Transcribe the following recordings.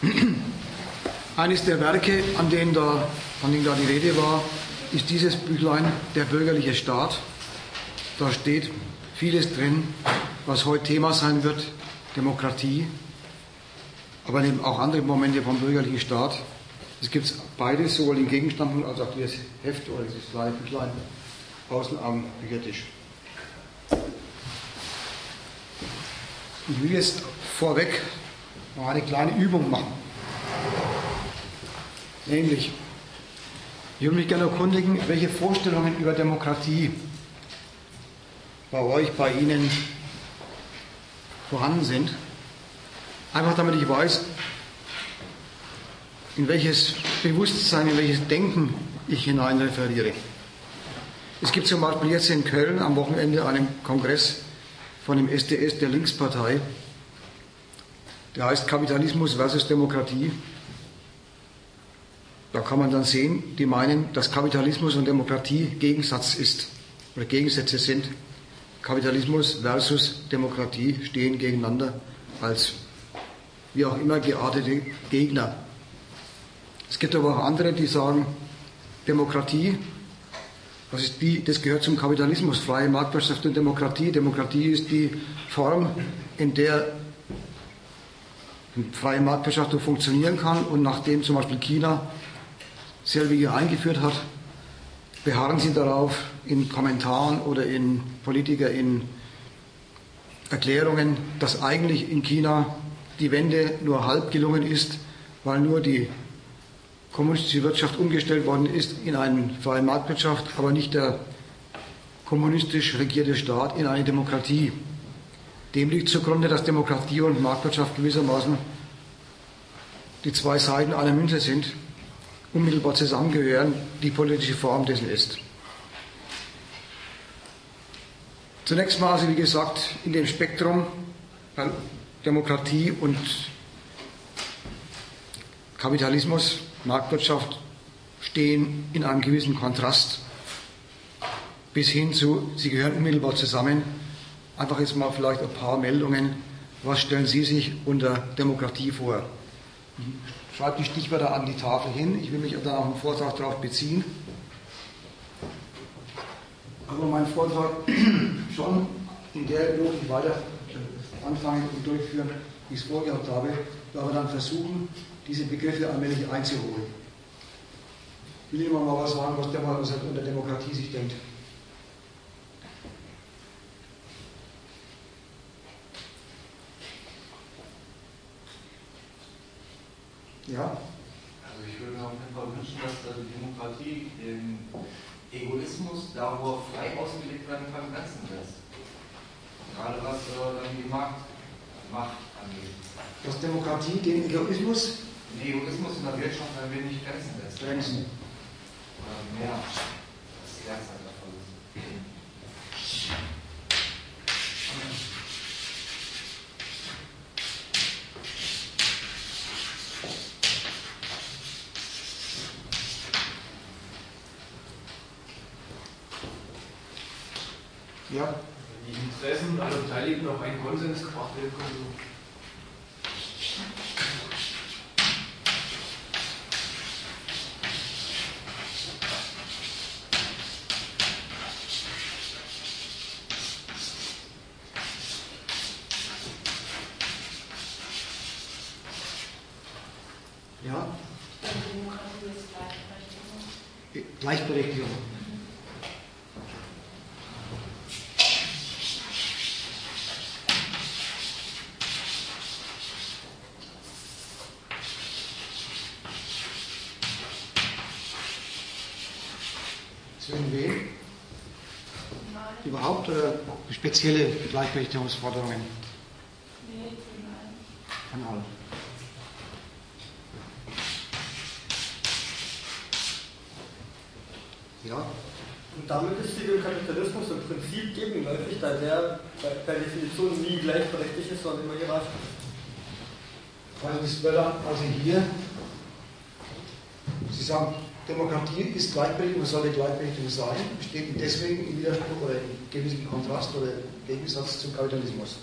Eines der Werke, an denen da, an denen da die Rede war, ist dieses Büchlein Der bürgerliche Staat. Da steht vieles drin, was heute Thema sein wird, Demokratie, aber eben auch andere Momente vom bürgerlichen Staat. Es gibt beides, sowohl den Gegenstand als auch das Heft oder das kleine Büchlein außen am Büchertisch. Ich will jetzt vorweg noch eine kleine Übung machen. Nämlich, ich würde mich gerne erkundigen, welche Vorstellungen über Demokratie bei euch, bei Ihnen vorhanden sind. Einfach damit ich weiß, in welches Bewusstsein, in welches Denken ich hinein referiere. Es gibt zum Beispiel jetzt in Köln am Wochenende einen Kongress von dem SDS der Linkspartei. Der heißt Kapitalismus versus Demokratie. Da kann man dann sehen, die meinen, dass Kapitalismus und Demokratie Gegensatz ist oder Gegensätze sind. Kapitalismus versus Demokratie stehen gegeneinander als wie auch immer geartete Gegner. Es gibt aber auch andere, die sagen, Demokratie, das, ist die, das gehört zum Kapitalismus, freie Marktwirtschaft und Demokratie. Demokratie ist die Form, in der freie Marktwirtschaft funktionieren kann und nachdem zum Beispiel China selbige eingeführt hat, beharren sie darauf in Kommentaren oder in Politiker in Erklärungen, dass eigentlich in China die Wende nur halb gelungen ist, weil nur die kommunistische Wirtschaft umgestellt worden ist in eine freie Marktwirtschaft, aber nicht der kommunistisch regierte Staat in eine Demokratie. Dem liegt zugrunde, dass Demokratie und Marktwirtschaft gewissermaßen die zwei Seiten einer Münze sind unmittelbar zusammengehören, die politische Form dessen ist. Zunächst mal, also wie gesagt, in dem Spektrum Demokratie und Kapitalismus, Marktwirtschaft stehen in einem gewissen Kontrast bis hin zu, sie gehören unmittelbar zusammen. Einfach jetzt mal vielleicht ein paar Meldungen. Was stellen Sie sich unter Demokratie vor? Schreibt die Stichwörter an die Tafel hin. Ich will mich dann auch im Vortrag darauf beziehen. Aber mein Vortrag schon in der Logik weiter anfangen und durchführen, wie ich es vorgehabt habe, aber dann versuchen, diese Begriffe allmählich einzuholen. Ich will immer mal was sagen, was der mal unter Demokratie sich denkt. Ja? Also ich würde mir auf jeden Fall wünschen, dass die Demokratie den Egoismus, da wo er frei ausgelegt werden kann, Grenzen setzt. Gerade was äh, dann die Markt, Macht angeht. Dass Demokratie den Egoismus? Den Egoismus in der Wirtschaft ein wenig Grenzen setzt. Grenzen. Oder mehr als derzeit der Fall ist. Ja. Die Interessen aller Beteiligten auf einen Konsens gebracht werden können. Ja. Gleichberechtigung. Zwischen wem? Überhaupt oder spezielle Gleichberechtigungsforderungen? Von allen. Ja, Und damit ist sie dem Kapitalismus im Prinzip gegenläufig, da der per Definition nie gleichberechtigt ist, sondern immer hierarchisch. Also das wäre dann also hier, Sie sagen, Demokratie ist Gleichberechtigung, sollte Gleichberechtigung sein, steht deswegen im Widerspruch oder im gewissen Kontrast oder Gegensatz zum Kapitalismus.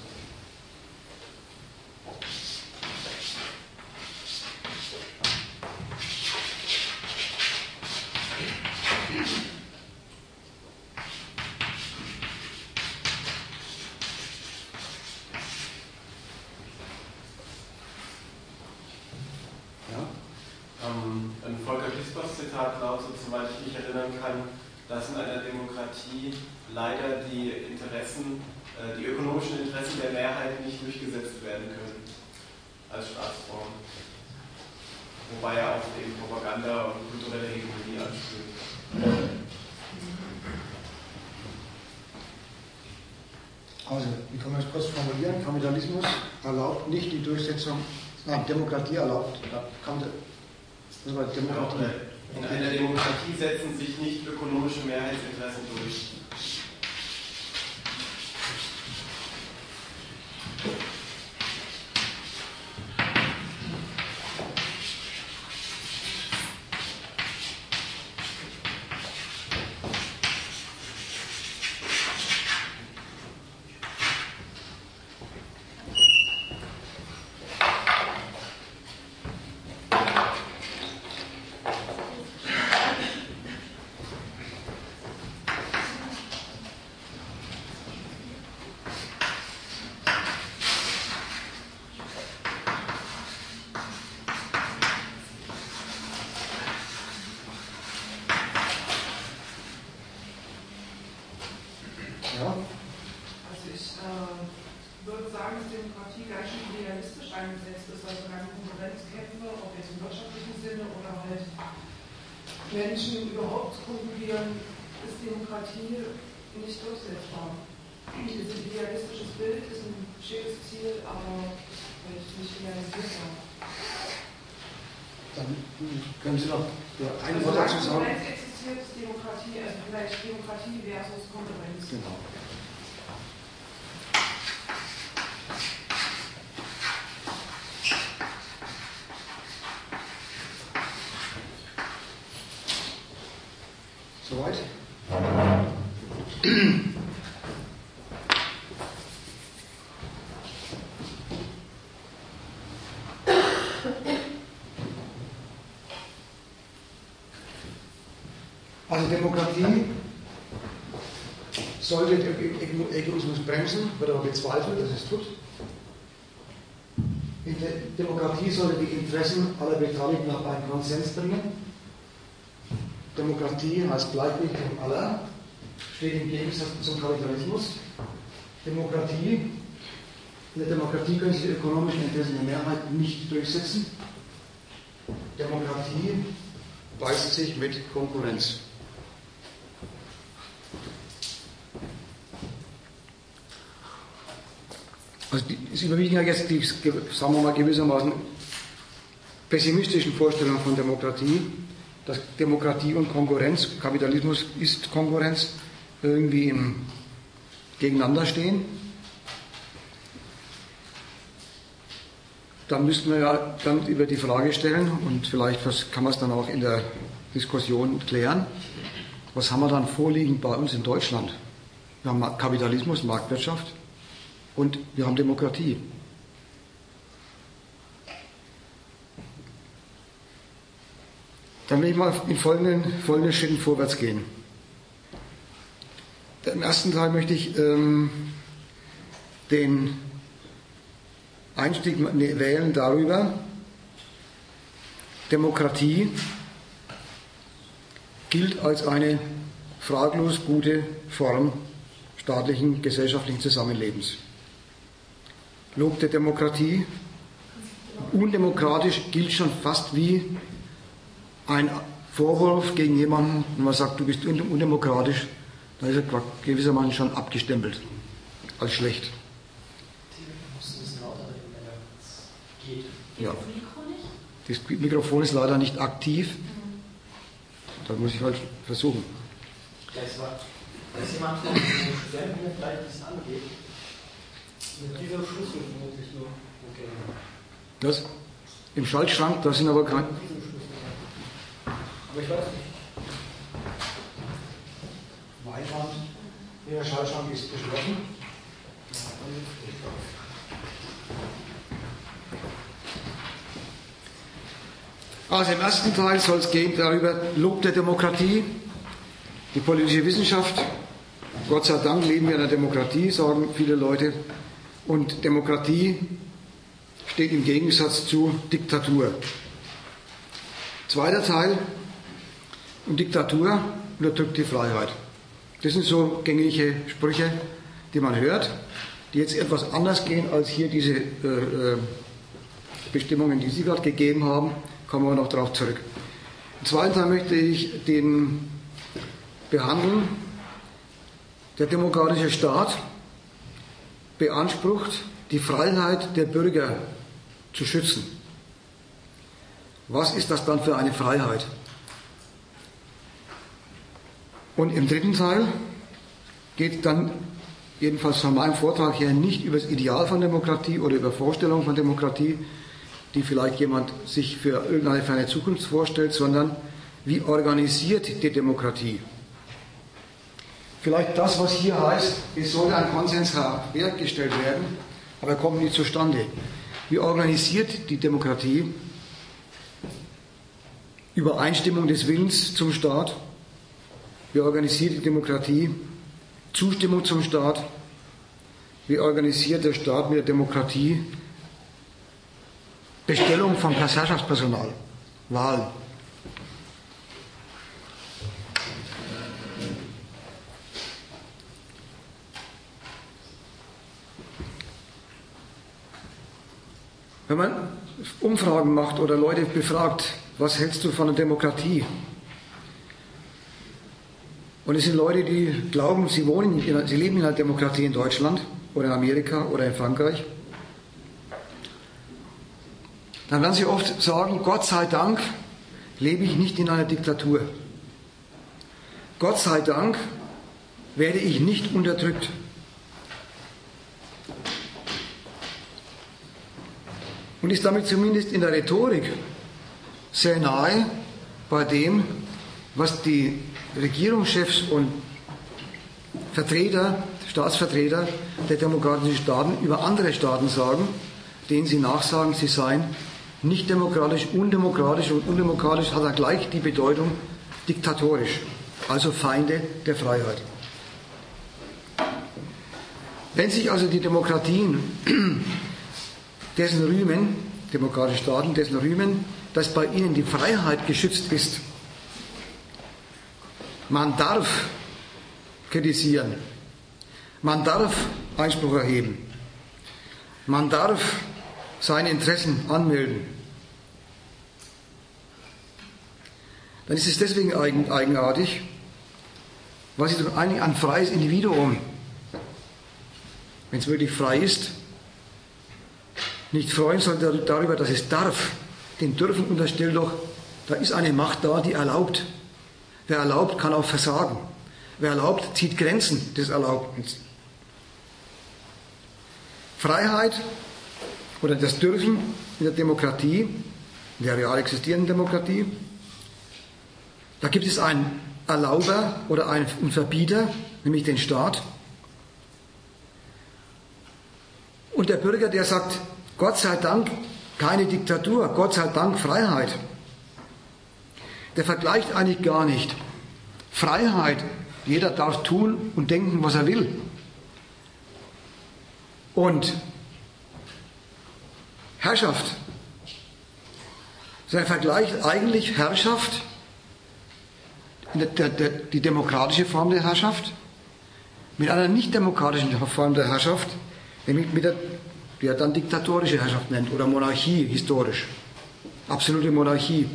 erinnern kann, dass in einer Demokratie leider die Interessen, äh, die ökonomischen Interessen der Mehrheit nicht durchgesetzt werden können als Staatsform. Wobei er auch eben Propaganda und kulturelle Hegemonie anspielt. Also, wie kann man das kurz formulieren? Kapitalismus erlaubt nicht die Durchsetzung, nein, Demokratie erlaubt, kann, das war Demokratie. In einer Demokratie setzen sich nicht ökonomische Mehrheitsinteressen durch. Also Demokratie sollte den Egoismus bremsen, wird aber bezweifelt, dass es tut. Demokratie sollte die Interessen aller Beteiligten auf einen Konsens bringen. Demokratie heißt Gleichberechtigung aller, steht im Gegensatz zum Kapitalismus. Demokratie, in der Demokratie können sich die ökonomischen Interessen der Mehrheit nicht durchsetzen. Demokratie beißt sich mit Konkurrenz. Also es überwiegen ja jetzt die, sagen wir mal, gewissermaßen pessimistischen Vorstellungen von Demokratie, dass Demokratie und Konkurrenz, Kapitalismus ist Konkurrenz, irgendwie im Gegeneinander stehen. Dann müssten wir ja dann über die Frage stellen, und vielleicht kann man es dann auch in der Diskussion klären, was haben wir dann vorliegend bei uns in Deutschland? Wir haben Kapitalismus, Marktwirtschaft, und wir haben Demokratie. Dann will ich mal in folgenden, folgenden Schritten vorwärts gehen. Im ersten Teil möchte ich ähm, den Einstieg wählen darüber, Demokratie gilt als eine fraglos gute Form staatlichen, gesellschaftlichen Zusammenlebens. Lob der Demokratie. Undemokratisch gilt schon fast wie ein Vorwurf gegen jemanden, wenn man sagt, du bist undemokratisch, dann ist er gewissermaßen schon abgestempelt als schlecht. Ja. Das Mikrofon ist leider nicht aktiv. Da muss ich halt versuchen. Da ist jemand, der vielleicht ein bisschen angeht. Mit dieser Schlüssel vermutlich nur. Okay. Das? Im Schaltschrank, da sind aber keine. Aber ich weiß nicht. Weinwand. Der Schaltschrank ist geschlossen. Also im ersten Teil soll es gehen darüber Lob der Demokratie, die politische Wissenschaft. Gott sei Dank leben wir in einer Demokratie, sagen viele Leute. Und Demokratie steht im Gegensatz zu Diktatur. Zweiter Teil, und Diktatur unterdrückt die Freiheit. Das sind so gängige Sprüche, die man hört, die jetzt etwas anders gehen als hier diese äh, äh, Bestimmungen, die Sie gerade gegeben haben. Kommen wir noch darauf zurück. Im zweiten Teil möchte ich den behandeln. Der demokratische Staat beansprucht, die Freiheit der Bürger zu schützen. Was ist das dann für eine Freiheit? Und im dritten Teil geht dann, jedenfalls von meinem Vortrag her, nicht über das Ideal von Demokratie oder über Vorstellungen von Demokratie, die vielleicht jemand sich für irgendeine ferne Zukunft vorstellt, sondern wie organisiert die Demokratie? Vielleicht das, was hier heißt, es soll ein Konsens hergestellt werden, aber er kommt nie zustande. Wie organisiert die Demokratie Übereinstimmung des Willens zum Staat? Wie organisiert die Demokratie Zustimmung zum Staat? Wie organisiert der Staat mit der Demokratie Bestellung von Herrschaftspersonal, Wahl? Wenn man Umfragen macht oder Leute befragt, was hältst du von der Demokratie? Und es sind Leute, die glauben, sie, wohnen in, sie leben in einer Demokratie in Deutschland oder in Amerika oder in Frankreich. Dann werden sie oft sagen, Gott sei Dank lebe ich nicht in einer Diktatur. Gott sei Dank werde ich nicht unterdrückt. Und ist damit zumindest in der Rhetorik sehr nahe bei dem, was die Regierungschefs und Vertreter, Staatsvertreter der demokratischen Staaten über andere Staaten sagen, denen sie nachsagen, sie seien nicht demokratisch, undemokratisch und undemokratisch hat er gleich die Bedeutung diktatorisch, also Feinde der Freiheit. Wenn sich also die Demokratien dessen rühmen, demokratische Staaten, dessen rühmen, dass bei ihnen die Freiheit geschützt ist. Man darf kritisieren. Man darf Einspruch erheben. Man darf seine Interessen anmelden. Dann ist es deswegen eigenartig, was ist eigentlich ein freies Individuum, wenn es wirklich frei ist, nicht freuen soll darüber, dass es darf. Dem Dürfen unterstellt doch, da ist eine Macht da, die erlaubt. Wer erlaubt, kann auch versagen. Wer erlaubt, zieht Grenzen des Erlaubten. Freiheit oder das Dürfen in der Demokratie, in der real existierenden Demokratie, da gibt es einen Erlauber oder einen Verbieter, nämlich den Staat. Und der Bürger, der sagt, Gott sei Dank keine Diktatur, Gott sei Dank Freiheit. Der vergleicht eigentlich gar nicht. Freiheit, jeder darf tun und denken, was er will. Und Herrschaft. Er vergleicht eigentlich Herrschaft, die demokratische Form der Herrschaft, mit einer nicht demokratischen Form der Herrschaft, nämlich mit der die er dann diktatorische Herrschaft nennt oder Monarchie historisch. Absolute Monarchie.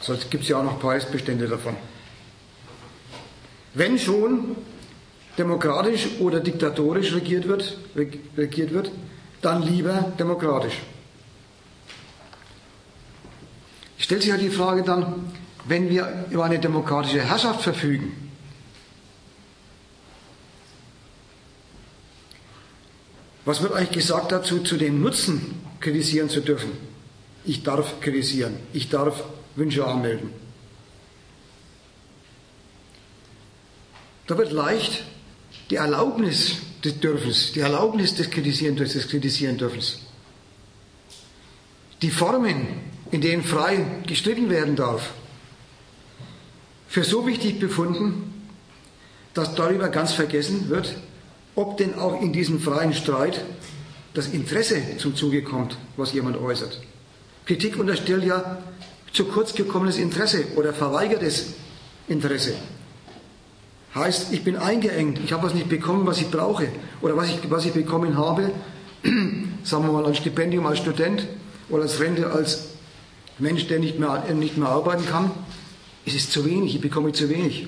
Sonst gibt es ja auch noch Preisbestände davon. Wenn schon demokratisch oder diktatorisch regiert wird, regiert wird, dann lieber demokratisch. Stellt sich halt die Frage dann, wenn wir über eine demokratische Herrschaft verfügen, Was wird eigentlich gesagt dazu, zu dem Nutzen kritisieren zu dürfen? Ich darf kritisieren, ich darf Wünsche anmelden. Da wird leicht die Erlaubnis des Dürfens, die Erlaubnis des Kritisieren, des Kritisieren Dürfens, die Formen, in denen frei gestritten werden darf, für so wichtig befunden, dass darüber ganz vergessen wird, ob denn auch in diesem freien Streit das Interesse zum Zuge kommt, was jemand äußert. Kritik unterstellt ja, zu kurz gekommenes Interesse oder verweigertes Interesse. Heißt, ich bin eingeengt, ich habe was nicht bekommen, was ich brauche oder was ich, was ich bekommen habe, sagen wir mal ein Stipendium als Student oder als Rente als Mensch, der nicht mehr, nicht mehr arbeiten kann, es ist zu wenig, ich bekomme zu wenig.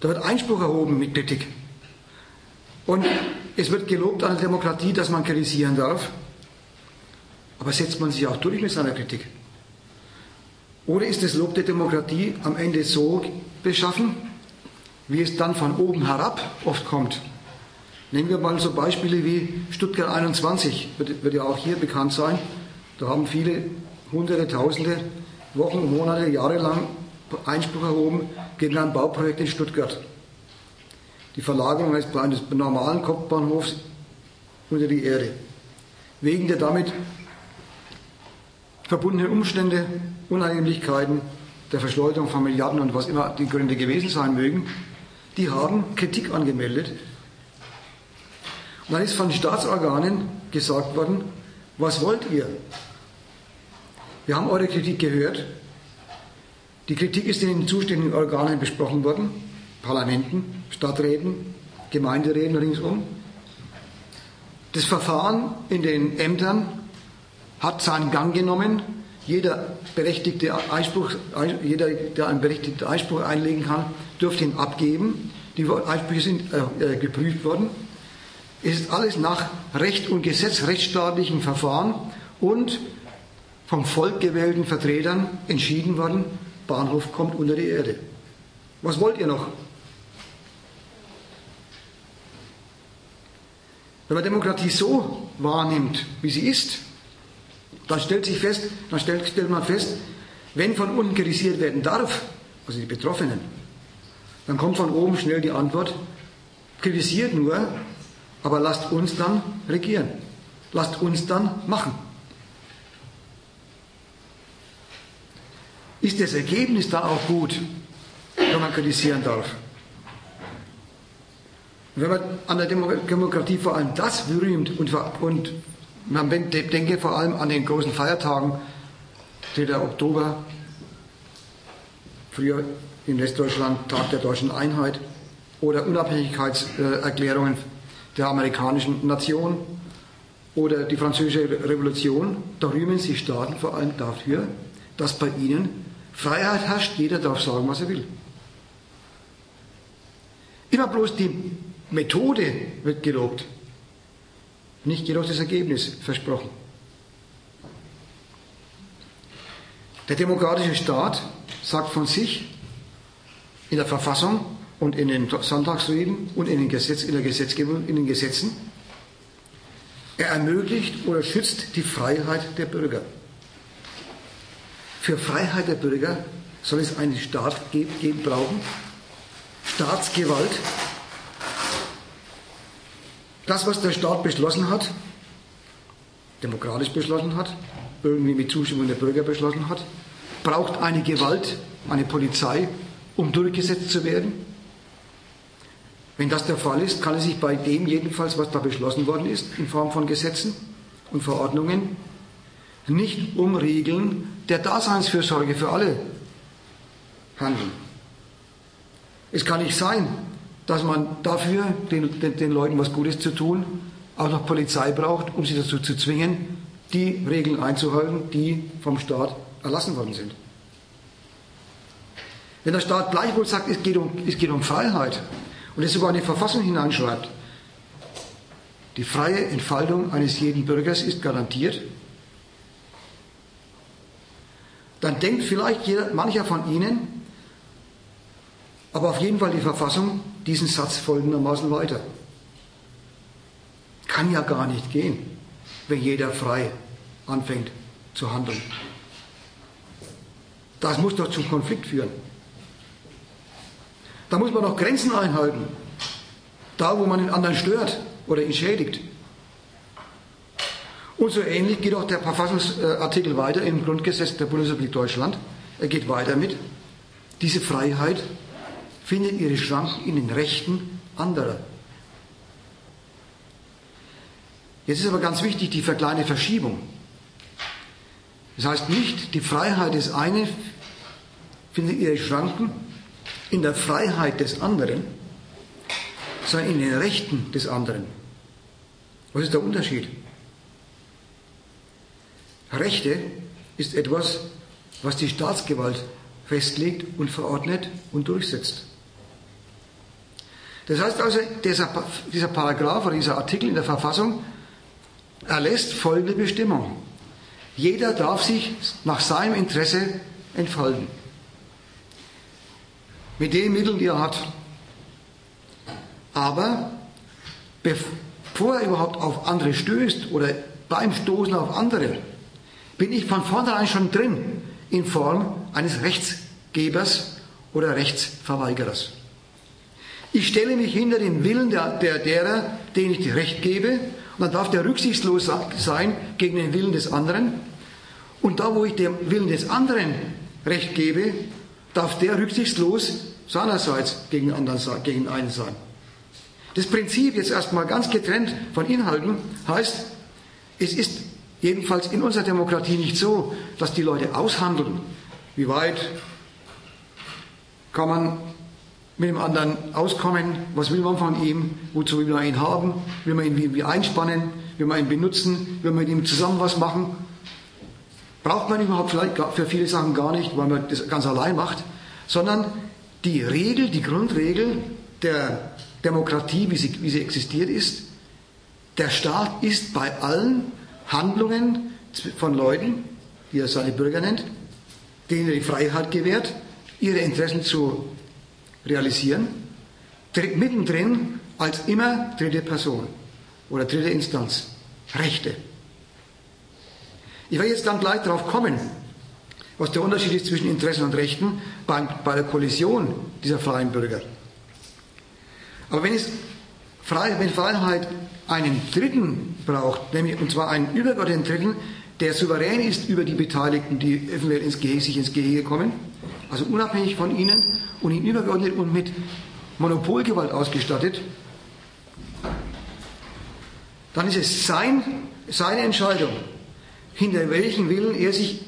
Da wird Einspruch erhoben mit Kritik. Und es wird gelobt an der Demokratie, dass man kritisieren darf. Aber setzt man sich auch durch mit seiner Kritik? Oder ist das Lob der Demokratie am Ende so beschaffen, wie es dann von oben herab oft kommt? Nehmen wir mal so Beispiele wie Stuttgart 21, wird, wird ja auch hier bekannt sein. Da haben viele Hunderte, Tausende Wochen, Monate, Jahre lang Einspruch erhoben gegen ein Bauprojekt in Stuttgart. Die Verlagerung eines normalen Kopfbahnhofs unter die Erde. Wegen der damit verbundenen Umstände, Unannehmlichkeiten, der Verschleuderung von Milliarden und was immer die Gründe gewesen sein mögen, die haben Kritik angemeldet. Und dann ist von den Staatsorganen gesagt worden, was wollt ihr? Wir haben eure Kritik gehört. Die Kritik ist in den zuständigen Organen besprochen worden, Parlamenten, Stadträten, Gemeinderäten ringsum. Das Verfahren in den Ämtern hat seinen Gang genommen. Jeder berechtigte Einspruch, jeder, der einen berechtigten Einspruch einlegen kann, dürfte ihn abgeben. Die Einsprüche sind äh, geprüft worden. Es ist alles nach Recht und Gesetz, rechtsstaatlichen Verfahren und vom Volk gewählten Vertretern entschieden worden, Bahnhof kommt unter die Erde. Was wollt ihr noch? Wenn man Demokratie so wahrnimmt, wie sie ist, dann stellt sich fest, dann stellt, stellt man fest, wenn von unten kritisiert werden darf, also die Betroffenen, dann kommt von oben schnell die Antwort, kritisiert nur, aber lasst uns dann regieren. Lasst uns dann machen. Ist das Ergebnis da auch gut, wenn man kritisieren darf? Wenn man an der Demokratie vor allem das berühmt und, und man denke vor allem an den großen Feiertagen, 3. Oktober, früher in Westdeutschland Tag der deutschen Einheit oder Unabhängigkeitserklärungen der amerikanischen Nation oder die französische Revolution, da rühmen sich Staaten vor allem dafür, dass bei ihnen Freiheit herrscht, jeder darf sagen, was er will. Immer bloß die Methode wird gelobt. Nicht jedoch das Ergebnis versprochen. Der demokratische Staat sagt von sich in der Verfassung und in den Sonntagsreden und in, den Gesetz, in der Gesetzgebung, in den Gesetzen, er ermöglicht oder schützt die Freiheit der Bürger. Für Freiheit der Bürger soll es einen Staat geben, brauchen, Staatsgewalt das, was der Staat beschlossen hat, demokratisch beschlossen hat, irgendwie mit Zustimmung der Bürger beschlossen hat, braucht eine Gewalt, eine Polizei, um durchgesetzt zu werden. Wenn das der Fall ist, kann es sich bei dem jedenfalls, was da beschlossen worden ist, in Form von Gesetzen und Verordnungen, nicht um Regeln der Daseinsfürsorge für alle handeln. Es kann nicht sein, dass man dafür, den, den, den Leuten was Gutes zu tun, auch noch Polizei braucht, um sie dazu zu zwingen, die Regeln einzuhalten, die vom Staat erlassen worden sind. Wenn der Staat gleichwohl sagt, es geht um, es geht um Freiheit und es sogar in die Verfassung hineinschreibt, die freie Entfaltung eines jeden Bürgers ist garantiert, dann denkt vielleicht jeder, mancher von Ihnen, aber auf jeden Fall die Verfassung diesen Satz folgendermaßen weiter. Kann ja gar nicht gehen, wenn jeder frei anfängt zu handeln. Das muss doch zum Konflikt führen. Da muss man doch Grenzen einhalten. Da, wo man den anderen stört oder ihn schädigt. Und so ähnlich geht auch der Verfassungsartikel weiter im Grundgesetz der Bundesrepublik Deutschland. Er geht weiter mit. Diese Freiheit findet ihre Schranken in den Rechten anderer. Jetzt ist aber ganz wichtig die kleine Verschiebung. Das heißt nicht, die Freiheit des einen findet ihre Schranken in der Freiheit des anderen, sondern in den Rechten des anderen. Was ist der Unterschied? Rechte ist etwas, was die Staatsgewalt festlegt und verordnet und durchsetzt. Das heißt also, dieser, dieser Paragraph oder dieser Artikel in der Verfassung erlässt folgende Bestimmung. Jeder darf sich nach seinem Interesse entfalten. Mit den Mitteln, die er hat. Aber bevor er überhaupt auf andere stößt oder beim Stoßen auf andere, bin ich von vornherein schon drin in Form eines Rechtsgebers oder Rechtsverweigerers. Ich stelle mich hinter den Willen der, der, derer, denen ich Recht gebe, und dann darf der rücksichtslos sein gegen den Willen des anderen. Und da, wo ich dem Willen des anderen Recht gebe, darf der rücksichtslos seinerseits gegen, anderen, gegen einen sein. Das Prinzip jetzt erstmal ganz getrennt von Inhalten heißt, es ist jedenfalls in unserer Demokratie nicht so, dass die Leute aushandeln, wie weit kann man mit dem anderen auskommen, was will man von ihm, wozu will man ihn haben, will man ihn irgendwie einspannen, will man ihn benutzen, will man mit ihm zusammen was machen. Braucht man überhaupt vielleicht für viele Sachen gar nicht, weil man das ganz allein macht, sondern die Regel, die Grundregel der Demokratie, wie sie, wie sie existiert ist, der Staat ist bei allen Handlungen von Leuten, die er seine Bürger nennt, denen er die Freiheit gewährt, ihre Interessen zu realisieren, mittendrin als immer dritte Person oder dritte Instanz. Rechte. Ich werde jetzt dann gleich darauf kommen, was der Unterschied ist zwischen Interessen und Rechten bei, bei der Kollision dieser freien Bürger. Aber wenn, es frei, wenn Freiheit einen Dritten braucht, nämlich, und zwar einen übergeordneten Dritten, der souverän ist über die Beteiligten, die eventuell ins Gehege, sich ins Gehege kommen, also unabhängig von ihnen und ihn übergeordnet und mit Monopolgewalt ausgestattet, dann ist es sein, seine Entscheidung, hinter welchen Willen er sich,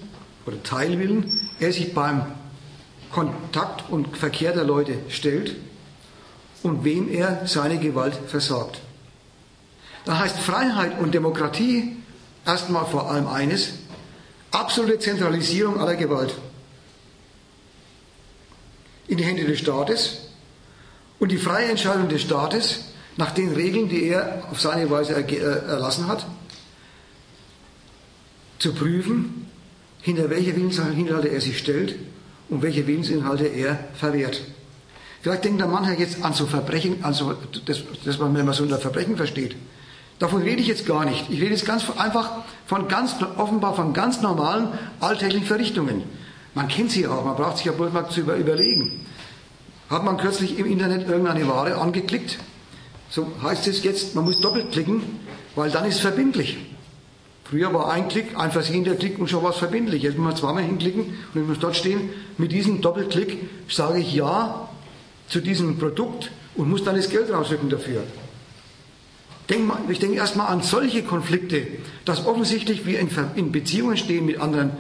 oder Teilwillen, er sich beim Kontakt und Verkehr der Leute stellt und wem er seine Gewalt versagt. Da heißt Freiheit und Demokratie erstmal vor allem eines, absolute Zentralisierung aller Gewalt in die Hände des Staates und die freie Entscheidung des Staates nach den Regeln, die er auf seine Weise äh, erlassen hat, zu prüfen, hinter welche Willensinhalte er sich stellt und welche Willensinhalte er verwehrt. Vielleicht denkt der Mann jetzt an so Verbrechen, an so, das, das man, wenn man so unter Verbrechen versteht. Davon rede ich jetzt gar nicht. Ich rede jetzt ganz einfach von ganz, offenbar von ganz normalen alltäglichen Verrichtungen. Man kennt sie auch, man braucht sich ja bloß mal zu überlegen. Hat man kürzlich im Internet irgendeine Ware angeklickt? So heißt es jetzt, man muss doppelt klicken, weil dann ist es verbindlich. Früher war ein Klick, ein versehender Klick und schon was verbindlich. Jetzt muss man zweimal hinklicken und ich muss dort stehen, mit diesem Doppelklick sage ich Ja zu diesem Produkt und muss dann das Geld rausrücken dafür. Ich denke erstmal an solche Konflikte, dass offensichtlich wir in Beziehungen stehen mit anderen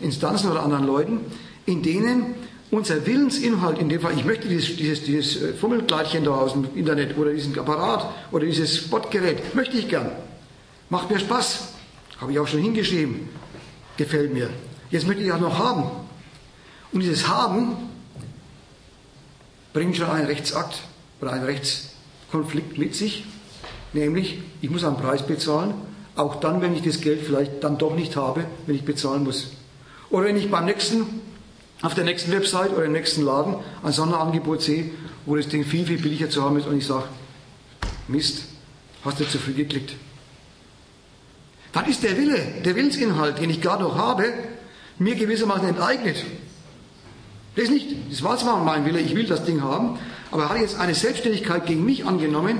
Instanzen oder anderen Leuten, in denen unser Willensinhalt, in dem Fall, ich möchte dieses, dieses, dieses äh, Fummelkleidchen da aus dem Internet oder diesen Apparat oder dieses Spotgerät, möchte ich gern. Macht mir Spaß. Habe ich auch schon hingeschrieben. Gefällt mir. Jetzt möchte ich auch noch haben. Und dieses Haben bringt schon einen Rechtsakt oder einen Rechtskonflikt mit sich. Nämlich, ich muss einen Preis bezahlen, auch dann, wenn ich das Geld vielleicht dann doch nicht habe, wenn ich bezahlen muss. Oder wenn ich beim nächsten, auf der nächsten Website oder im nächsten Laden ein Sonderangebot sehe, wo das Ding viel, viel billiger zu haben ist und ich sage, Mist, hast du zu früh geklickt. Dann ist der Wille, der Willensinhalt, den ich gerade noch habe, mir gewissermaßen enteignet. Das ist nicht, das war zwar mein Wille, ich will das Ding haben, aber er hat jetzt eine Selbstständigkeit gegen mich angenommen.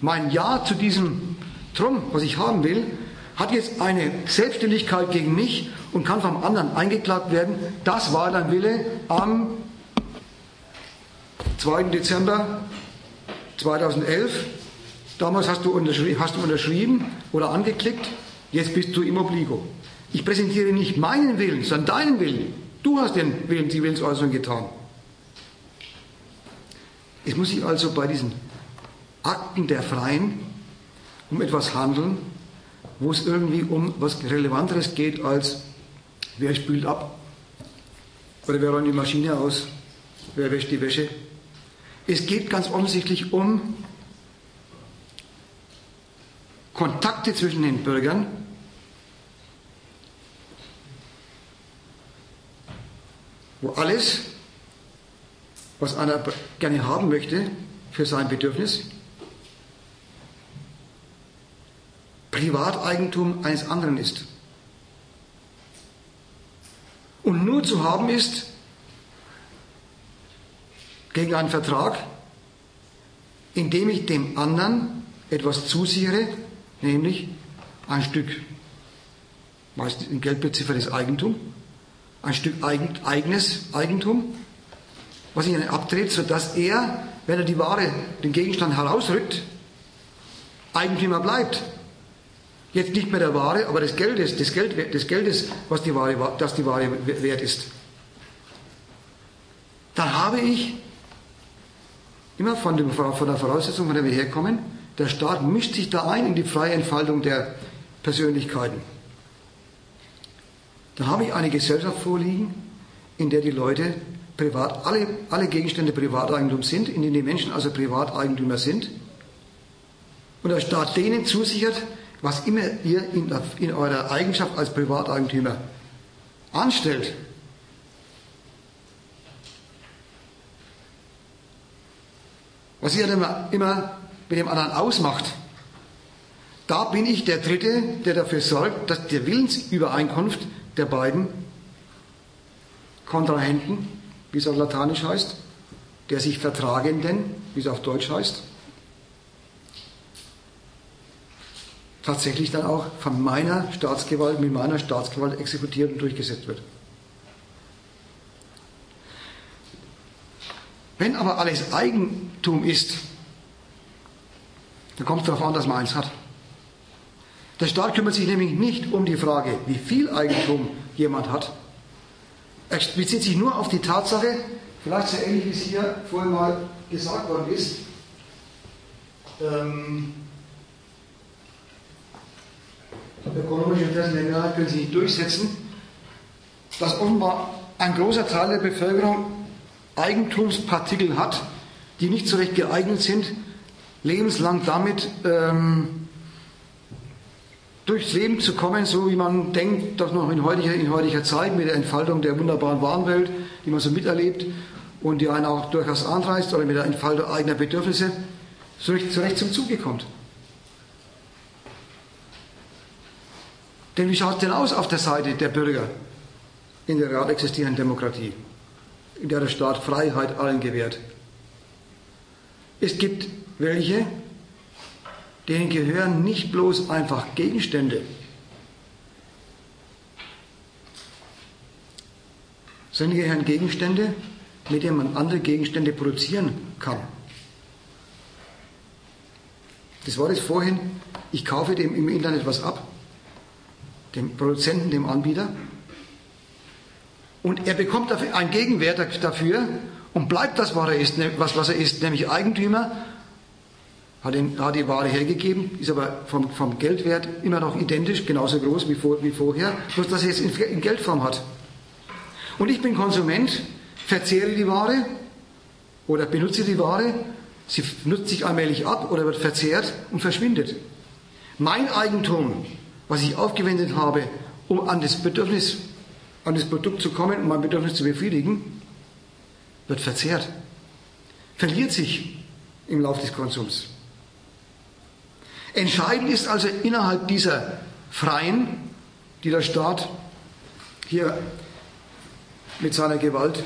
Mein Ja zu diesem Drum, was ich haben will, hat jetzt eine Selbstständigkeit gegen mich und kann vom anderen eingeklagt werden. Das war dein Wille am 2. Dezember 2011. Damals hast du, unterschrieben, hast du unterschrieben oder angeklickt, jetzt bist du im Obligo. Ich präsentiere nicht meinen Willen, sondern deinen Willen. Du hast den Willen, die Willensäußerung getan. Es muss sich also bei diesen Akten der Freien um etwas handeln, wo es irgendwie um was Relevanteres geht als wer spült ab oder wer räumt die Maschine aus, wer wäscht die Wäsche. Es geht ganz offensichtlich um Kontakte zwischen den Bürgern, wo alles, was einer gerne haben möchte für sein Bedürfnis, Privateigentum eines anderen ist. Und nur zu haben ist gegen einen Vertrag, indem ich dem anderen etwas zusichere, nämlich ein Stück, meist in Geld beziffertes Eigentum, ein Stück eigenes Eigentum, was ich ihnen abdreht, sodass er, wenn er die Ware, den Gegenstand herausrückt, Eigentümer bleibt. Jetzt nicht mehr der Ware, aber des Geldes, des, Geld, des Geldes, was die Ware, das die Ware wert ist. Dann habe ich immer von, dem, von der Voraussetzung, von der wir herkommen, der Staat mischt sich da ein in die freie Entfaltung der Persönlichkeiten. Dann habe ich eine Gesellschaft vorliegen, in der die Leute privat, alle, alle Gegenstände Privateigentum sind, in denen die Menschen also Privateigentümer sind. Und der Staat denen zusichert, was immer ihr in, in eurer Eigenschaft als Privateigentümer anstellt, was ihr immer, immer mit dem anderen ausmacht, da bin ich der Dritte, der dafür sorgt, dass die Willensübereinkunft der beiden Kontrahenten, wie es auf Lateinisch heißt, der sich Vertragenden, wie es auf Deutsch heißt, tatsächlich dann auch von meiner Staatsgewalt, mit meiner Staatsgewalt exekutiert und durchgesetzt wird. Wenn aber alles Eigentum ist, dann kommt es darauf an, dass man eins hat. Der Staat kümmert sich nämlich nicht um die Frage, wie viel Eigentum jemand hat. Er bezieht sich nur auf die Tatsache, vielleicht so ähnlich wie es hier vorhin mal gesagt worden ist, ähm, ökonomische Interessen der Mehrheit können sich nicht durchsetzen, dass offenbar ein großer Teil der Bevölkerung Eigentumspartikel hat, die nicht so recht geeignet sind, lebenslang damit ähm, durchs Leben zu kommen, so wie man denkt, dass noch in heutiger, in heutiger Zeit mit der Entfaltung der wunderbaren Warenwelt, die man so miterlebt und die einen auch durchaus anreißt, oder mit der Entfaltung eigener Bedürfnisse, so recht zum Zuge kommt. Denn wie schaut es denn aus auf der Seite der Bürger in der real existierenden Demokratie, in der der Staat Freiheit allen gewährt? Es gibt welche, denen gehören nicht bloß einfach Gegenstände, sondern gehören Gegenstände, mit denen man andere Gegenstände produzieren kann. Das war das vorhin, ich kaufe dem im Internet was ab dem Produzenten, dem Anbieter. Und er bekommt dafür einen Gegenwert dafür und bleibt das, was er ist, ne, nämlich Eigentümer, hat, die Ware hergegeben, ist aber vom, vom, Geldwert immer noch identisch, genauso groß wie, vor, wie vorher, bloß dass er es in Geldform hat. Und ich bin Konsument, verzehre die Ware oder benutze die Ware, sie nutzt sich allmählich ab oder wird verzehrt und verschwindet. Mein Eigentum was ich aufgewendet habe, um an das Bedürfnis, an das Produkt zu kommen, um mein Bedürfnis zu befriedigen, wird verzehrt, verliert sich im Laufe des Konsums. Entscheidend ist also innerhalb dieser Freien, die der Staat hier mit seiner Gewalt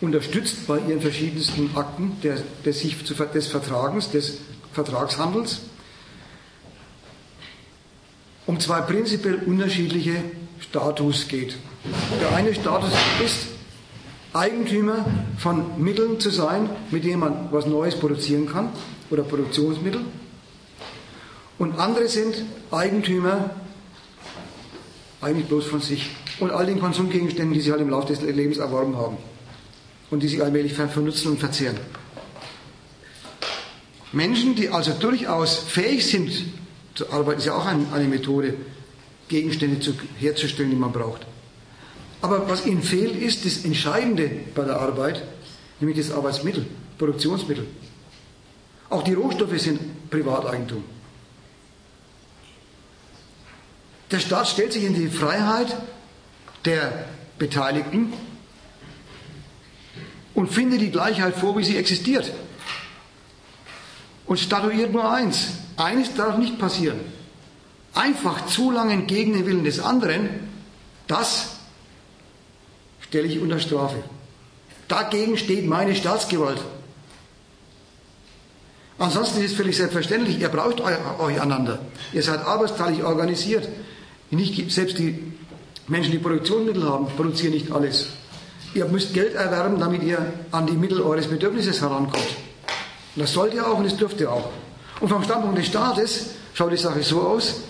unterstützt bei ihren verschiedensten Akten des, des Vertragens, des Vertragshandels, um zwei prinzipiell unterschiedliche Status geht. Der eine Status ist, Eigentümer von Mitteln zu sein, mit denen man was Neues produzieren kann oder Produktionsmittel. Und andere sind Eigentümer eigentlich bloß von sich und all den Konsumgegenständen, die sie halt im Laufe des Lebens erworben haben und die sie allmählich vernutzen und verzehren. Menschen, die also durchaus fähig sind zu arbeiten, ist ja auch eine Methode, Gegenstände zu, herzustellen, die man braucht. Aber was ihnen fehlt, ist das Entscheidende bei der Arbeit, nämlich das Arbeitsmittel, Produktionsmittel. Auch die Rohstoffe sind Privateigentum. Der Staat stellt sich in die Freiheit der Beteiligten und findet die Gleichheit vor, wie sie existiert. Und statuiert nur eins. Eines darf nicht passieren. Einfach zu lange gegen den Willen des anderen, das stelle ich unter Strafe. Dagegen steht meine Staatsgewalt. Ansonsten ist es völlig selbstverständlich, ihr braucht euch einander. Ihr seid arbeitsteilig organisiert. Nicht, selbst die Menschen, die Produktionsmittel haben, produzieren nicht alles. Ihr müsst Geld erwerben, damit ihr an die Mittel eures Bedürfnisses herankommt. Und das sollt ihr auch und das dürft ihr auch. Und vom Standpunkt des Staates schaut die Sache so aus,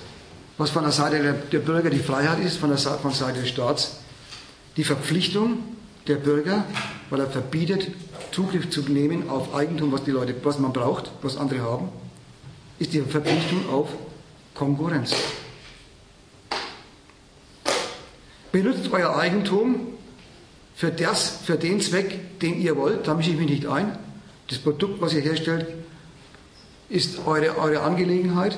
was von der Seite der, Bürger die Freiheit ist, von der, von der Seite des Staats die Verpflichtung der Bürger, weil er verbietet, Zugriff zu nehmen auf Eigentum, was die Leute, was man braucht, was andere haben, ist die Verpflichtung auf Konkurrenz. Benutzt euer Eigentum für, das, für den Zweck, den ihr wollt, da mische ich mich nicht ein. Das Produkt, was ihr herstellt, ist eure, eure Angelegenheit.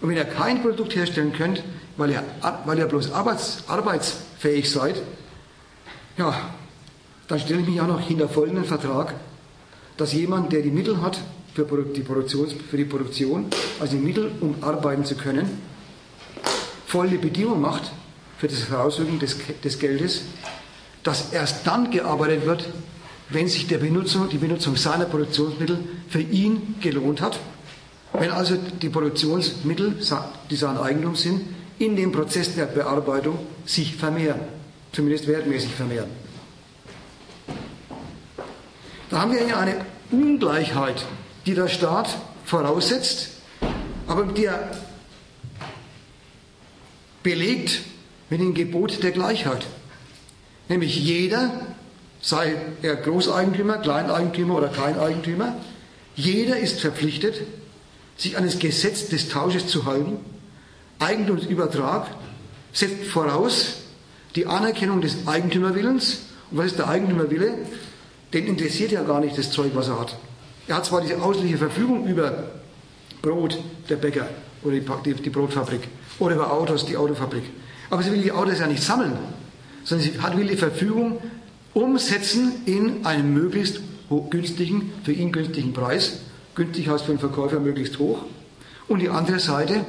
Und wenn ihr kein Produkt herstellen könnt, weil ihr, weil ihr bloß arbeits, arbeitsfähig seid, ja, dann stelle ich mich auch noch hinter folgenden Vertrag, dass jemand, der die Mittel hat für die, Produktions, für die Produktion, also die Mittel, um arbeiten zu können, volle Bedingung macht für das Herausrücken des, des Geldes, dass erst dann gearbeitet wird, wenn sich der Benutzung, die Benutzung seiner Produktionsmittel für ihn gelohnt hat. Wenn also die Produktionsmittel, die sein Eigentum sind, in dem Prozess der Bearbeitung sich vermehren, zumindest wertmäßig vermehren. Da haben wir hier eine Ungleichheit, die der Staat voraussetzt, aber die er belegt mit dem Gebot der Gleichheit. Nämlich jeder, sei er Großeigentümer, Kleineigentümer oder Kleineigentümer, jeder ist verpflichtet, sich an das Gesetz des Tausches zu halten. Eigentumsübertrag setzt voraus die Anerkennung des Eigentümerwillens. Und was ist der Eigentümerwille? Den interessiert ja gar nicht das Zeug, was er hat. Er hat zwar diese ausschließliche Verfügung über Brot, der Bäcker oder die, die Brotfabrik oder über Autos, die Autofabrik. Aber sie will die Autos ja nicht sammeln, sondern sie hat, will die Verfügung umsetzen in einen möglichst günstigen, für ihn günstigen Preis. Günstig heißt für den Verkäufer möglichst hoch. Und die andere Seite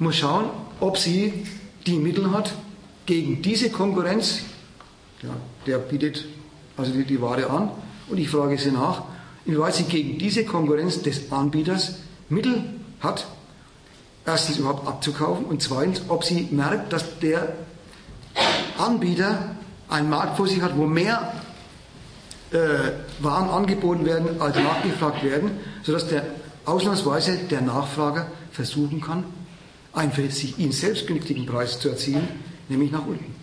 muss schauen, ob sie die Mittel hat, gegen diese Konkurrenz, ja, der bietet also die, die Ware an, und ich frage sie nach, inwieweit sie gegen diese Konkurrenz des Anbieters Mittel hat, erstens überhaupt abzukaufen und zweitens, ob sie merkt, dass der Anbieter einen Markt vor sich hat, wo mehr äh, Waren angeboten werden, als nachgefragt werden, sodass der ausnahmsweise der Nachfrager versuchen kann, einen für sich ihn selbst günstigen Preis zu erzielen, nämlich nach unten.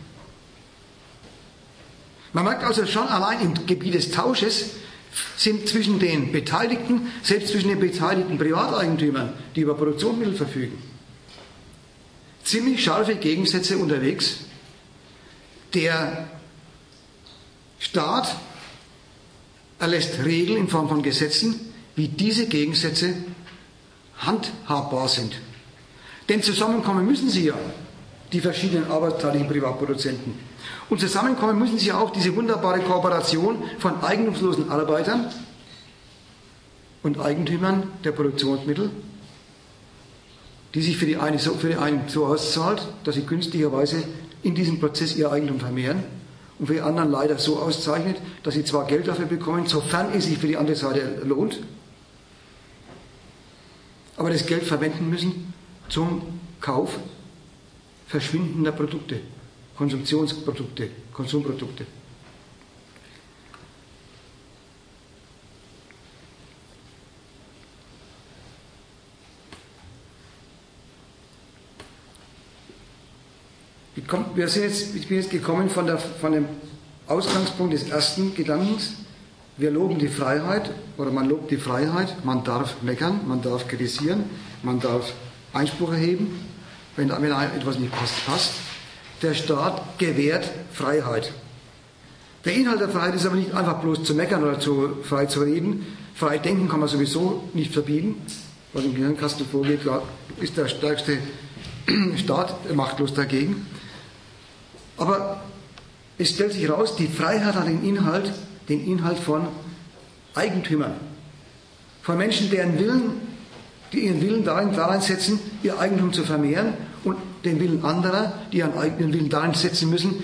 Man merkt also schon allein im Gebiet des Tausches sind zwischen den Beteiligten, selbst zwischen den beteiligten Privateigentümern, die über Produktionsmittel verfügen, ziemlich scharfe Gegensätze unterwegs. Der Staat erlässt Regeln in Form von Gesetzen, wie diese Gegensätze handhabbar sind. Denn zusammenkommen müssen sie ja, die verschiedenen arbeitsteiligen Privatproduzenten. Und zusammenkommen müssen sie auch diese wunderbare Kooperation von eigentumslosen Arbeitern und Eigentümern der Produktionsmittel, die sich für die, eine für die einen so auszahlt, dass sie günstigerweise in diesem Prozess ihr Eigentum vermehren und für die anderen leider so auszeichnet, dass sie zwar Geld dafür bekommen, sofern es sich für die andere Seite lohnt, aber das Geld verwenden müssen zum Kauf verschwindender Produkte. Konsumptionsprodukte, Konsumprodukte. Komm, wir sind jetzt, ich bin jetzt gekommen von, der, von dem Ausgangspunkt des ersten Gedankens. Wir loben die Freiheit oder man lobt die Freiheit. Man darf meckern, man darf kritisieren, man darf Einspruch erheben, wenn, wenn etwas nicht passt, passt. Der Staat gewährt Freiheit. Der Inhalt der Freiheit ist aber nicht einfach bloß zu meckern oder zu, frei zu reden. Frei denken kann man sowieso nicht verbieten. Was im Gehirnkasten vorgeht, ist der stärkste Staat machtlos dagegen. Aber es stellt sich heraus, die Freiheit hat den Inhalt, den Inhalt von Eigentümern. Von Menschen, deren Willen, die ihren Willen darin, darin setzen, ihr Eigentum zu vermehren und den Willen anderer, die ihren eigenen Willen darin setzen müssen,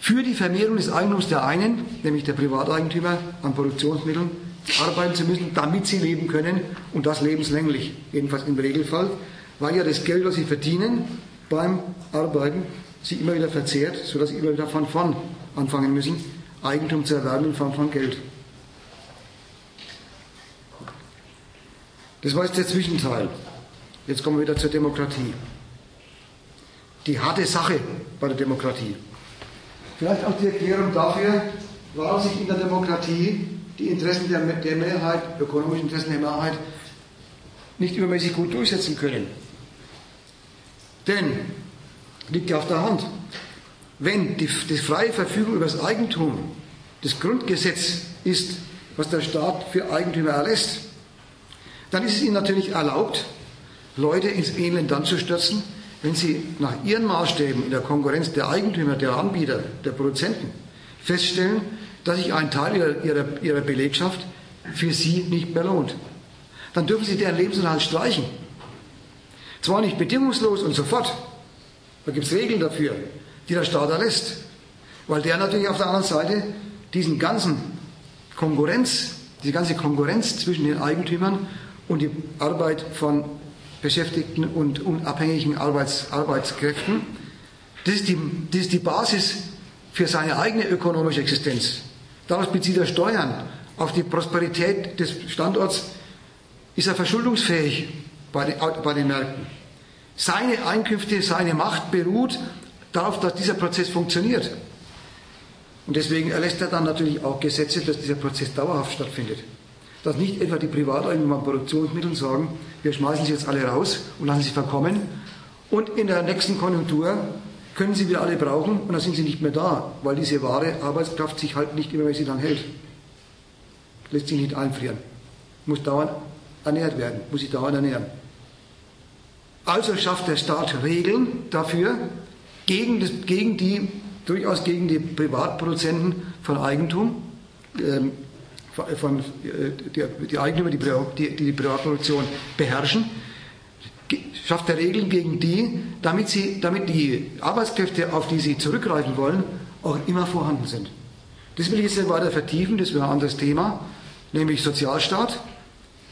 für die Vermehrung des Eigentums der einen, nämlich der Privateigentümer an Produktionsmitteln, arbeiten zu müssen, damit sie leben können und das lebenslänglich, jedenfalls im Regelfall, weil ja das Geld, was sie verdienen beim Arbeiten, sie immer wieder verzehrt, sodass sie immer wieder von vorn anfangen müssen, Eigentum zu erwerben in Form von Geld. Das war jetzt der Zwischenteil. Jetzt kommen wir wieder zur Demokratie. Die harte Sache bei der Demokratie. Vielleicht auch die Erklärung dafür, warum sich in der Demokratie die Interessen der, der Mehrheit, ökonomischen Interessen der Mehrheit, nicht übermäßig gut durchsetzen können. Denn liegt ja auf der Hand. Wenn die, die freie Verfügung über das Eigentum das Grundgesetz ist, was der Staat für Eigentümer erlässt, dann ist es ihnen natürlich erlaubt, Leute ins Elend dann zu stürzen, wenn sie nach ihren Maßstäben in der Konkurrenz der Eigentümer, der Anbieter, der Produzenten feststellen, dass sich ein Teil ihrer, ihrer, ihrer Belegschaft für sie nicht mehr lohnt. Dann dürfen sie deren Lebensunterhalt streichen. Zwar nicht bedingungslos und sofort, da gibt es Regeln dafür, die der Staat erlässt. Weil der natürlich auf der anderen Seite diesen ganzen Konkurrenz, diese ganze Konkurrenz zwischen den Eigentümern und die Arbeit von Beschäftigten und unabhängigen Arbeits, Arbeitskräften, das ist, die, das ist die Basis für seine eigene ökonomische Existenz. Daraus bezieht er Steuern. Auf die Prosperität des Standorts ist er verschuldungsfähig bei den, bei den Märkten. Seine Einkünfte, seine Macht beruht darauf, dass dieser Prozess funktioniert. Und deswegen erlässt er dann natürlich auch Gesetze, dass dieser Prozess dauerhaft stattfindet. Dass nicht etwa die Privateigentümer an Produktionsmitteln sagen, wir schmeißen sie jetzt alle raus und lassen sie verkommen und in der nächsten Konjunktur können sie wieder alle brauchen und dann sind sie nicht mehr da, weil diese wahre Arbeitskraft sich halt nicht übermäßig lang hält. Lässt sich nicht einfrieren. Muss dauernd ernährt werden, muss sich dauernd ernähren. Also schafft der Staat Regeln dafür, gegen, das, gegen die, durchaus gegen die Privatproduzenten von Eigentum, ähm, von, äh, die, die, Eigentümer, die, die die Privatproduktion beherrschen, schafft er Regeln gegen die, damit, sie, damit die Arbeitskräfte, auf die sie zurückgreifen wollen, auch immer vorhanden sind. Das will ich jetzt nicht weiter vertiefen, das wäre ein anderes Thema, nämlich Sozialstaat.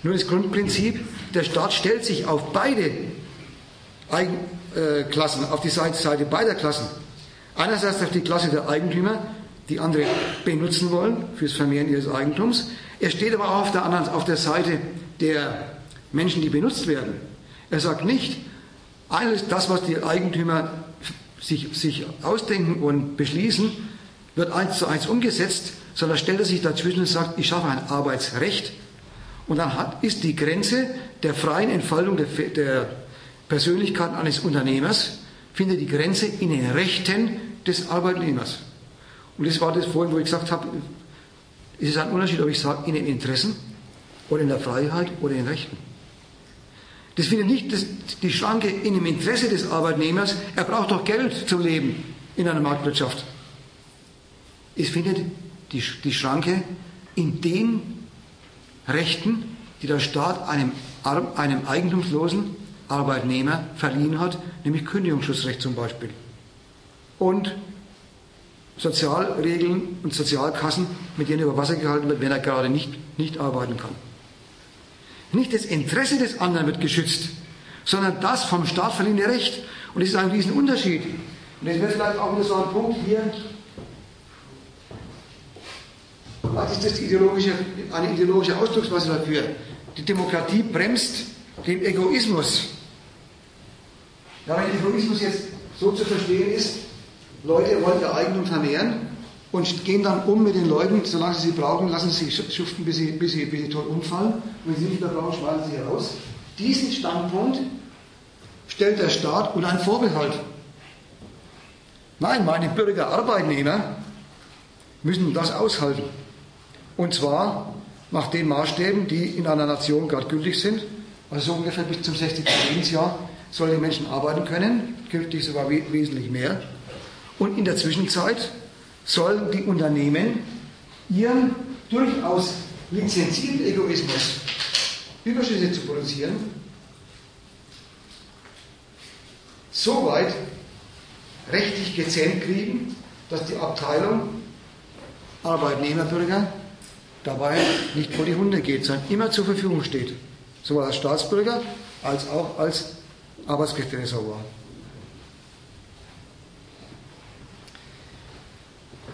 Nur das Grundprinzip, der Staat stellt sich auf beide Klassen, auf die Seite beider Klassen. Einerseits auf die Klasse der Eigentümer, die andere benutzen wollen fürs Vermehren ihres Eigentums. Er steht aber auch auf der, anderen, auf der Seite der Menschen, die benutzt werden. Er sagt nicht, alles das, was die Eigentümer sich, sich ausdenken und beschließen, wird eins zu eins umgesetzt, sondern stellt er sich dazwischen und sagt, ich schaffe ein Arbeitsrecht. Und dann hat, ist die Grenze der freien Entfaltung der, der Persönlichkeit eines Unternehmers, findet die Grenze in den Rechten des Arbeitnehmers. Und das war das vorhin, wo ich gesagt habe, es ist ein Unterschied, ob ich sage, in den Interessen oder in der Freiheit oder in den Rechten. Das findet nicht das, die Schranke in dem Interesse des Arbeitnehmers. Er braucht doch Geld zum Leben in einer Marktwirtschaft. Es findet die, die Schranke in den Rechten, die der Staat einem, einem eigentumslosen Arbeitnehmer verliehen hat, nämlich Kündigungsschutzrecht zum Beispiel. Und Sozialregeln und Sozialkassen, mit denen er über Wasser gehalten wird, wenn er gerade nicht, nicht arbeiten kann. Nicht das Interesse des anderen wird geschützt, sondern das vom Staat verliehene Recht. Und das ist ein Riesenunterschied. Und das wäre vielleicht auch wieder so ein Punkt hier. Was ist das ideologische, eine ideologische Ausdrucksweise dafür? Die Demokratie bremst den Egoismus. Ja, wenn Egoismus jetzt so zu verstehen ist, Leute wollen ihr Eigentum vermehren und gehen dann um mit den Leuten, solange sie sie brauchen, lassen sie schuften, bis sie, bis, sie, bis sie tot umfallen. Und wenn sie nicht mehr brauchen, schmeißen sie heraus. Diesen Standpunkt stellt der Staat unter einen Vorbehalt. Nein, meine Bürger, Arbeitnehmer müssen das aushalten. Und zwar nach den Maßstäben, die in einer Nation gerade gültig sind. Also so ungefähr bis zum 60. Lebensjahr sollen die Menschen arbeiten können, künftig sogar wesentlich mehr. Und in der Zwischenzeit sollen die Unternehmen ihren durchaus lizenzierten Egoismus, Überschüsse zu produzieren, so weit rechtlich gezähmt kriegen, dass die Abteilung Arbeitnehmerbürger dabei nicht vor die Hunde geht, sondern immer zur Verfügung steht. Sowohl als Staatsbürger als auch als Arbeitskräftereservoir.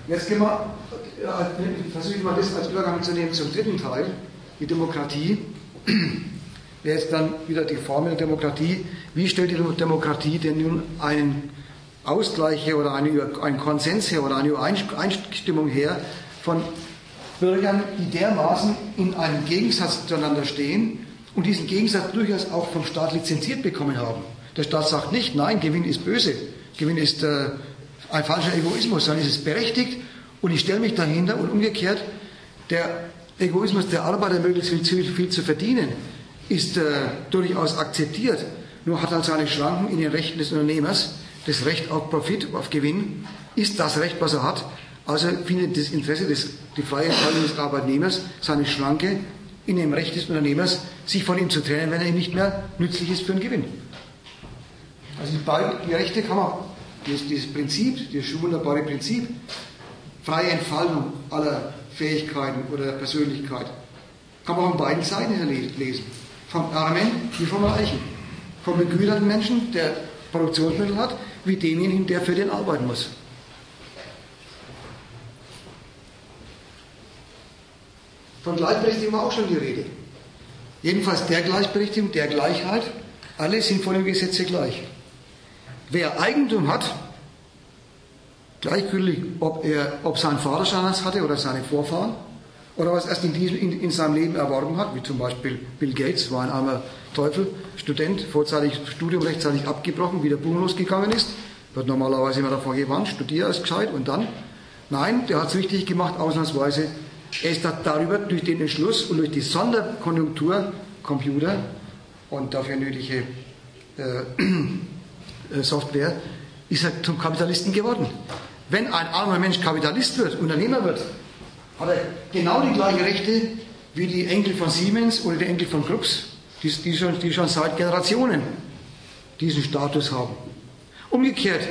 Jetzt gehen wir, äh, versuche ich mal das als Übergang zu nehmen zum dritten Teil, die Demokratie. Wäre jetzt dann wieder die Formel der Demokratie. Wie stellt die Demokratie denn nun einen Ausgleich her oder einen Konsens her oder eine Übereinstimmung her von Bürgern, die dermaßen in einem Gegensatz zueinander stehen und diesen Gegensatz durchaus auch vom Staat lizenziert bekommen haben? Der Staat sagt nicht, nein, Gewinn ist böse, Gewinn ist äh, ein falscher Egoismus, sondern es ist berechtigt und ich stelle mich dahinter und umgekehrt, der Egoismus der Arbeiter, möglichst viel, viel zu verdienen, ist äh, durchaus akzeptiert, nur hat halt seine Schranken in den Rechten des Unternehmers. Das Recht auf Profit, auf Gewinn ist das Recht, was er hat. Also findet das Interesse, des, die freie Entfaltung des Arbeitnehmers seine Schranke in dem Recht des Unternehmers, sich von ihm zu trennen, wenn er ihm nicht mehr nützlich ist für den Gewinn. Also die, Rechte kann man dieses, dieses Prinzip, dieses wunderbare Prinzip, freie Entfaltung aller Fähigkeiten oder Persönlichkeit, kann man von beiden Seiten lesen. Vom Armen wie vom Reichen. Vom begüterten Menschen, der Produktionsmittel hat, wie demjenigen, der für den arbeiten muss. Von Gleichberechtigung war auch schon die Rede. Jedenfalls der Gleichberechtigung, der Gleichheit, alle sind vor dem Gesetze gleich. Wer Eigentum hat, gleichgültig, ob er, ob sein Vater schon das hatte oder seine Vorfahren, oder was erst in, diesem, in, in, seinem Leben erworben hat, wie zum Beispiel Bill Gates, war ein armer Teufel, Student, vorzeitig Studium rechtzeitig abgebrochen, wieder buchlos gegangen ist, wird normalerweise immer davor gewarnt, studiere es gescheit und dann. Nein, der hat es richtig gemacht, ausnahmsweise. Er ist darüber durch den Entschluss und durch die Sonderkonjunktur, Computer und dafür nötige äh, äh, Software, ist er zum Kapitalisten geworden. Wenn ein armer Mensch Kapitalist wird, Unternehmer wird, hat er genau die gleichen Rechte wie die Enkel von Siemens oder die Enkel von Krups, die, die, schon, die schon seit Generationen diesen Status haben. Umgekehrt,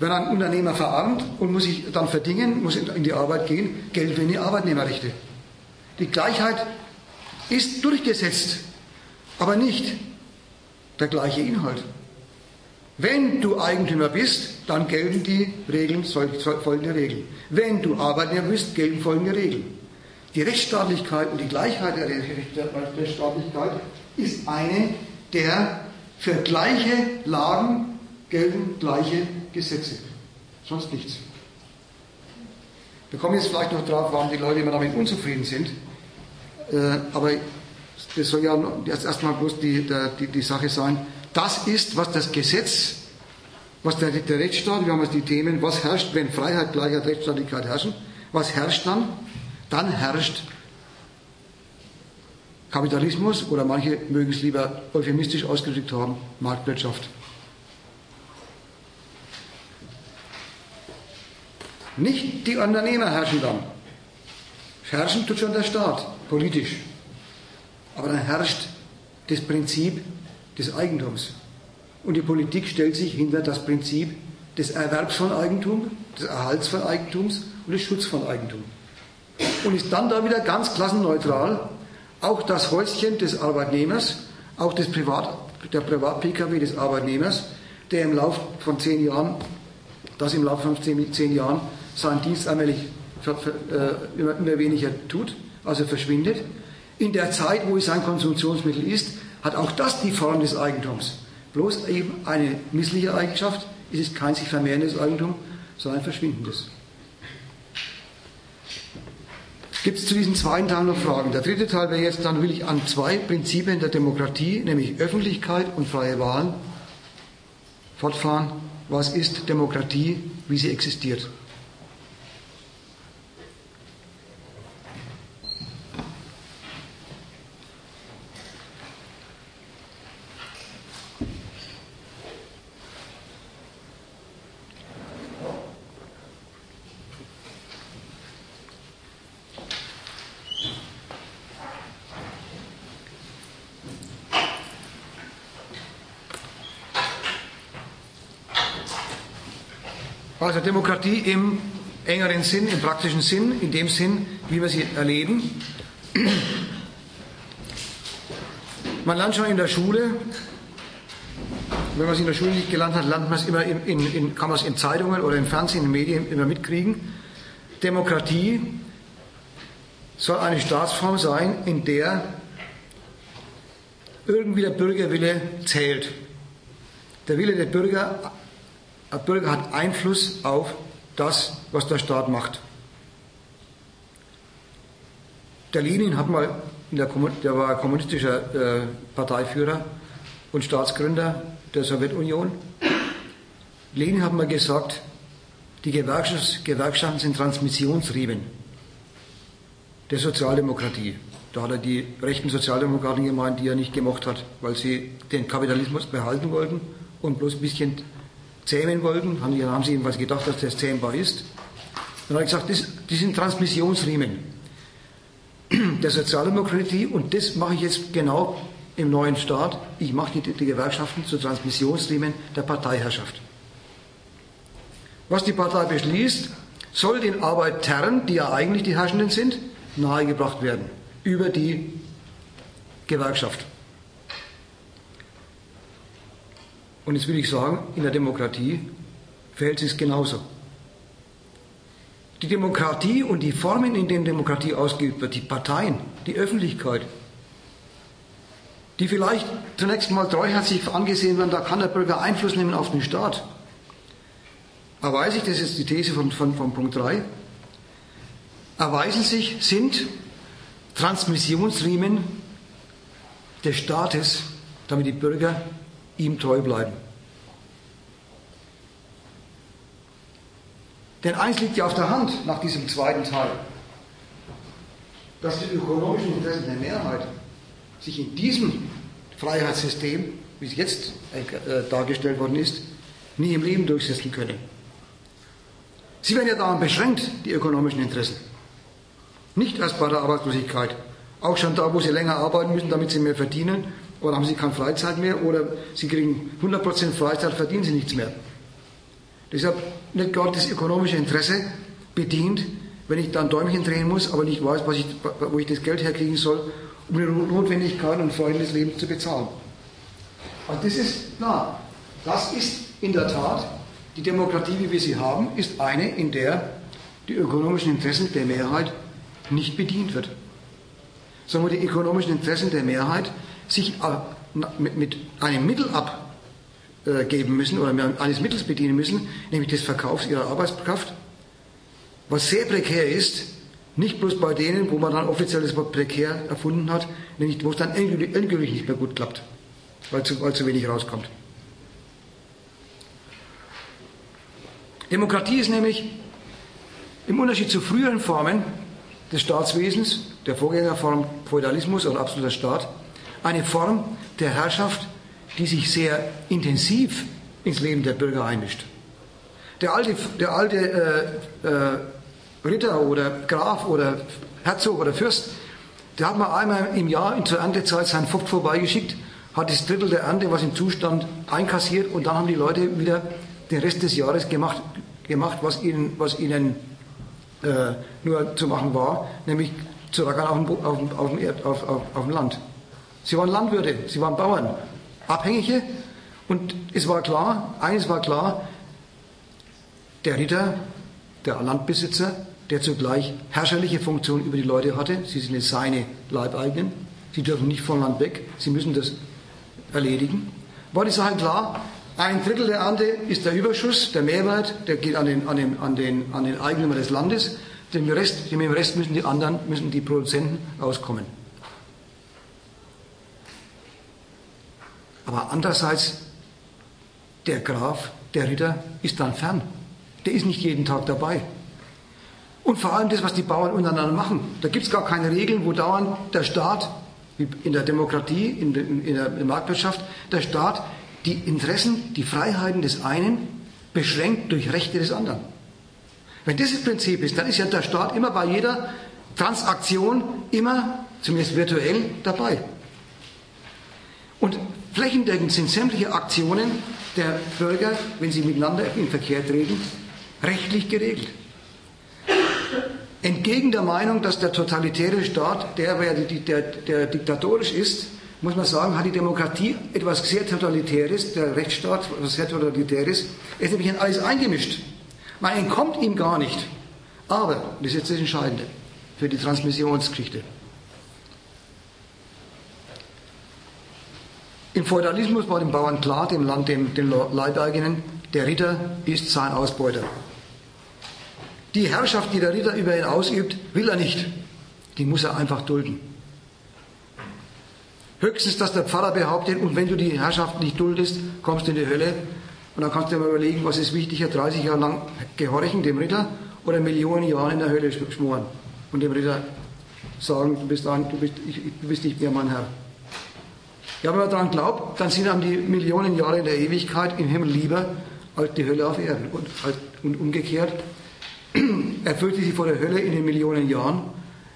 wenn ein Unternehmer verarmt und muss sich dann verdingen, muss in die Arbeit gehen, gelten die Arbeitnehmerrechte. Die Gleichheit ist durchgesetzt, aber nicht der gleiche Inhalt. Wenn du Eigentümer bist, dann gelten die Regeln, folgende Regeln. Wenn du Arbeitnehmer bist, gelten folgende Regeln. Die Rechtsstaatlichkeit und die Gleichheit der Rechtsstaatlichkeit ist eine der für gleiche Lagen gelten gleiche Gesetze. Sonst nichts. Wir kommen jetzt vielleicht noch drauf, warum die Leute immer damit unzufrieden sind. Äh, aber das soll ja erstmal bloß die, die, die Sache sein, das ist, was das Gesetz, was der, der Rechtsstaat, wir haben jetzt die Themen, was herrscht, wenn Freiheit, Gleichheit, Rechtsstaatlichkeit herrschen, was herrscht dann? Dann herrscht Kapitalismus oder manche mögen es lieber euphemistisch ausgedrückt haben, Marktwirtschaft. Nicht die Unternehmer herrschen dann. Herrschen tut schon der Staat, politisch. Aber dann herrscht das Prinzip des Eigentums. Und die Politik stellt sich hinter das Prinzip des Erwerbs von Eigentum, des Erhalts von Eigentums und des Schutzes von Eigentum. Und ist dann da wieder ganz klassenneutral auch das Häuschen des Arbeitnehmers, auch des Privat, der Privat-Pkw des Arbeitnehmers, der im Laufe von zehn Jahren, das im Laufe von zehn, zehn Jahren seinen Dienst allmählich äh, immer, weniger tut, also verschwindet. In der Zeit, wo es sein Konsumptionsmittel ist, hat auch das die Form des Eigentums. Bloß eben eine missliche Eigenschaft, es ist kein sich vermehrendes Eigentum, sondern ein verschwindendes. Gibt es zu diesem zweiten Teil noch Fragen? Der dritte Teil wäre jetzt, dann will ich an zwei Prinzipien der Demokratie, nämlich Öffentlichkeit und freie Wahlen, fortfahren. Was ist Demokratie, wie sie existiert? Also Demokratie im engeren Sinn, im praktischen Sinn, in dem Sinn, wie wir sie erleben. Man lernt schon in der Schule, wenn man es in der Schule nicht gelernt hat, lernt man es immer in, in, in, kann man es in Zeitungen oder im Fernsehen, in den Medien immer mitkriegen. Demokratie soll eine Staatsform sein, in der irgendwie der Bürgerwille zählt. Der Wille der Bürger der Bürger hat Einfluss auf das, was der Staat macht. Der Lenin hat mal, der, der, war kommunistischer äh, Parteiführer und Staatsgründer der Sowjetunion. Lenin hat mal gesagt, die Gewerkschaften sind Transmissionsriemen der Sozialdemokratie. Da hat er die rechten Sozialdemokraten gemeint, die er nicht gemocht hat, weil sie den Kapitalismus behalten wollten und bloß ein bisschen zähmen wollten, haben, haben sie jedenfalls gedacht, dass das zähmbar ist. Dann habe ich gesagt, das, das sind Transmissionsriemen der Sozialdemokratie und das mache ich jetzt genau im neuen Staat. Ich mache die, die Gewerkschaften zu Transmissionsriemen der Parteiherrschaft. Was die Partei beschließt, soll den Arbeitern, die ja eigentlich die Herrschenden sind, nahegebracht werden über die Gewerkschaft. Und jetzt will ich sagen, in der Demokratie verhält sich genauso. Die Demokratie und die Formen, in denen Demokratie ausgeübt wird, die Parteien, die Öffentlichkeit, die vielleicht zunächst mal treuherzig angesehen werden, da kann der Bürger Einfluss nehmen auf den Staat. Erweise ich, das ist die These von, von, von Punkt 3, erweisen sich, sind Transmissionsriemen des Staates, damit die Bürger ihm treu bleiben. Denn eins liegt ja auf der Hand nach diesem zweiten Teil, dass die ökonomischen Interessen der Mehrheit sich in diesem Freiheitssystem, wie es jetzt äh, dargestellt worden ist, nie im Leben durchsetzen können. Sie werden ja daran beschränkt, die ökonomischen Interessen. Nicht erst bei der Arbeitslosigkeit. Auch schon da, wo sie länger arbeiten müssen, damit sie mehr verdienen oder haben sie keine Freizeit mehr oder sie kriegen 100% Freizeit, verdienen sie nichts mehr. Deshalb nicht gerade das ökonomische Interesse bedient, wenn ich da ein Däumchen drehen muss, aber nicht weiß, ich, wo ich das Geld herkriegen soll, um die Notwendigkeiten und Freuden des Lebens zu bezahlen. Und das ist klar. Das ist in der Tat, die Demokratie, wie wir sie haben, ist eine, in der die ökonomischen Interessen der Mehrheit nicht bedient wird. Sondern die ökonomischen Interessen der Mehrheit sich äh, mit einem Mittel abgeben müssen oder eines Mittels bedienen müssen, nämlich des Verkaufs ihrer Arbeitskraft, was sehr prekär ist, nicht bloß bei denen, wo man dann offiziell das Wort prekär erfunden hat, nämlich wo es dann endgültig nicht mehr gut klappt, weil zu, weil zu wenig rauskommt. Demokratie ist nämlich im Unterschied zu früheren Formen des Staatswesens, der Vorgängerform Feudalismus oder absoluter Staat, eine Form der Herrschaft, die sich sehr intensiv ins Leben der Bürger einmischt. Der alte, der alte äh, äh, Ritter oder Graf oder Herzog oder Fürst, der hat mal einmal im Jahr zur Erntezeit seinen Vogt vorbeigeschickt, hat das Drittel der Ernte, was im Zustand einkassiert und dann haben die Leute wieder den Rest des Jahres gemacht, gemacht was ihnen, was ihnen äh, nur zu machen war, nämlich zu rackern auf dem, auf, auf, auf, auf dem Land. Sie waren Landwirte, sie waren Bauern, Abhängige. Und es war klar, eines war klar, der Ritter, der Landbesitzer, der zugleich herrscherliche Funktion über die Leute hatte, sie sind jetzt seine Leibeigenen, sie dürfen nicht vom Land weg, sie müssen das erledigen, war die Sache klar, Ein Drittel der Ernte ist der Überschuss, der Mehrwert, der geht an den, an den, an den, an den Eigentümer des Landes. Dem Rest, dem Rest müssen die anderen, müssen die Produzenten auskommen. Aber andererseits, der Graf, der Ritter ist dann fern. Der ist nicht jeden Tag dabei. Und vor allem das, was die Bauern untereinander machen. Da gibt es gar keine Regeln, wo dauernd der Staat, wie in der Demokratie, in der, in der Marktwirtschaft, der Staat die Interessen, die Freiheiten des einen beschränkt durch Rechte des anderen. Wenn das das Prinzip ist, dann ist ja der Staat immer bei jeder Transaktion immer, zumindest virtuell, dabei. Und flächendeckend sind sämtliche Aktionen der Bürger, wenn sie miteinander in Verkehr treten, rechtlich geregelt. Entgegen der Meinung, dass der totalitäre Staat, der, der, der diktatorisch ist, muss man sagen, hat die Demokratie etwas sehr Totalitäres, der Rechtsstaat etwas sehr Totalitäres. Er ist nämlich in alles eingemischt. Man entkommt ihm gar nicht. Aber, das ist jetzt das Entscheidende für die Transmissionsgeschichte. Im Feudalismus war dem Bauern klar, dem Land, dem, dem Leibeigenen, der Ritter ist sein Ausbeuter. Die Herrschaft, die der Ritter über ihn ausübt, will er nicht. Die muss er einfach dulden. Höchstens, dass der Pfarrer behauptet, und wenn du die Herrschaft nicht duldest, kommst du in die Hölle. Und dann kannst du dir mal überlegen, was ist wichtiger, 30 Jahre lang gehorchen dem Ritter oder Millionen Jahre in der Hölle schmoren und dem Ritter sagen, du bist, ein, du bist, ich, du bist nicht mehr mein Herr. Ja, wenn man daran glaubt, dann sind einem die Millionen Jahre in der Ewigkeit im Himmel lieber als die Hölle auf Erden. Und, und umgekehrt, er fürchtet sich vor der Hölle in den Millionen Jahren,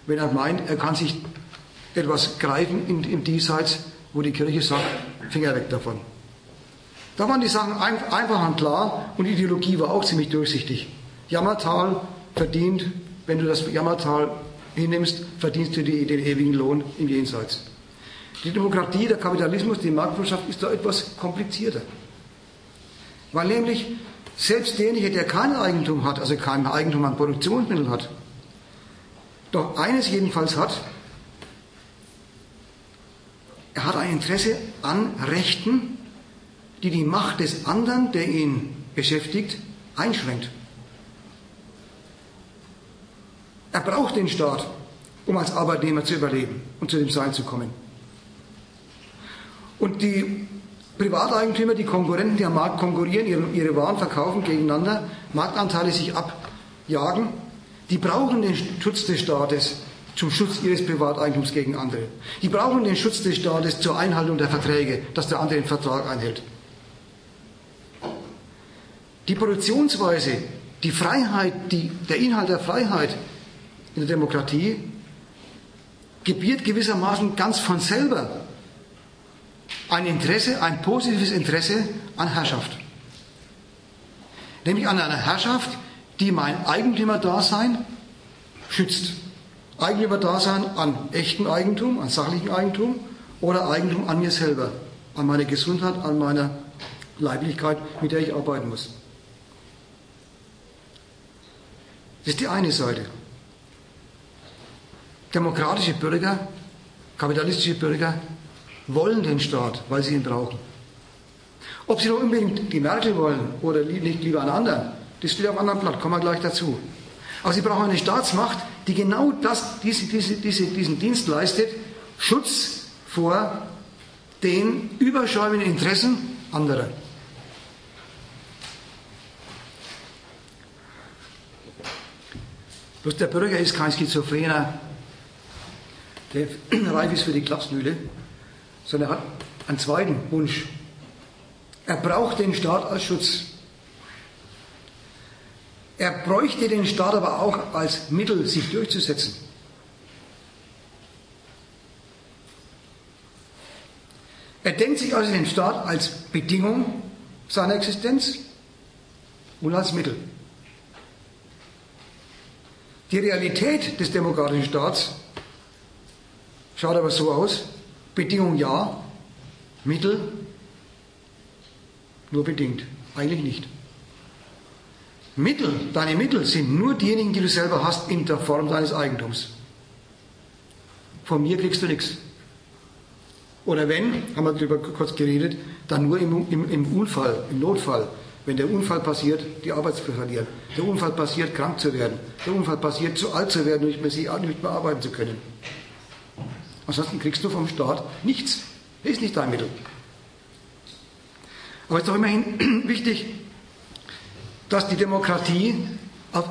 wenn er meint, er kann sich etwas greifen in, im Diesseits, wo die Kirche sagt, Finger weg davon. Da waren die Sachen einfach und klar und die Ideologie war auch ziemlich durchsichtig. Jammertal verdient, wenn du das Jammertal hinnimmst, verdienst du die, den ewigen Lohn im Jenseits. Die Demokratie, der Kapitalismus, die Marktwirtschaft ist da etwas komplizierter. Weil nämlich selbst derjenige, der kein Eigentum hat, also kein Eigentum an Produktionsmitteln hat, doch eines jedenfalls hat, er hat ein Interesse an Rechten, die die Macht des anderen, der ihn beschäftigt, einschränkt. Er braucht den Staat, um als Arbeitnehmer zu überleben und zu dem Sein zu kommen. Und die Privateigentümer, die Konkurrenten, die am Markt konkurrieren, ihre, ihre Waren verkaufen gegeneinander, Marktanteile sich abjagen, die brauchen den Schutz des Staates, zum Schutz ihres Privateigentums gegen andere. Die brauchen den Schutz des Staates zur Einhaltung der Verträge, dass der andere den Vertrag einhält. Die Produktionsweise, die Freiheit, die, der Inhalt der Freiheit in der Demokratie gebiert gewissermaßen ganz von selber ein Interesse, ein positives Interesse an Herrschaft. Nämlich an einer Herrschaft, die mein Eigentümerdasein schützt. Eigentümerdasein an echtem Eigentum, an sachlichem Eigentum oder Eigentum an mir selber, an meiner Gesundheit, an meiner Leiblichkeit, mit der ich arbeiten muss. Das ist die eine Seite. Demokratische Bürger, kapitalistische Bürger wollen den Staat, weil sie ihn brauchen. Ob sie nur unbedingt die Merkel wollen oder nicht lieber einen anderen, das steht auf einem anderen Blatt, kommen wir gleich dazu. Aber sie brauchen eine Staatsmacht, die genau das, diese, diese, diese, diesen Dienst leistet, Schutz vor den überschäumenden Interessen anderer. Bloß der Bürger ist kein Schizophrener, der reif ist für die Klapsmühle, sondern er hat einen zweiten Wunsch. Er braucht den Staat als Schutz. Er bräuchte den Staat aber auch als Mittel, sich durchzusetzen. Er denkt sich also den Staat als Bedingung seiner Existenz und als Mittel. Die Realität des demokratischen Staats schaut aber so aus, Bedingung ja, Mittel nur bedingt, eigentlich nicht. Mittel, deine Mittel sind nur diejenigen, die du selber hast in der Form deines Eigentums. Von mir kriegst du nichts. Oder wenn, haben wir darüber kurz geredet, dann nur im, im, im Unfall, im Notfall. Wenn der Unfall passiert, die Arbeit zu verlieren. Der Unfall passiert, krank zu werden. Der Unfall passiert, zu alt zu werden nicht mehr, nicht mehr arbeiten zu können. Ansonsten kriegst du vom Staat nichts. Das ist nicht dein Mittel. Aber es ist doch immerhin wichtig, dass die Demokratie auf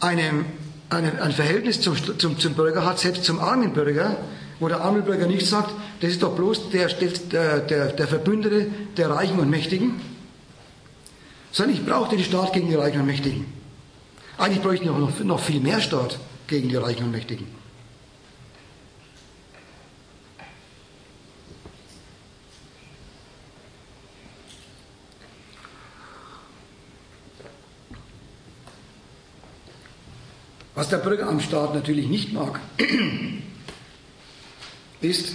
einem, eine, ein Verhältnis zum, zum, zum Bürger hat, selbst zum armen Bürger, wo der arme Bürger nicht sagt, das ist doch bloß der, der, der, der Verbündete der Reichen und Mächtigen, sondern ich brauche den Staat gegen die Reichen und Mächtigen. Eigentlich bräuchte ich noch, noch viel mehr Staat gegen die Reichen und Mächtigen. Was der Bürger am Staat natürlich nicht mag, ist,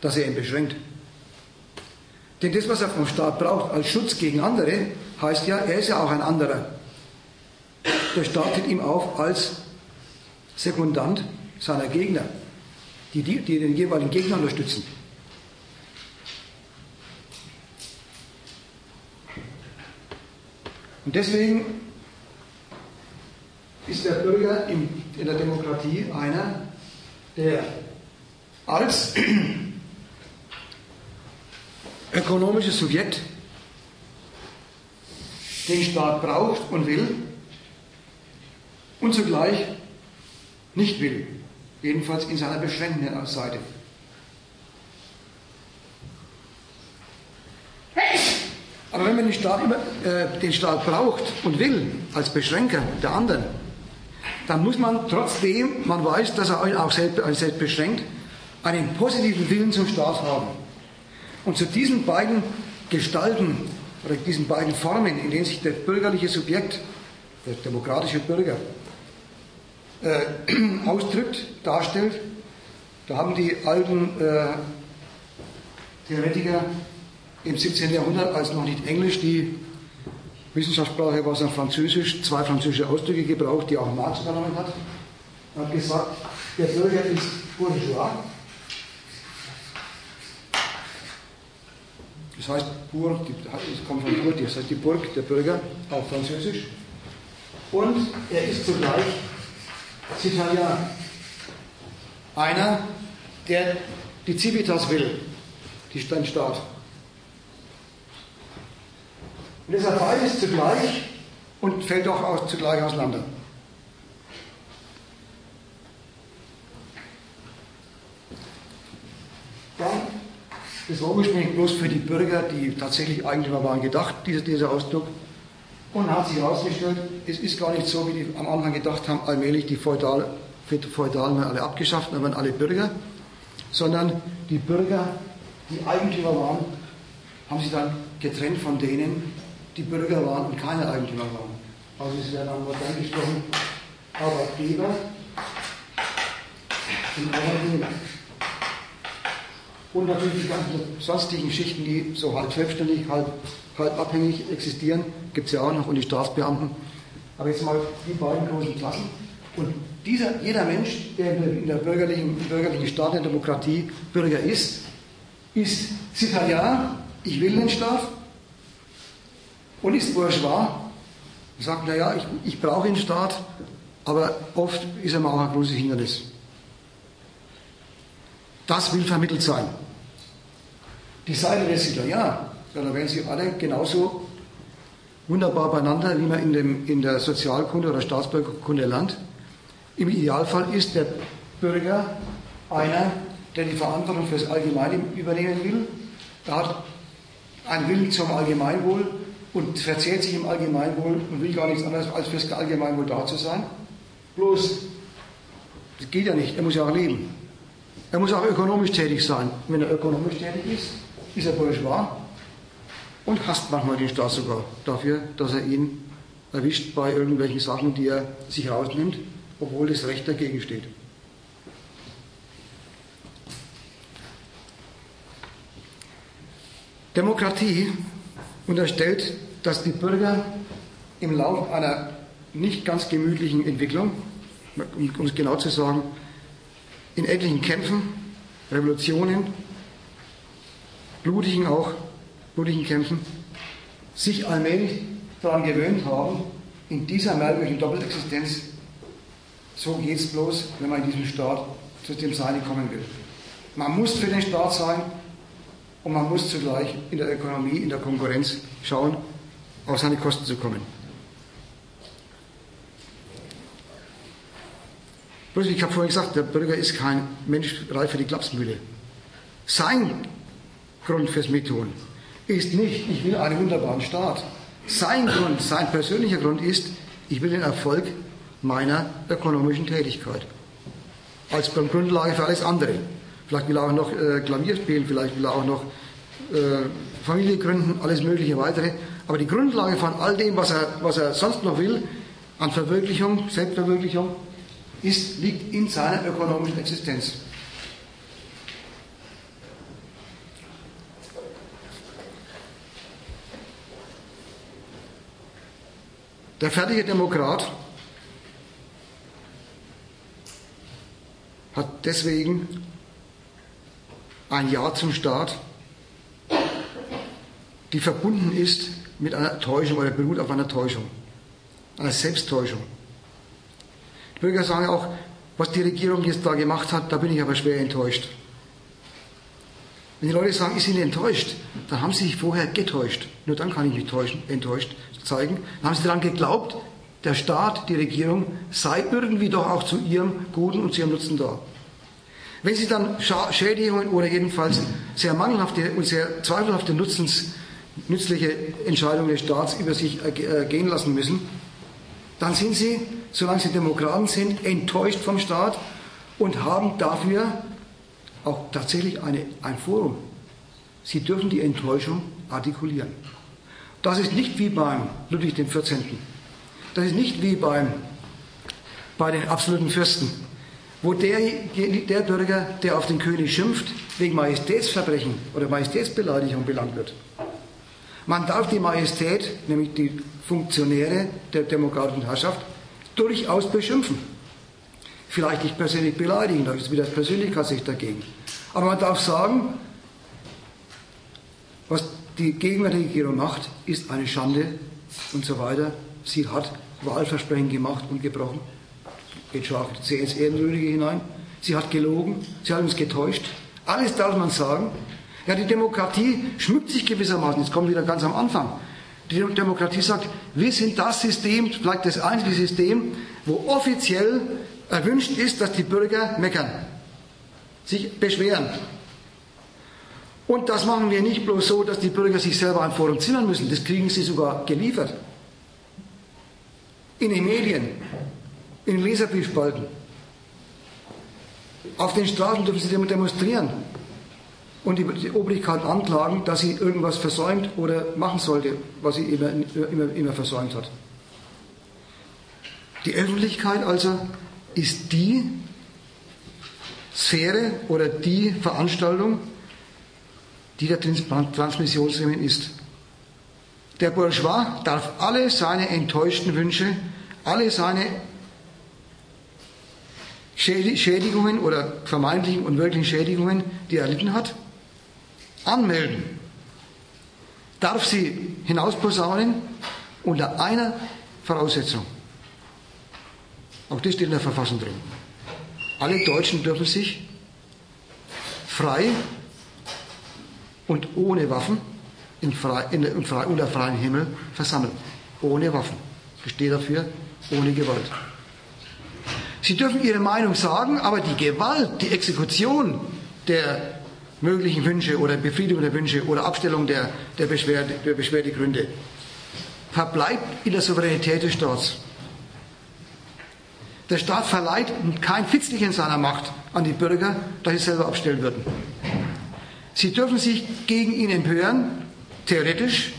dass er ihn beschränkt. Denn das, was er vom Staat braucht als Schutz gegen andere, heißt ja, er ist ja auch ein anderer. Der Staat tritt ihm auf als Sekundant seiner Gegner, die, die, die den jeweiligen Gegner unterstützen. Und deswegen ist der Bürger in, in der Demokratie einer, der als ökonomisches Subjekt den Staat braucht und will und zugleich nicht will, jedenfalls in seiner beschränkenden Seite. Aber wenn man den Staat, äh, den Staat braucht und will als Beschränker der anderen, dann muss man trotzdem, man weiß, dass er auch selbst, selbst beschränkt, einen positiven Willen zum Staat haben. Und zu diesen beiden Gestalten oder diesen beiden Formen, in denen sich das bürgerliche Subjekt, der demokratische Bürger, äh, ausdrückt, darstellt, da haben die alten äh, Theoretiker im 17. Jahrhundert, als noch nicht Englisch die Wissenschaftssprache war es dann Französisch, zwei französische Ausdrücke gebraucht, die auch Marx übernommen hat. Er hat gesagt, der Bürger ist bourgeois. Das heißt, Bourg, das kommt von Bourg, das heißt die Burg, der Bürger, auf Französisch. Und er ist zugleich Citoyen. Einer, der die Civitas will, die Staat. Und deshalb beides zugleich und fällt auch zugleich auseinander. Dann, das war ursprünglich bloß für die Bürger, die tatsächlich Eigentümer waren, gedacht, dieser, dieser Ausdruck. Und hat sich herausgestellt, es ist gar nicht so, wie die am Anfang gedacht haben, allmählich die Feudal, Feudalen werden alle abgeschafft, dann werden alle Bürger, sondern die Bürger, die Eigentümer waren, haben sich dann getrennt von denen, die Bürger waren und keine Eigentümer waren. Also es werden dann modern gesprochen Arbeitgeber und Arbeitnehmer. Und natürlich die ganzen sonstigen Schichten, die so halb selbstständig, halb, halb abhängig existieren, gibt es ja auch noch, und die Staatsbeamten. Aber jetzt mal die beiden großen Klassen. Und dieser, jeder Mensch, der in der bürgerlichen, bürgerlichen Staat, der Demokratie Bürger ist, ist Citoyen, ich will den Staat, und ist bourgeois, sagt, naja, ich, ich brauche den Staat, aber oft ist er mir auch ein großes Hindernis. Das will vermittelt sein. Die Seite des Citoyen, ja, da werden sie alle genauso wunderbar beieinander, wie man in, dem, in der Sozialkunde oder Staatsbürgerkunde lernt. Im Idealfall ist der Bürger einer, der die Verantwortung für das Allgemeine übernehmen will. Er hat einen Willen zum Allgemeinwohl und verzehrt sich im Allgemeinwohl und will gar nichts anderes als fürs Allgemeinwohl da zu sein. Bloß, das geht ja nicht, er muss ja auch leben. Er muss auch ökonomisch tätig sein. wenn er ökonomisch tätig ist, ist er bourgeois und hasst manchmal den Staat sogar dafür, dass er ihn erwischt bei irgendwelchen Sachen, die er sich rausnimmt, obwohl das Recht dagegen steht. Demokratie unterstellt, dass die Bürger im Laufe einer nicht ganz gemütlichen Entwicklung, um es genau zu sagen, in etlichen Kämpfen, Revolutionen blutigen auch, blutigen Kämpfen, sich allmählich daran gewöhnt haben, in dieser merkwürdigen Doppelexistenz, so geht es bloß, wenn man in diesem Staat zu dem Seine kommen will. Man muss für den Staat sein und man muss zugleich in der Ökonomie, in der Konkurrenz schauen, auf seine Kosten zu kommen. Ich habe vorhin gesagt, der Bürger ist kein Mensch reif für die Klapsmühle. Sein Grund fürs Mittun ist nicht, ich will einen wunderbaren Staat. Sein Grund, sein persönlicher Grund ist, ich will den Erfolg meiner ökonomischen Tätigkeit. Als Grundlage für alles andere. Vielleicht will er auch noch äh, Klavier spielen, vielleicht will er auch noch äh, Familie gründen, alles mögliche weitere. Aber die Grundlage von all dem, was er, was er sonst noch will, an Verwirklichung, Selbstverwirklichung, ist, liegt in seiner ökonomischen Existenz. Der fertige Demokrat hat deswegen ein Ja zum Staat, die verbunden ist mit einer Täuschung oder beruht auf einer Täuschung, einer Selbsttäuschung. Die Bürger sagen auch, was die Regierung jetzt da gemacht hat, da bin ich aber schwer enttäuscht. Wenn die Leute sagen, ich bin enttäuscht, dann haben sie sich vorher getäuscht. Nur dann kann ich mich täuschen, enttäuscht zeigen. Dann haben sie daran geglaubt, der Staat, die Regierung sei irgendwie doch auch zu ihrem Guten und zu ihrem Nutzen da. Wenn sie dann Schädigungen oder jedenfalls sehr mangelhafte und sehr zweifelhafte Nutzens, nützliche Entscheidungen des Staats über sich äh, gehen lassen müssen, dann sind sie, solange sie Demokraten sind, enttäuscht vom Staat und haben dafür auch tatsächlich eine, ein Forum. Sie dürfen die Enttäuschung artikulieren. Das ist nicht wie beim Ludwig XIV. Das ist nicht wie beim, bei den absoluten Fürsten, wo der, der Bürger, der auf den König schimpft, wegen Majestätsverbrechen oder Majestätsbeleidigung belangt wird. Man darf die Majestät, nämlich die Funktionäre der demokratischen Herrschaft, durchaus beschimpfen. Vielleicht nicht persönlich beleidigen, da ist wieder das Persönlichkeitsrecht dagegen. Aber man darf sagen, was die gegenwärtige Regierung macht, ist eine Schande und so weiter. Sie hat Wahlversprechen gemacht und gebrochen. Geht schon sehr ins Ehrenrührige hinein. Sie hat gelogen, sie hat uns getäuscht. Alles darf man sagen. Ja, die Demokratie schmückt sich gewissermaßen. Jetzt kommen wir wieder ganz am Anfang. Die Demokratie sagt, wir sind das System, vielleicht das einzige System, wo offiziell erwünscht ist, dass die Bürger meckern, sich beschweren. Und das machen wir nicht bloß so, dass die Bürger sich selber ein Forum zimmern müssen, das kriegen sie sogar geliefert. In den Medien, in Leserbriefspalten. Auf den Straßen dürfen sie demonstrieren und die, Obrigkeit anklagen, dass sie irgendwas versäumt oder machen sollte, was sie immer, immer, immer versäumt hat. Die Öffentlichkeit also ist die Sphäre oder die Veranstaltung, die der Transmissionsriemen ist. Der Bourgeois darf alle seine enttäuschten Wünsche, alle seine Schädigungen oder vermeintlichen und wirklichen Schädigungen, die er erlitten hat, anmelden. Darf sie hinausposaunen unter einer Voraussetzung. Auch das steht in der Verfassung drin. Alle Deutschen dürfen sich frei und ohne Waffen in frei, in, in frei, unter freiem Himmel versammeln. Ohne Waffen. Ich stehe dafür, ohne Gewalt. Sie dürfen Ihre Meinung sagen, aber die Gewalt, die Exekution der möglichen Wünsche oder Befriedigung der Wünsche oder Abstellung der, der, Beschwerde, der Beschwerdegründe verbleibt in der Souveränität des Staats. Der Staat verleiht kein Fitzlichen seiner Macht an die Bürger, dass sie selber abstellen würden. Sie dürfen sich gegen ihn empören, theoretisch,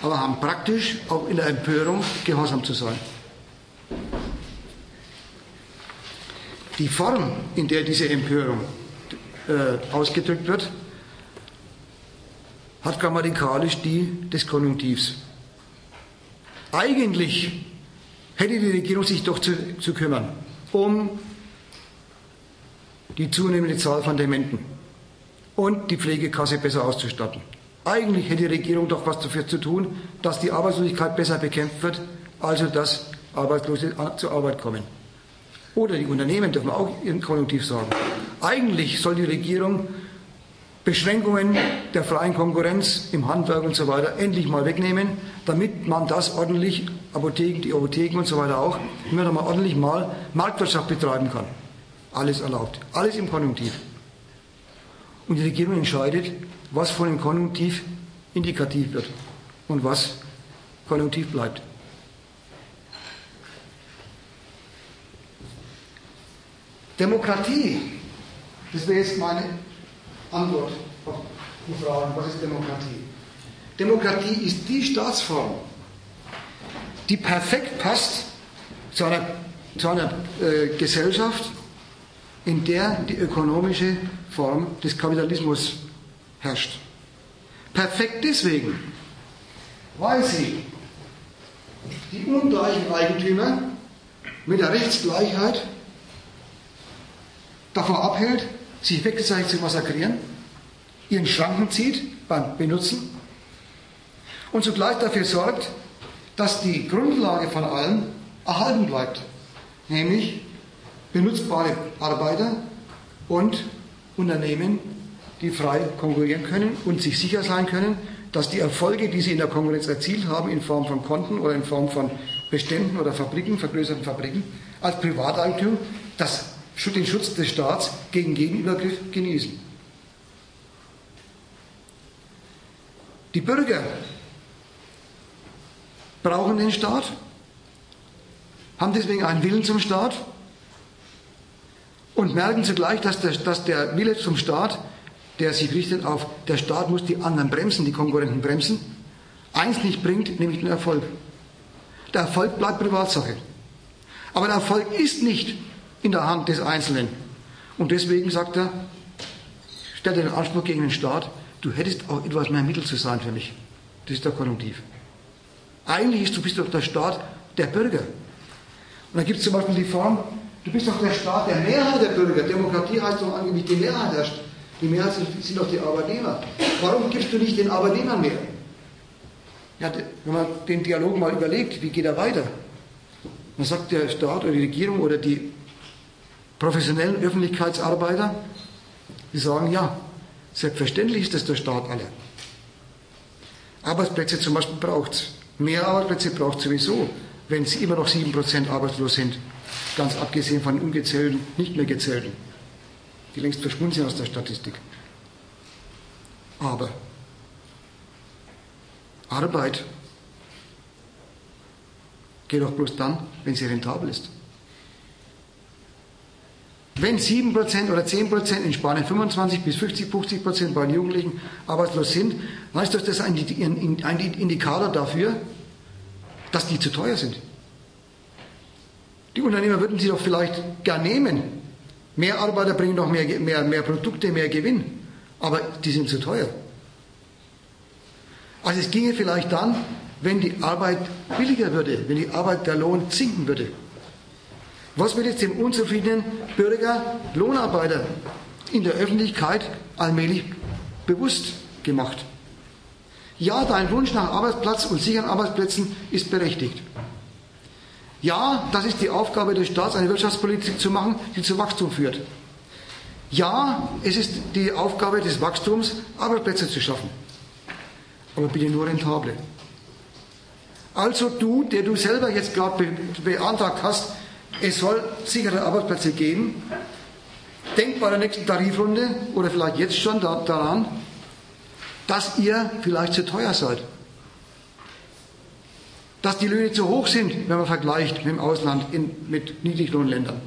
aber haben praktisch auch in der Empörung gehorsam zu sein. Die Form, in der diese Empörung äh, ausgedrückt wird, hat grammatikalisch die des Konjunktivs. Eigentlich hätte die Regierung sich doch zu, zu kümmern um die zunehmende Zahl von Dementen und die Pflegekasse besser auszustatten. Eigentlich hätte die Regierung doch was dafür zu tun, dass die Arbeitslosigkeit besser bekämpft wird, also dass Arbeitslose zur Arbeit kommen. Oder die Unternehmen dürfen auch im Konjunktiv sagen. Eigentlich soll die Regierung Beschränkungen der freien Konkurrenz im Handwerk und so weiter endlich mal wegnehmen, damit man das ordentlich, Apotheken, die Apotheken und so weiter auch, immer noch mal ordentlich mal Marktwirtschaft betreiben kann. Alles erlaubt. Alles im Konjunktiv. Und die Regierung entscheidet, was von dem Konjunktiv indikativ wird und was konjunktiv bleibt. Demokratie, das wäre jetzt meine Antwort auf die Frage, was ist Demokratie? Demokratie ist die Staatsform, die perfekt passt zu einer, zu einer äh, Gesellschaft, in der die ökonomische Form des Kapitalismus herrscht. Perfekt deswegen, weil sie die ungleichen Eigentümer mit der Rechtsgleichheit davor abhält, sich wechselseitig zu massakrieren, ihren Schranken zieht beim Benutzen und zugleich dafür sorgt, dass die Grundlage von allem erhalten bleibt, nämlich benutzbare Arbeiter und Unternehmen, die frei konkurrieren können und sich sicher sein können, dass die Erfolge, die sie in der Konkurrenz erzielt haben, in Form von Konten oder in Form von Beständen oder Fabriken, vergrößerten Fabriken, als Privateigentum das den Schutz des Staats gegen Gegenübergriff genießen. Die Bürger brauchen den Staat, haben deswegen einen Willen zum Staat und merken zugleich, dass der, dass der Wille zum Staat, der sich richtet auf, der Staat muss die anderen bremsen, die Konkurrenten bremsen, eins nicht bringt, nämlich den Erfolg. Der Erfolg bleibt Privatsache. Aber der Erfolg ist nicht in der Hand des Einzelnen. Und deswegen sagt er, stellt er den Anspruch gegen den Staat, du hättest auch etwas mehr Mittel zu sein für mich. Das ist der Konjunktiv. Eigentlich ist, du bist doch der Staat der Bürger. Und dann gibt es zum Beispiel die Form, du bist doch der Staat der Mehrheit der Bürger. Demokratie heißt doch angeblich, die Mehrheit herrscht. Die Mehrheit sind doch die Arbeitnehmer. Warum gibst du nicht den Arbeitnehmern mehr? Ja, wenn man den Dialog mal überlegt, wie geht er weiter? Dann sagt der Staat oder die Regierung oder die professionellen Öffentlichkeitsarbeiter, die sagen, ja, selbstverständlich ist das der Staat alle. Arbeitsplätze zum Beispiel braucht es. Mehr Arbeitsplätze braucht es sowieso, wenn es immer noch 7% arbeitslos sind. Ganz abgesehen von ungezählten, nicht mehr gezählten, die längst verschwunden sind aus der Statistik. Aber Arbeit geht doch bloß dann, wenn sie rentabel ist. Wenn 7% oder 10% in Spanien 25 bis 50, 50% bei den Jugendlichen arbeitslos sind, dann ist das ein Indikator dafür, dass die zu teuer sind. Die Unternehmer würden sie doch vielleicht gern nehmen. Mehr Arbeiter bringen doch mehr, mehr, mehr Produkte, mehr Gewinn. Aber die sind zu teuer. Also es ginge vielleicht dann, wenn die Arbeit billiger würde, wenn die Arbeit der Lohn sinken würde. Was wird jetzt dem unzufriedenen Bürger, Lohnarbeiter in der Öffentlichkeit allmählich bewusst gemacht? Ja, dein Wunsch nach Arbeitsplatz und sicheren Arbeitsplätzen ist berechtigt. Ja, das ist die Aufgabe des Staats, eine Wirtschaftspolitik zu machen, die zu Wachstum führt. Ja, es ist die Aufgabe des Wachstums, Arbeitsplätze zu schaffen. Aber bitte nur rentable. Also du, der du selber jetzt gerade beantragt hast, es soll sichere Arbeitsplätze geben. Denkt bei der nächsten Tarifrunde oder vielleicht jetzt schon daran, dass ihr vielleicht zu teuer seid. Dass die Löhne zu hoch sind, wenn man vergleicht mit dem Ausland, in, mit Niedriglohnländern.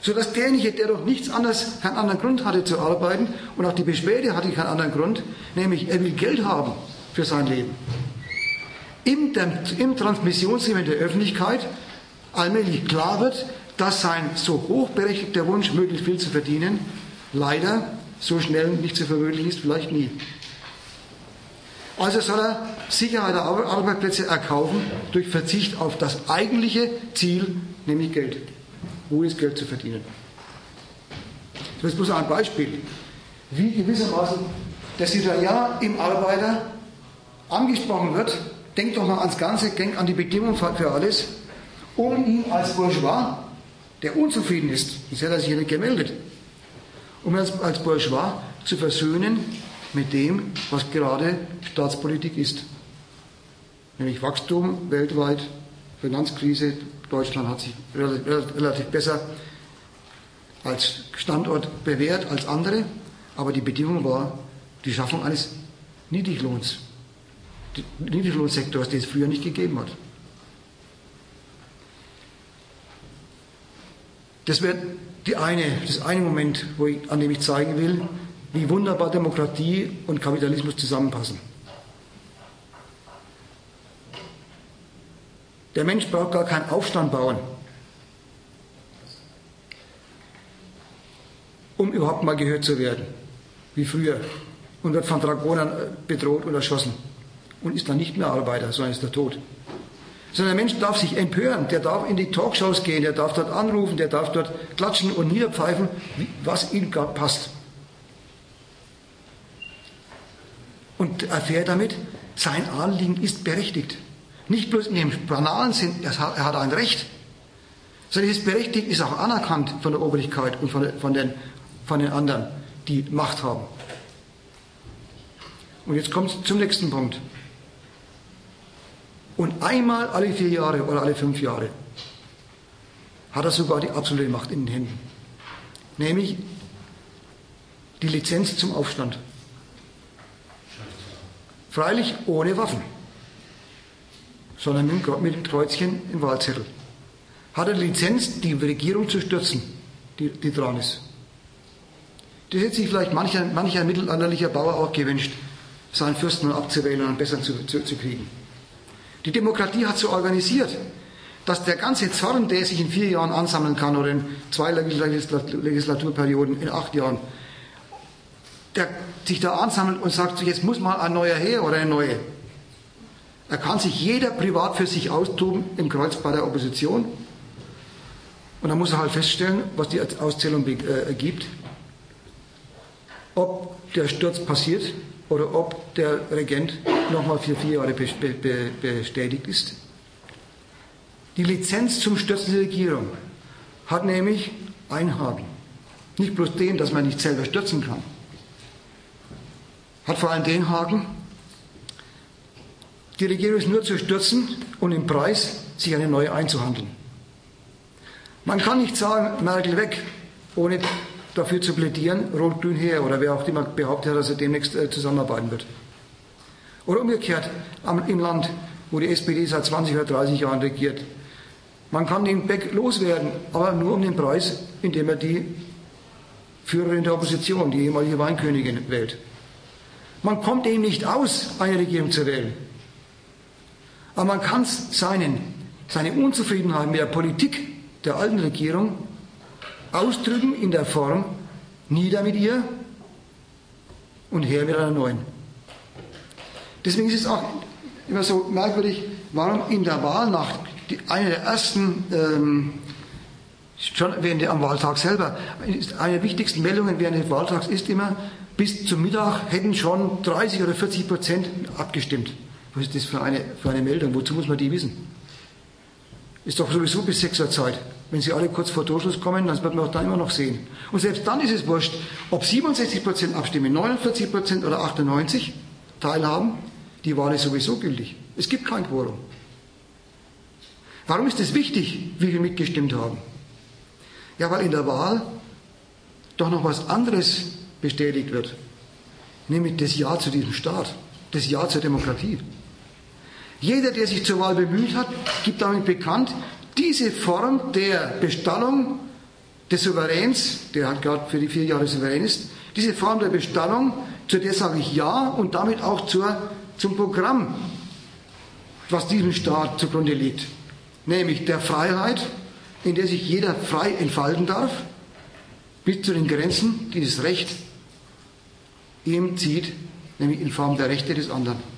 Sodass derjenige, der doch nichts anderes, keinen anderen Grund hatte zu arbeiten und auch die Beschwerde hatte keinen anderen Grund, nämlich er will Geld haben für sein Leben. Im, im Transmissionsevent der Öffentlichkeit allmählich klar wird, dass sein so hochberechtigter Wunsch, möglichst viel zu verdienen, leider so schnell nicht zu verwirklichen ist, vielleicht nie. Also soll er Sicherheit der Arbeitsplätze erkaufen durch Verzicht auf das eigentliche Ziel, nämlich Geld. Ist Geld zu verdienen? Das ist bloß ein Beispiel, wie gewissermaßen der Citoyen im Arbeiter angesprochen wird. Denkt doch mal ans Ganze, denkt an die Bedingungen für alles, um ihn als Bourgeois, der unzufrieden ist, das hat er sich nicht gemeldet, um ihn als, als Bourgeois zu versöhnen mit dem, was gerade Staatspolitik ist. Nämlich Wachstum weltweit, Finanzkrise, Deutschland hat sich relativ besser als Standort bewährt als andere, aber die Bedingung war die Schaffung eines Niedriglohns, Niedriglohnsektors, den es früher nicht gegeben hat. Das wäre die eine, das eine Moment, ich, an dem ich zeigen will, wie wunderbar Demokratie und Kapitalismus zusammenpassen. Der Mensch braucht gar keinen Aufstand bauen, um überhaupt mal gehört zu werden, wie früher, und wird von Dragonern äh, bedroht und erschossen und ist dann nicht mehr Arbeiter, sondern ist der Tod. Sondern der Mensch darf sich empören, der darf in die Talkshows gehen, der darf dort anrufen, der darf dort klatschen und niederpfeifen, was ihm gerade passt. Und erfährt damit, sein Anliegen ist berechtigt. Nicht bloß in dem banalen Sinn, er hat ein Recht, sondern dieses Berechtigt ist auch anerkannt von der Obrigkeit und von, von, den, von den anderen, die Macht haben. Und jetzt kommt es zum nächsten Punkt. Und einmal alle vier Jahre oder alle fünf Jahre hat er sogar die absolute Macht in den Händen. Nämlich die Lizenz zum Aufstand. Freilich ohne Waffen sondern mit dem Kreuzchen im Wahlzettel. Hat er die Lizenz, die Regierung zu stürzen, die, die dran ist. Das hätte sich vielleicht mancher, mancher mittelalterlicher Bauer auch gewünscht, seinen Fürsten abzuwählen und besser zu, zu, zu kriegen. Die Demokratie hat so organisiert, dass der ganze Zorn, der sich in vier Jahren ansammeln kann oder in zwei Legislaturperioden, in acht Jahren, der sich da ansammelt und sagt, jetzt muss mal ein neuer her oder eine neue. Da kann sich jeder privat für sich austoben im Kreuz bei der Opposition. Und dann muss er halt feststellen, was die Auszählung äh, ergibt, ob der Sturz passiert oder ob der Regent nochmal für vier Jahre bestätigt ist. Die Lizenz zum Stürzen der Regierung hat nämlich einen Haken. Nicht bloß den, dass man nicht selber stürzen kann. Hat vor allem den Haken, die Regierung ist nur zu stürzen und im Preis sich eine neue einzuhandeln. Man kann nicht sagen, Merkel weg, ohne dafür zu plädieren, Rot-Grün her oder wer auch immer behauptet hat, dass er demnächst äh, zusammenarbeiten wird. Oder umgekehrt, im Land, wo die SPD seit 20 oder 30 Jahren regiert. Man kann den Beck loswerden, aber nur um den Preis, indem er die Führerin der Opposition, die ehemalige Weinkönigin, wählt. Man kommt eben nicht aus, eine Regierung zu wählen. Aber man kann seinen, seine Unzufriedenheit mit der Politik der alten Regierung ausdrücken in der Form nieder mit ihr und her mit einer neuen. Deswegen ist es auch immer so merkwürdig, warum in der Wahlnacht die, eine der ersten, ähm, schon während der, am Wahltag selber, eine der wichtigsten Meldungen während des Wahltags ist immer, bis zum Mittag hätten schon 30 oder 40 Prozent abgestimmt. Was ist das für eine, für eine Meldung? Wozu muss man die wissen? Ist doch sowieso bis 6 Uhr Zeit. Wenn sie alle kurz vor Torschluss kommen, dann wird man auch da immer noch sehen. Und selbst dann ist es wurscht, ob 67% abstimmen, 49% oder 98% teilhaben, die Wahl ist sowieso gültig. Es gibt kein Quorum. Warum ist es wichtig, wie wir mitgestimmt haben? Ja, weil in der Wahl doch noch was anderes bestätigt wird, nämlich das Ja zu diesem Staat, das Ja zur Demokratie. Jeder, der sich zur Wahl bemüht hat, gibt damit bekannt, diese Form der Bestallung des Souveräns, der halt gerade für die vier Jahre souverän ist, diese Form der Bestallung, zu der sage ich Ja und damit auch zur, zum Programm, was diesem Staat zugrunde liegt, nämlich der Freiheit, in der sich jeder frei entfalten darf, bis zu den Grenzen, die das Recht ihm zieht, nämlich in Form der Rechte des anderen.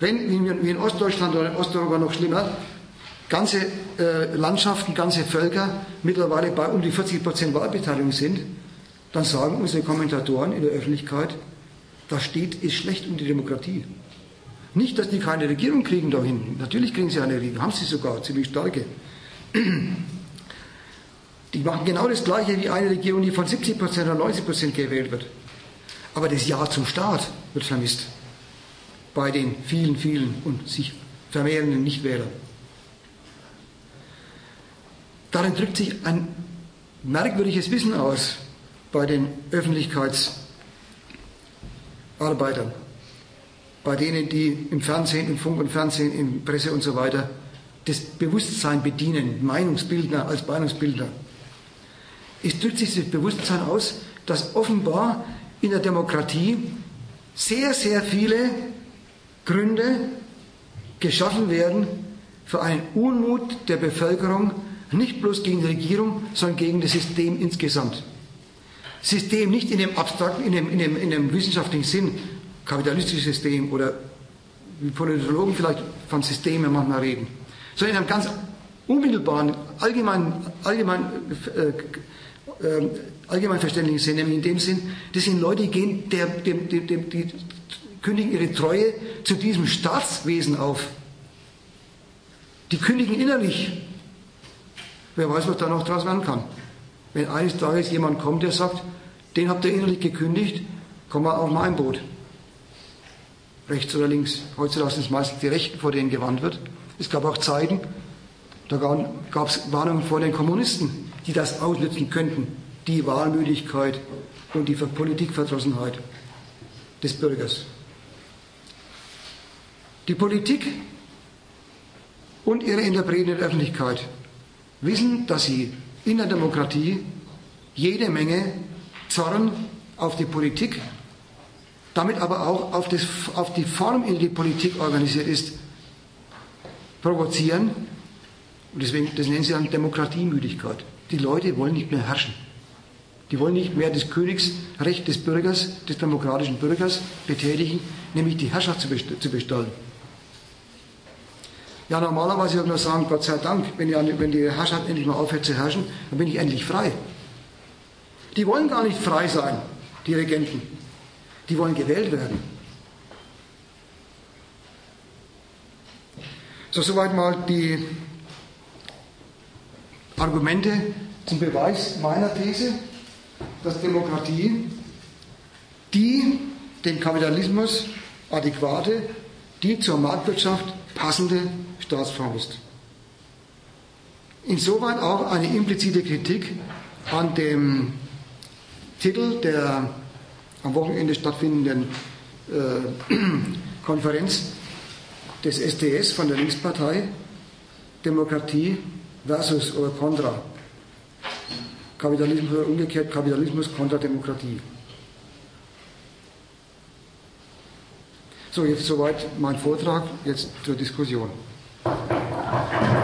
Wenn, wie in Ostdeutschland oder in Osteuropa noch schlimmer, ganze äh, Landschaften, ganze Völker mittlerweile bei um die 40 Prozent Wahlbeteiligung sind, dann sagen unsere Kommentatoren in der Öffentlichkeit, da steht es schlecht um die Demokratie. Nicht, dass die keine Regierung kriegen da hinten. Natürlich kriegen sie eine Regierung, haben sie sogar, ziemlich starke. Die machen genau das Gleiche wie eine Regierung, die von 70% oder 90% gewählt wird. Aber das Ja zum Staat wird vermisst bei den vielen, vielen und sich vermehrenden Nichtwählern. Darin drückt sich ein merkwürdiges Wissen aus bei den Öffentlichkeitsarbeitern, bei denen, die im Fernsehen, im Funk und Fernsehen, in Presse und so weiter das Bewusstsein bedienen, Meinungsbildner als Meinungsbildner. Es drückt sich das Bewusstsein aus, dass offenbar in der Demokratie sehr, sehr viele Gründe geschaffen werden für einen Unmut der Bevölkerung, nicht bloß gegen die Regierung, sondern gegen das System insgesamt. System nicht in dem abstrakten, in dem, in dem, in dem wissenschaftlichen Sinn, kapitalistisches System oder wie Politologen vielleicht von Systemen manchmal reden, sondern in einem ganz unmittelbaren, allgemein, allgemein, äh, äh, allgemein verständlichen Sinn, nämlich in dem Sinn, das sind Leute, die gehen, der, dem, dem, dem, die kündigen ihre Treue zu diesem Staatswesen auf. Die kündigen innerlich. Wer weiß, was da noch draus werden kann. Wenn eines Tages jemand kommt, der sagt, den habt ihr innerlich gekündigt, komm mal auf mein Boot. Rechts oder links. Heutzutage sind es meistens die Rechten, vor denen gewandt wird. Es gab auch Zeiten, da gab es Warnungen vor den Kommunisten, die das ausnutzen könnten, die Wahlmüdigkeit und die Politikverdrossenheit des Bürgers. Die Politik und ihre Interpreten in der Öffentlichkeit wissen, dass sie in der Demokratie jede Menge Zorn auf die Politik, damit aber auch auf, das, auf die Form, in der die Politik organisiert ist, provozieren. Und deswegen, das nennen sie dann Demokratiemüdigkeit. Die Leute wollen nicht mehr herrschen. Die wollen nicht mehr das Königsrecht des Bürgers, des demokratischen Bürgers betätigen, nämlich die Herrschaft zu bestellen. Ja, normalerweise würde man sagen, Gott sei Dank, wenn die, wenn die Herrschaft endlich mal aufhört zu herrschen, dann bin ich endlich frei. Die wollen gar nicht frei sein, die Regenten. Die wollen gewählt werden. So, soweit mal die Argumente zum Beweis meiner These, dass Demokratie die dem Kapitalismus adäquate, die zur Marktwirtschaft passende Staatsform ist. Insoweit auch eine implizite Kritik an dem Titel der am Wochenende stattfindenden äh, Konferenz des STS von der Linkspartei, Demokratie versus oder contra. Kapitalismus oder umgekehrt Kapitalismus kontra Demokratie. So, jetzt soweit mein Vortrag, jetzt zur Diskussion. Thank you.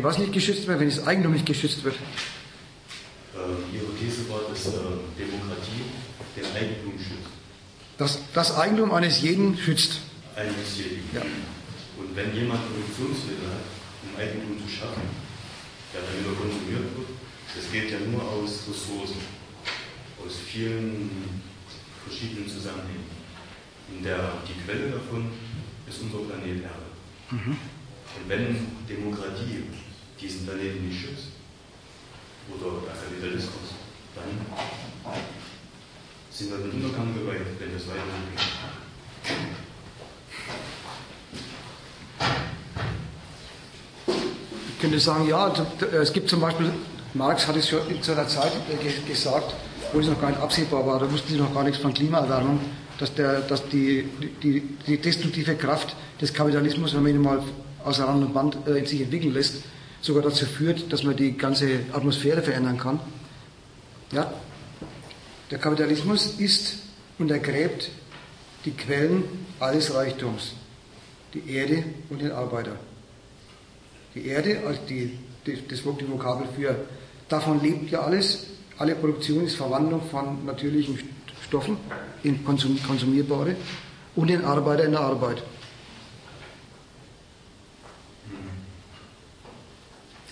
Wenn was nicht geschützt wird, wenn das Eigentum nicht geschützt wird? Äh, Ihre These war, dass Demokratie den Eigentum schützt. Dass das Eigentum eines jeden schützt. Eines jeden. Ja. Und wenn jemand Produktionsmittel hat, um Eigentum zu schaffen, der dann wieder konsumiert wird, das geht ja nur aus Ressourcen, aus vielen verschiedenen Zusammenhängen. Und der, die Quelle davon ist unser Planet Erde. Mhm. Und wenn Planeten nicht schützt, oder der Kapitalismus, dann sind wir den Untergang geweiht, wenn das weiter so geht. könnte sagen, ja, es gibt zum Beispiel, Marx hat es schon zu einer Zeit gesagt, wo es noch gar nicht absehbar war, da wussten sie noch gar nichts von Klimaerwärmung, dass, der, dass die, die, die destruktive Kraft des Kapitalismus, wenn man ihn mal außer Rand und Band äh, in sich entwickeln lässt, sogar dazu führt, dass man die ganze Atmosphäre verändern kann. Ja? Der Kapitalismus ist und ergräbt die Quellen alles Reichtums, die Erde und den Arbeiter. Die Erde als die, die, das die Vokabel für, davon lebt ja alles, alle Produktion ist Verwandlung von natürlichen Stoffen in Konsum, konsumierbare und den Arbeiter in der Arbeit.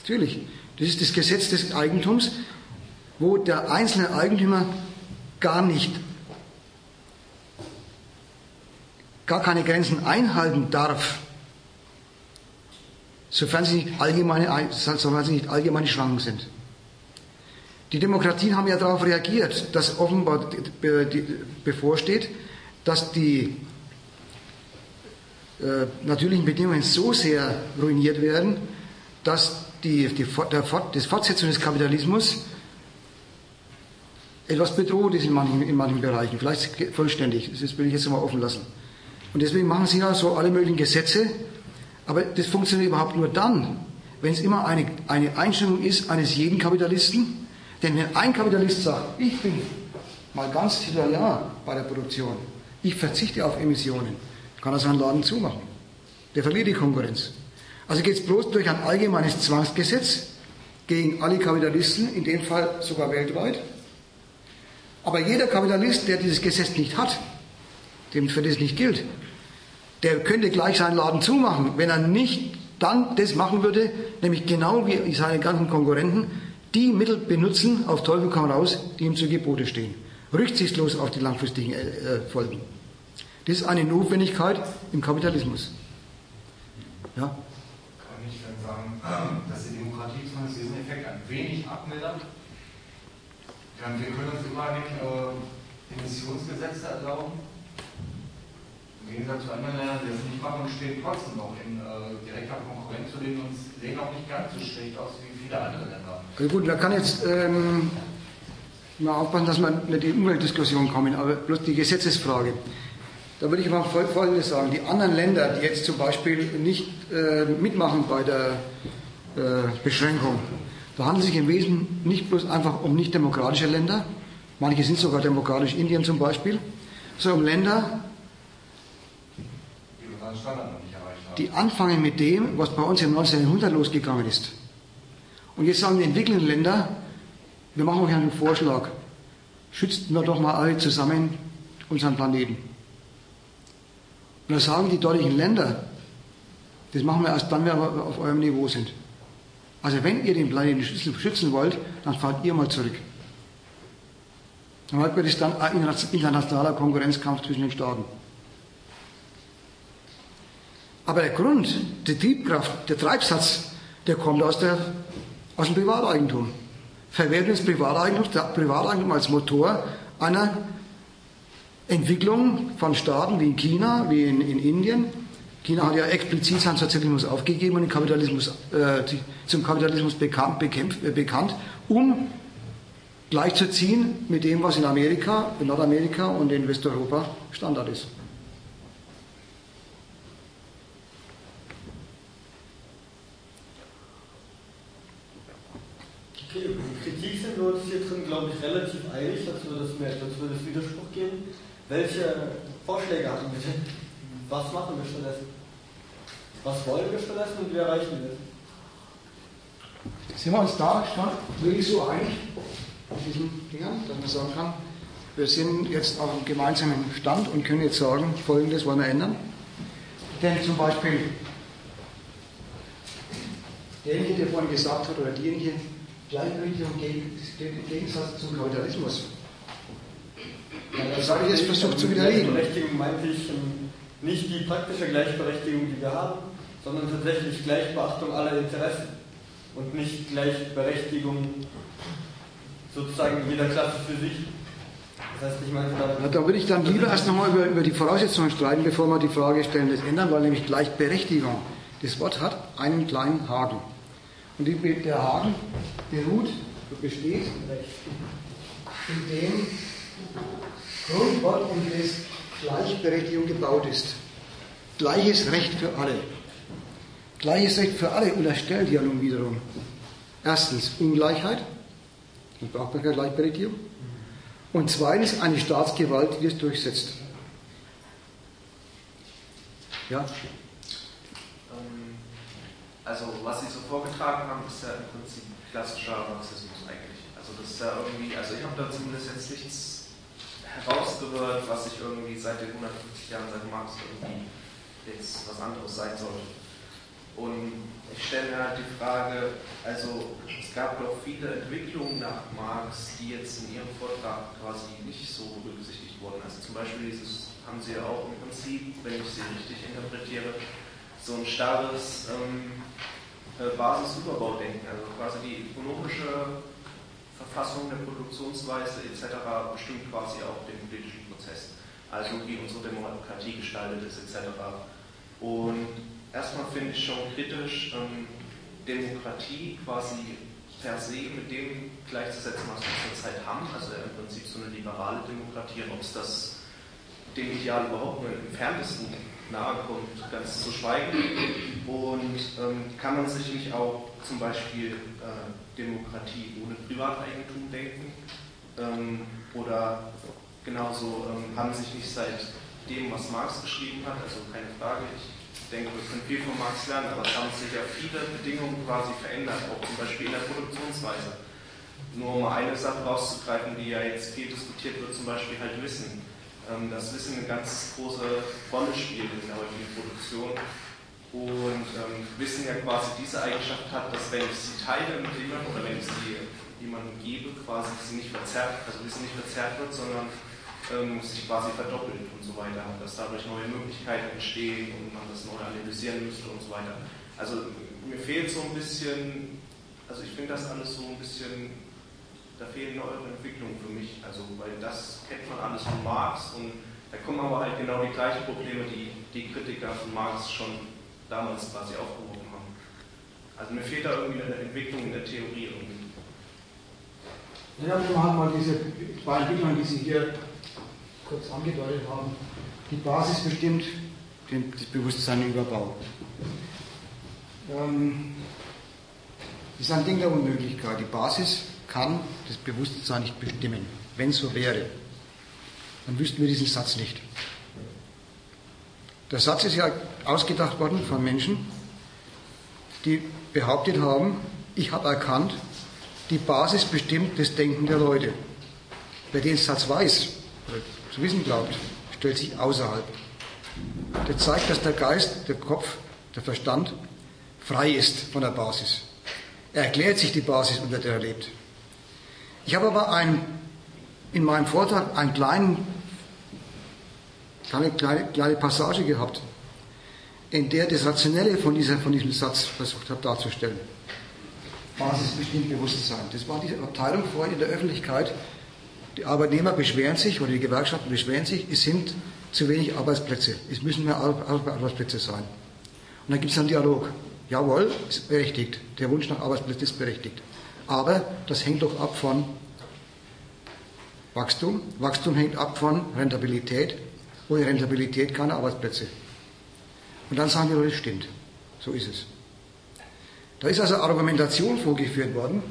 Natürlich, das ist das Gesetz des Eigentums, wo der einzelne Eigentümer gar nicht gar keine Grenzen einhalten darf, sofern sie nicht allgemeine, sofern sie nicht allgemeine Schranken sind. Die Demokratien haben ja darauf reagiert, dass offenbar bevorsteht, dass die äh, natürlichen Bedingungen so sehr ruiniert werden, dass die, die, der, die Fortsetzung des Kapitalismus etwas bedroht ist in manchen, in manchen Bereichen, vielleicht vollständig, das will ich jetzt mal offen lassen. Und deswegen machen sie ja so alle möglichen Gesetze, aber das funktioniert überhaupt nur dann, wenn es immer eine, eine Einstellung ist eines jeden Kapitalisten. Denn wenn ein Kapitalist sagt, ich bin mal ganz titular bei der Produktion, ich verzichte auf Emissionen, kann er seinen Laden zumachen. Der verliert die Konkurrenz. Also geht es bloß durch ein allgemeines Zwangsgesetz gegen alle Kapitalisten, in dem Fall sogar weltweit. Aber jeder Kapitalist, der dieses Gesetz nicht hat, dem für das nicht gilt, der könnte gleich seinen Laden zumachen, wenn er nicht dann das machen würde, nämlich genau wie seine ganzen Konkurrenten, die Mittel benutzen, auf Teufel komm raus, die ihm zu Gebote stehen. Rücksichtslos auf die langfristigen äh, äh, Folgen. Das ist eine Notwendigkeit im Kapitalismus. Ja? Kann ich dann sagen, dass die Demokratie zumindest diesen Effekt ein wenig abmildert? Wir können uns immer nicht äh, Emissionsgesetze erlauben im Gegensatz zu anderen Ländern, die das nicht machen, stehen trotzdem noch in äh, direkter Konkurrenz zu denen und sehen auch nicht ganz so schlecht aus wie viele andere Länder. Also gut, da kann jetzt ähm, mal aufpassen, dass wir nicht in Umweltdiskussion kommen, aber bloß die Gesetzesfrage. Da würde ich mal Folgendes sagen. Die anderen Länder, die jetzt zum Beispiel nicht äh, mitmachen bei der Beschränkung, da handelt es sich im Wesentlichen nicht bloß einfach um nicht demokratische Länder, manche sind sogar demokratisch, Indien zum Beispiel, sondern um Länder, die anfangen mit dem, was bei uns im 19. Jahrhundert losgegangen ist. Und jetzt sagen die entwickelnden Länder, wir machen euch einen Vorschlag, schützt wir doch mal alle zusammen unseren Planeten. Und da sagen die dortigen Länder, das machen wir erst dann, wenn wir auf eurem Niveau sind. Also wenn ihr den Planeten schützen wollt, dann fahrt ihr mal zurück. Dann wird es dann ein internationaler Konkurrenzkampf zwischen den Staaten. Aber der Grund, die Triebkraft, der Treibsatz, der kommt aus, der, aus dem Privateigentum. Verwerten des Privateigentums, der Privateigentum als Motor einer Entwicklung von Staaten wie in China, wie in, in Indien. China hat ja explizit seinen Sozialismus aufgegeben und den Kapitalismus, äh, zum Kapitalismus bekannt, bekämpft, äh, bekannt, um gleichzuziehen mit dem, was in Amerika, in Nordamerika und in Westeuropa Standard ist. Kritik sind wir uns hier drin, glaube ich, relativ einig, dass wir das, mehr, dass wir das Widerspruch geben. Welche Vorschläge haben wir denn? Was machen wir stattdessen? Was wollen wir stattdessen und wie erreichen wir das? Sind wir uns da schon wirklich so einig auf diesen Dingern, dass man sagen kann, wir sind jetzt auf einem gemeinsamen Stand und können jetzt sagen, folgendes wollen wir ändern? Denn zum Beispiel derjenige, der vorhin gesagt hat, oder diejenige, Gleichberechtigung im Gegensatz zum Kapitalismus. Das habe ich jetzt versucht zu widerlegen. Gleichberechtigung meinte ich ähm, nicht die praktische Gleichberechtigung, die wir haben, sondern tatsächlich Gleichbeachtung aller Interessen und nicht Gleichberechtigung sozusagen jeder Klasse für sich. Das heißt, ich meine, da, da würde ich dann lieber erst nochmal über, über die Voraussetzungen streiten, bevor wir die Frage stellen, das ändern, weil nämlich Gleichberechtigung, das Wort hat einen kleinen Haken. Und der Haken beruht, besteht in dem Grundwort, um das Gleichberechtigung gebaut ist. Gleiches Recht für alle. Gleiches Recht für alle unterstellt ja nun wiederum. Erstens Ungleichheit, dann braucht man keine Gleichberechtigung. Und zweitens eine Staatsgewalt, die es durchsetzt. Ja? Also was Sie so vorgetragen haben, ist ja im Prinzip klassischer Marxismus eigentlich. Also das ist ja irgendwie, also ich habe da zumindest jetzt nichts herausgehört, was ich irgendwie seit den 150 Jahren seit Marx irgendwie jetzt was anderes sein sollte. Und ich stelle mir halt die Frage, also es gab doch viele Entwicklungen nach Marx, die jetzt in Ihrem Vortrag quasi nicht so berücksichtigt wurden. Also zum Beispiel dieses, haben Sie ja auch im Prinzip, wenn ich Sie richtig interpretiere, so ein starres ähm, äh, Basisüberbaudenken, also quasi die ökonomische Verfassung der Produktionsweise etc. bestimmt quasi auch den politischen Prozess, also wie unsere Demokratie gestaltet ist etc. Und erstmal finde ich schon kritisch, ähm, Demokratie quasi per se mit dem gleichzusetzen, was wir zurzeit haben, also im Prinzip so eine liberale Demokratie, ob es das dem Ideal überhaupt nur im entferntesten nahe kommt, ganz zu schweigen. Und ähm, kann man sich nicht auch zum Beispiel äh, Demokratie ohne Privateigentum denken? Ähm, oder genauso ähm, haben sich nicht seit dem, was Marx geschrieben hat, also keine Frage, ich denke, wir können viel von Marx lernen, aber es haben sich ja viele Bedingungen quasi verändert, auch zum Beispiel in der Produktionsweise. Nur um eine Sache rauszugreifen, die ja jetzt viel diskutiert wird, zum Beispiel halt Wissen. Ähm, das Wissen eine ganz große Rolle spielt in der heutigen Produktion. Und ähm, Wissen ja quasi diese Eigenschaft hat, dass wenn ich sie teile mit jemandem oder wenn ich sie jemandem gebe, quasi sie nicht verzerrt, also Wissen nicht verzerrt wird, sondern ähm, sich quasi verdoppelt und so weiter. Dass dadurch neue Möglichkeiten entstehen und man das neu analysieren müsste und so weiter. Also mir fehlt so ein bisschen, also ich finde das alles so ein bisschen da fehlen eure Entwicklungen für mich. Also, weil das kennt man alles von Marx und da kommen aber halt genau die gleichen Probleme, die die Kritiker von Marx schon damals quasi aufgerufen haben. Also mir fehlt da irgendwie eine Entwicklung in der Theorie irgendwie. Ja, wir machen mal diese zwei Entwicklungen, die Sie hier kurz angedeutet haben. Die Basis bestimmt den, das Bewusstsein Überbau. Ähm, das ist ein Ding der Unmöglichkeit. Die Basis kann das Bewusstsein nicht bestimmen. Wenn so wäre, dann wüssten wir diesen Satz nicht. Der Satz ist ja ausgedacht worden von Menschen, die behauptet haben, ich habe erkannt, die Basis bestimmt das Denken der Leute. Wer den Satz weiß oder zu wissen glaubt, stellt sich außerhalb. Der zeigt, dass der Geist, der Kopf, der Verstand frei ist von der Basis. Er erklärt sich die Basis, unter der er lebt. Ich habe aber ein, in meinem Vortrag einen kleinen, kleine, kleine, kleine Passage gehabt, in der das Rationelle von, dieser, von diesem Satz versucht habe darzustellen. Basis bestimmt Bewusstsein. Das war diese Abteilung vorhin in der Öffentlichkeit. Die Arbeitnehmer beschweren sich oder die Gewerkschaften beschweren sich, es sind zu wenig Arbeitsplätze. Es müssen mehr Arbeitsplätze sein. Und dann gibt es einen Dialog. Jawohl, ist berechtigt. Der Wunsch nach Arbeitsplätzen ist berechtigt. Aber das hängt doch ab von Wachstum. Wachstum hängt ab von Rentabilität. Ohne Rentabilität keine Arbeitsplätze. Und dann sagen wir, das stimmt. So ist es. Da ist also Argumentation vorgeführt worden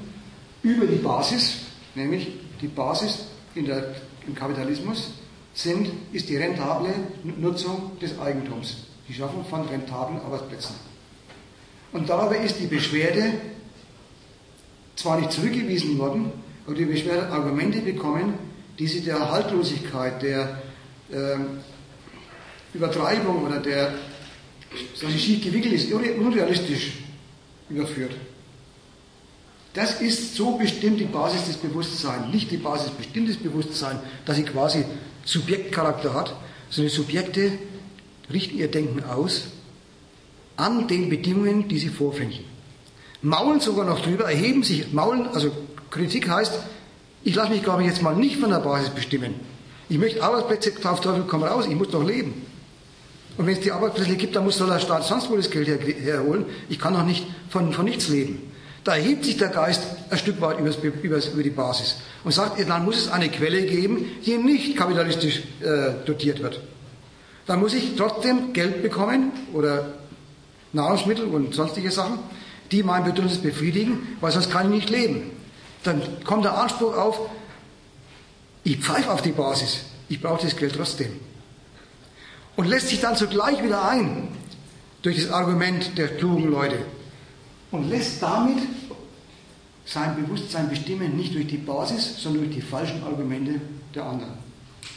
über die Basis, nämlich die Basis der, im Kapitalismus sind, ist die rentable Nutzung des Eigentums, die Schaffung von rentablen Arbeitsplätzen. Und darüber ist die Beschwerde zwar nicht zurückgewiesen worden, aber die Beschwerde Argumente bekommen, die sie der Haltlosigkeit, der Übertreibung oder der, schief gewickelt ist, unrealistisch überführt. Das ist so bestimmt die Basis des Bewusstseins, nicht die Basis bestimmtes Bewusstsein, dass sie quasi Subjektcharakter hat, sondern Subjekte richten ihr Denken aus an den Bedingungen, die sie vorfinden maulen sogar noch drüber, erheben sich, maulen, also Kritik heißt, ich lasse mich, glaube ich, jetzt mal nicht von der Basis bestimmen. Ich möchte Arbeitsplätze, auf Teufel komm raus, ich muss doch leben. Und wenn es die Arbeitsplätze gibt, dann muss der Staat sonst wo das Geld her, herholen. Ich kann doch nicht von, von nichts leben. Da hebt sich der Geist ein Stück weit übers, übers, über die Basis und sagt, dann muss es eine Quelle geben, die nicht kapitalistisch äh, dotiert wird. Dann muss ich trotzdem Geld bekommen oder Nahrungsmittel und sonstige Sachen, die mein Bedürfnis befriedigen, weil sonst kann ich nicht leben. Dann kommt der Anspruch auf, ich pfeife auf die Basis, ich brauche das Geld trotzdem. Und lässt sich dann zugleich wieder ein durch das Argument der klugen Leute und lässt damit sein Bewusstsein bestimmen, nicht durch die Basis, sondern durch die falschen Argumente der anderen.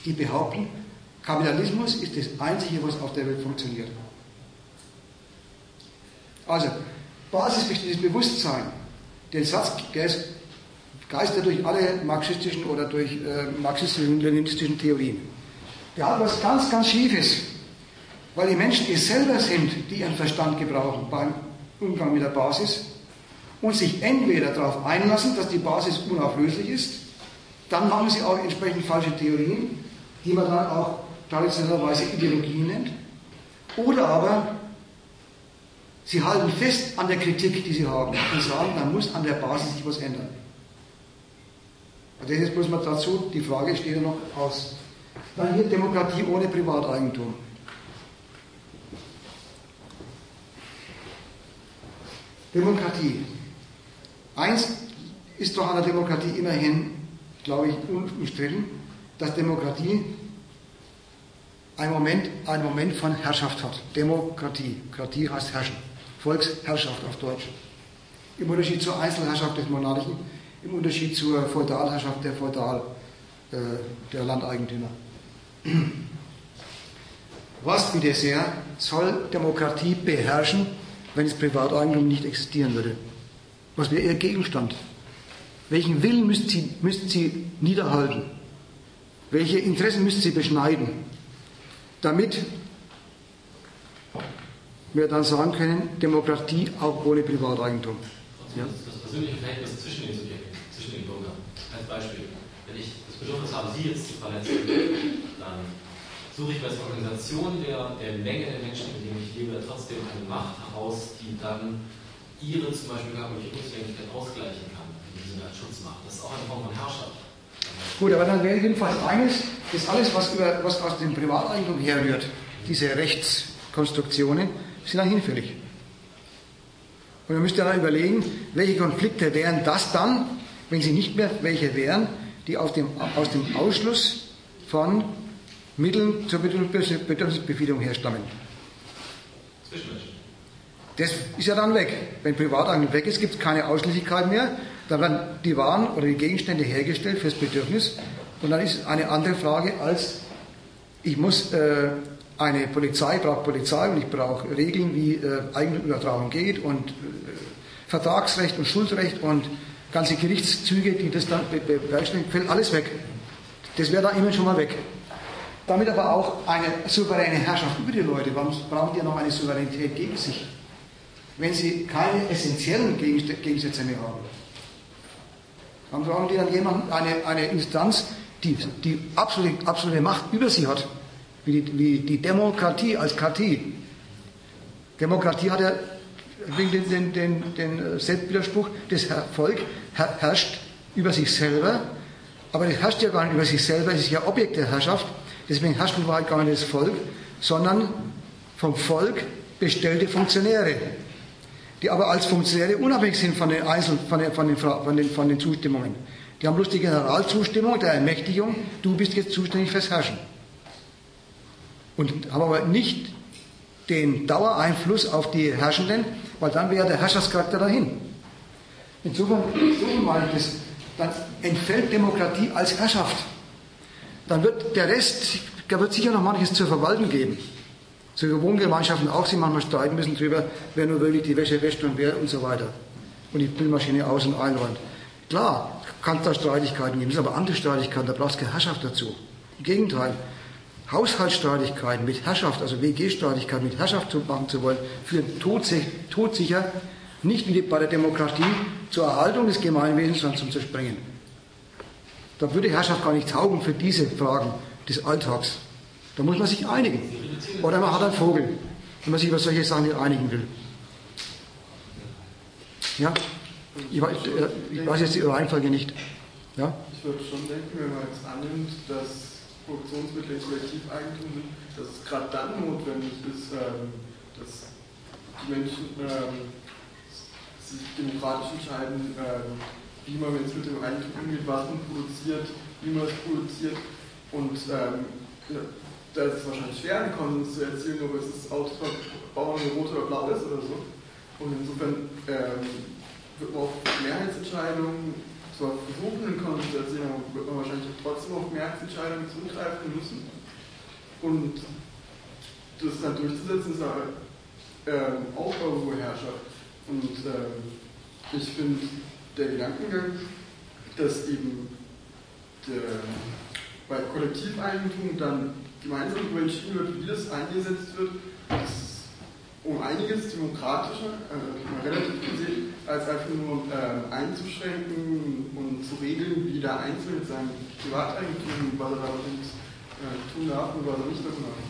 Die behaupten, Kapitalismus ist das Einzige, was auf der Welt funktioniert. Also, Basis besteht Bewusstsein. Den Satz, der ist geistert durch alle marxistischen oder durch äh, marxistisch-leninistischen Theorien. Der hat was ganz, ganz Schiefes, weil die Menschen es selber sind, die ihren Verstand gebrauchen beim Umgang mit der Basis und sich entweder darauf einlassen, dass die Basis unauflöslich ist, dann machen sie auch entsprechend falsche Theorien, die man dann auch traditionellerweise Ideologien nennt, oder aber sie halten fest an der Kritik, die sie haben und sagen, dann muss an der Basis sich was ändern. Also jetzt bloß mal dazu, die Frage steht ja noch aus. Dann hier Demokratie ohne Privateigentum. Demokratie. Eins ist doch an der Demokratie immerhin, glaube ich, unumstritten, dass Demokratie ein Moment, ein Moment von Herrschaft hat. Demokratie. Kratie heißt Herrschen. Volksherrschaft auf Deutsch. Im Unterschied zur Einzelherrschaft des Monarchen, im Unterschied zur Feudalherrschaft der Feudal, äh, der Landeigentümer. Was bitte sehr soll Demokratie beherrschen, wenn das Privateigentum nicht existieren würde? Was wäre ihr Gegenstand? Welchen Willen müssten sie, müssten sie niederhalten? Welche Interessen müssten sie beschneiden? Damit wir dann sagen können, Demokratie auch ohne Privateigentum. Ja? Das persönliche Verhältnis zwischen den Subjekten, zwischen den Bürgern. Als Beispiel, wenn ich das Bedürfnis habe, Sie jetzt zu verletzen, dann suche ich bei der Organisation der, der Menge der Menschen, mit denen ich lebe, trotzdem eine Macht heraus, die dann ihre zum Beispiel körperliche Unzulänglichkeit ausgleichen kann, in diesem als Schutzmacht. Das ist auch eine Form von Herrschaft. Gut, aber dann wäre jedenfalls eines, dass alles, was, über, was aus dem Privateigentum herrührt, diese Rechtskonstruktionen, sind dann hinfällig. Und man müsste dann überlegen, welche Konflikte wären das dann, wenn sie nicht mehr welche wären, die aus dem, aus dem Ausschluss von Mitteln zur Bedürfnisbefriedigung herstammen. Das ist ja dann weg. Wenn Privateigentum weg ist, gibt es keine Ausschließlichkeit mehr. Dann werden die Waren oder die Gegenstände hergestellt fürs Bedürfnis. Und dann ist es eine andere Frage als, ich muss äh, eine Polizei braucht Polizei und ich brauche Regeln, wie äh, Eigentumsübertragung geht und äh, Vertragsrecht und Schuldrecht und ganze Gerichtszüge, die das dann bewerkstelligen, fällt alles weg. Das wäre da immer schon mal weg. Damit aber auch eine souveräne Herrschaft über die Leute. Warum brauchen die ja noch eine Souveränität gegen sich? Wenn sie keine essentiellen Gegensätze mehr haben. Dann brauchen die dann jemanden, eine, eine Instanz, die, die absolute, absolute Macht über sie hat wie die, wie die Demokratie als Kratie. Demokratie hat ja den, den, den, den Selbstwiderspruch, das Volk herrscht über sich selber, aber das herrscht ja gar nicht über sich selber, es ist ja Objekt der Herrschaft, deswegen herrscht in Wahrheit gar nicht das Volk, sondern vom Volk bestellte Funktionäre, die aber als Funktionäre unabhängig sind von den, Einzel von den, von den, von den, von den Zustimmungen. Die haben bloß die Generalzustimmung der Ermächtigung, du bist jetzt zuständig fürs Herrschen. Und haben aber nicht den Dauereinfluss auf die Herrschenden, weil dann wäre der Herrschaftscharakter dahin. Insofern, insofern meine ich das, dann entfällt Demokratie als Herrschaft. Dann wird der Rest, da wird sicher noch manches zu verwalten geben. So Wohngemeinschaften auch sie manchmal streiten müssen darüber, wer nur wirklich die Wäsche wäscht und wer und so weiter. Und die Spülmaschine aus- und einräumt. Klar, kann es da Streitigkeiten geben, das sind aber andere Streitigkeiten, da brauchst du keine Herrschaft dazu. Im Gegenteil, Haushaltsstreitigkeiten mit Herrschaft, also WG-Streitigkeiten mit Herrschaft machen zu wollen, führen todsicher nicht bei der Demokratie zur Erhaltung des Gemeinwesens, sondern zum Zersprengen. Da würde Herrschaft gar nicht taugen für diese Fragen des Alltags. Da muss man sich einigen. Oder man hat einen Vogel, wenn man sich über solche Sachen nicht einigen will. Ja? Ich weiß, ich weiß jetzt die Reihenfolge nicht. Ja? Ich würde schon denken, wenn man jetzt annimmt, dass Produktionsmittel in Kollektiveigentum sind, dass es gerade dann notwendig ist, ähm, dass die Menschen ähm, sich demokratisch entscheiden, ähm, wie man jetzt mit dem Eigentum umgeht, was man produziert, wie man es produziert. Und da ist es wahrscheinlich schwer, einen Konsens zu erzielen, ob es das Auto bauen rot oder blau ist oder so. Und insofern wird man auf Mehrheitsentscheidungen zwar versuchen, zu erzielen, aber wird man wahrscheinlich trotzdem auf Mehrheitsentscheidungen zurückgreifen müssen. Und das dann durchzusetzen, ist aber ähm, auch irgendwo Herrschaft. Und ähm, ich finde, der Gedankengang, dass eben der, bei Kollektiveigentum dann gemeinsam darüber entschieden wird, wie das eingesetzt wird, ist um einiges demokratischer, äh, relativ gesehen, als einfach nur äh, einzuschränken und zu regeln, wie der Einzelne seinem Privateigentum, was er damit äh, tun darf und was er nicht tun darf.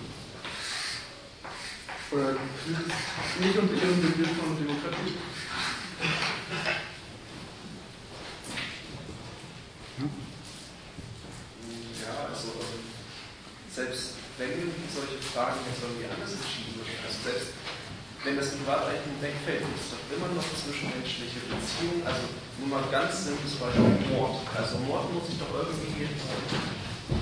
Oder nicht unter ihrem Begriff von Demokratie. Ja, also ähm, selbst wenn solche Fragen jetzt irgendwie anders entschieden würden, also selbst wenn das Privateigentum wegfällt, es doch immer noch zwischenmenschliche Beziehungen. Also nur mal ganz simples Beispiel Mord. Also Mord muss ich doch irgendwie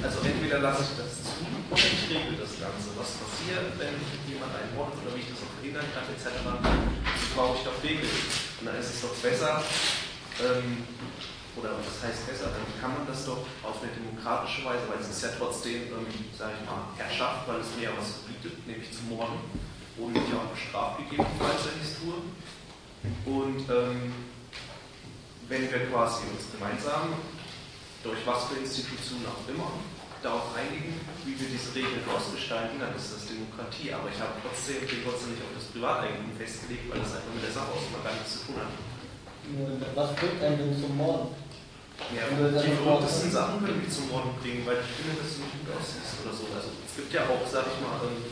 also entweder lasse ich das zu oder ich regel das Ganze. Was passiert, wenn jemand einen mordet oder wie ich das auch verhindern kann, etc. Das brauche ich doch Regeln. Und dann ist es doch besser, ähm, oder was heißt besser, dann kann man das doch auf eine demokratische Weise, weil es ist ja trotzdem, ähm, sage ich mal, Herrschaft, weil es mir ja was verbietet, nämlich zu morden, ohne mich auch bestraft gegebenenfalls, ich es tue. Und ähm, wenn wir quasi uns gemeinsam durch was für Institutionen auch immer, darauf einigen, wie wir diese Regeln ausgestalten, dann ist das Demokratie. Aber ich habe trotzdem, bin trotzdem nicht auf das Privateigentum festgelegt, weil das einfach mit der Sache aus gar nichts zu tun hat. Was bringt einen denn zum Morden? Ja, die verrücktesten Sachen können mich zum Morden bringen, weil ich finde, dass du nicht gut aussiehst oder so. Also es gibt ja auch, sag ich mal, ähm,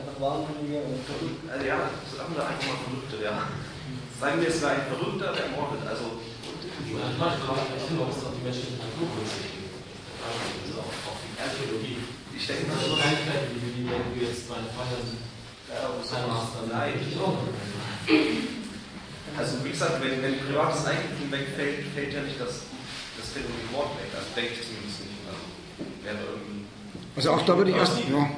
einfach Wahnsinnige und Verrückte. Also, ja, sagen wir einfach mal Verrückte, ja. Sagen wir, es wäre ein Verrückter, der mordet. Also ich finde auch, dass auch die menschliche Natur berücksichtigen. Also auch, auch die Archäologie. Ich denke mal, so Kleinigkeiten, wie die, wenn du jetzt meine Feiern machst, dann nein. Also wie gesagt, wenn, wenn privates Eigentum wegfällt, fällt ja nicht das, das Phänomen Mord weg. Also denke ich zumindest nicht. Also, wäre irgendwie also auch da würde ich erst, ja,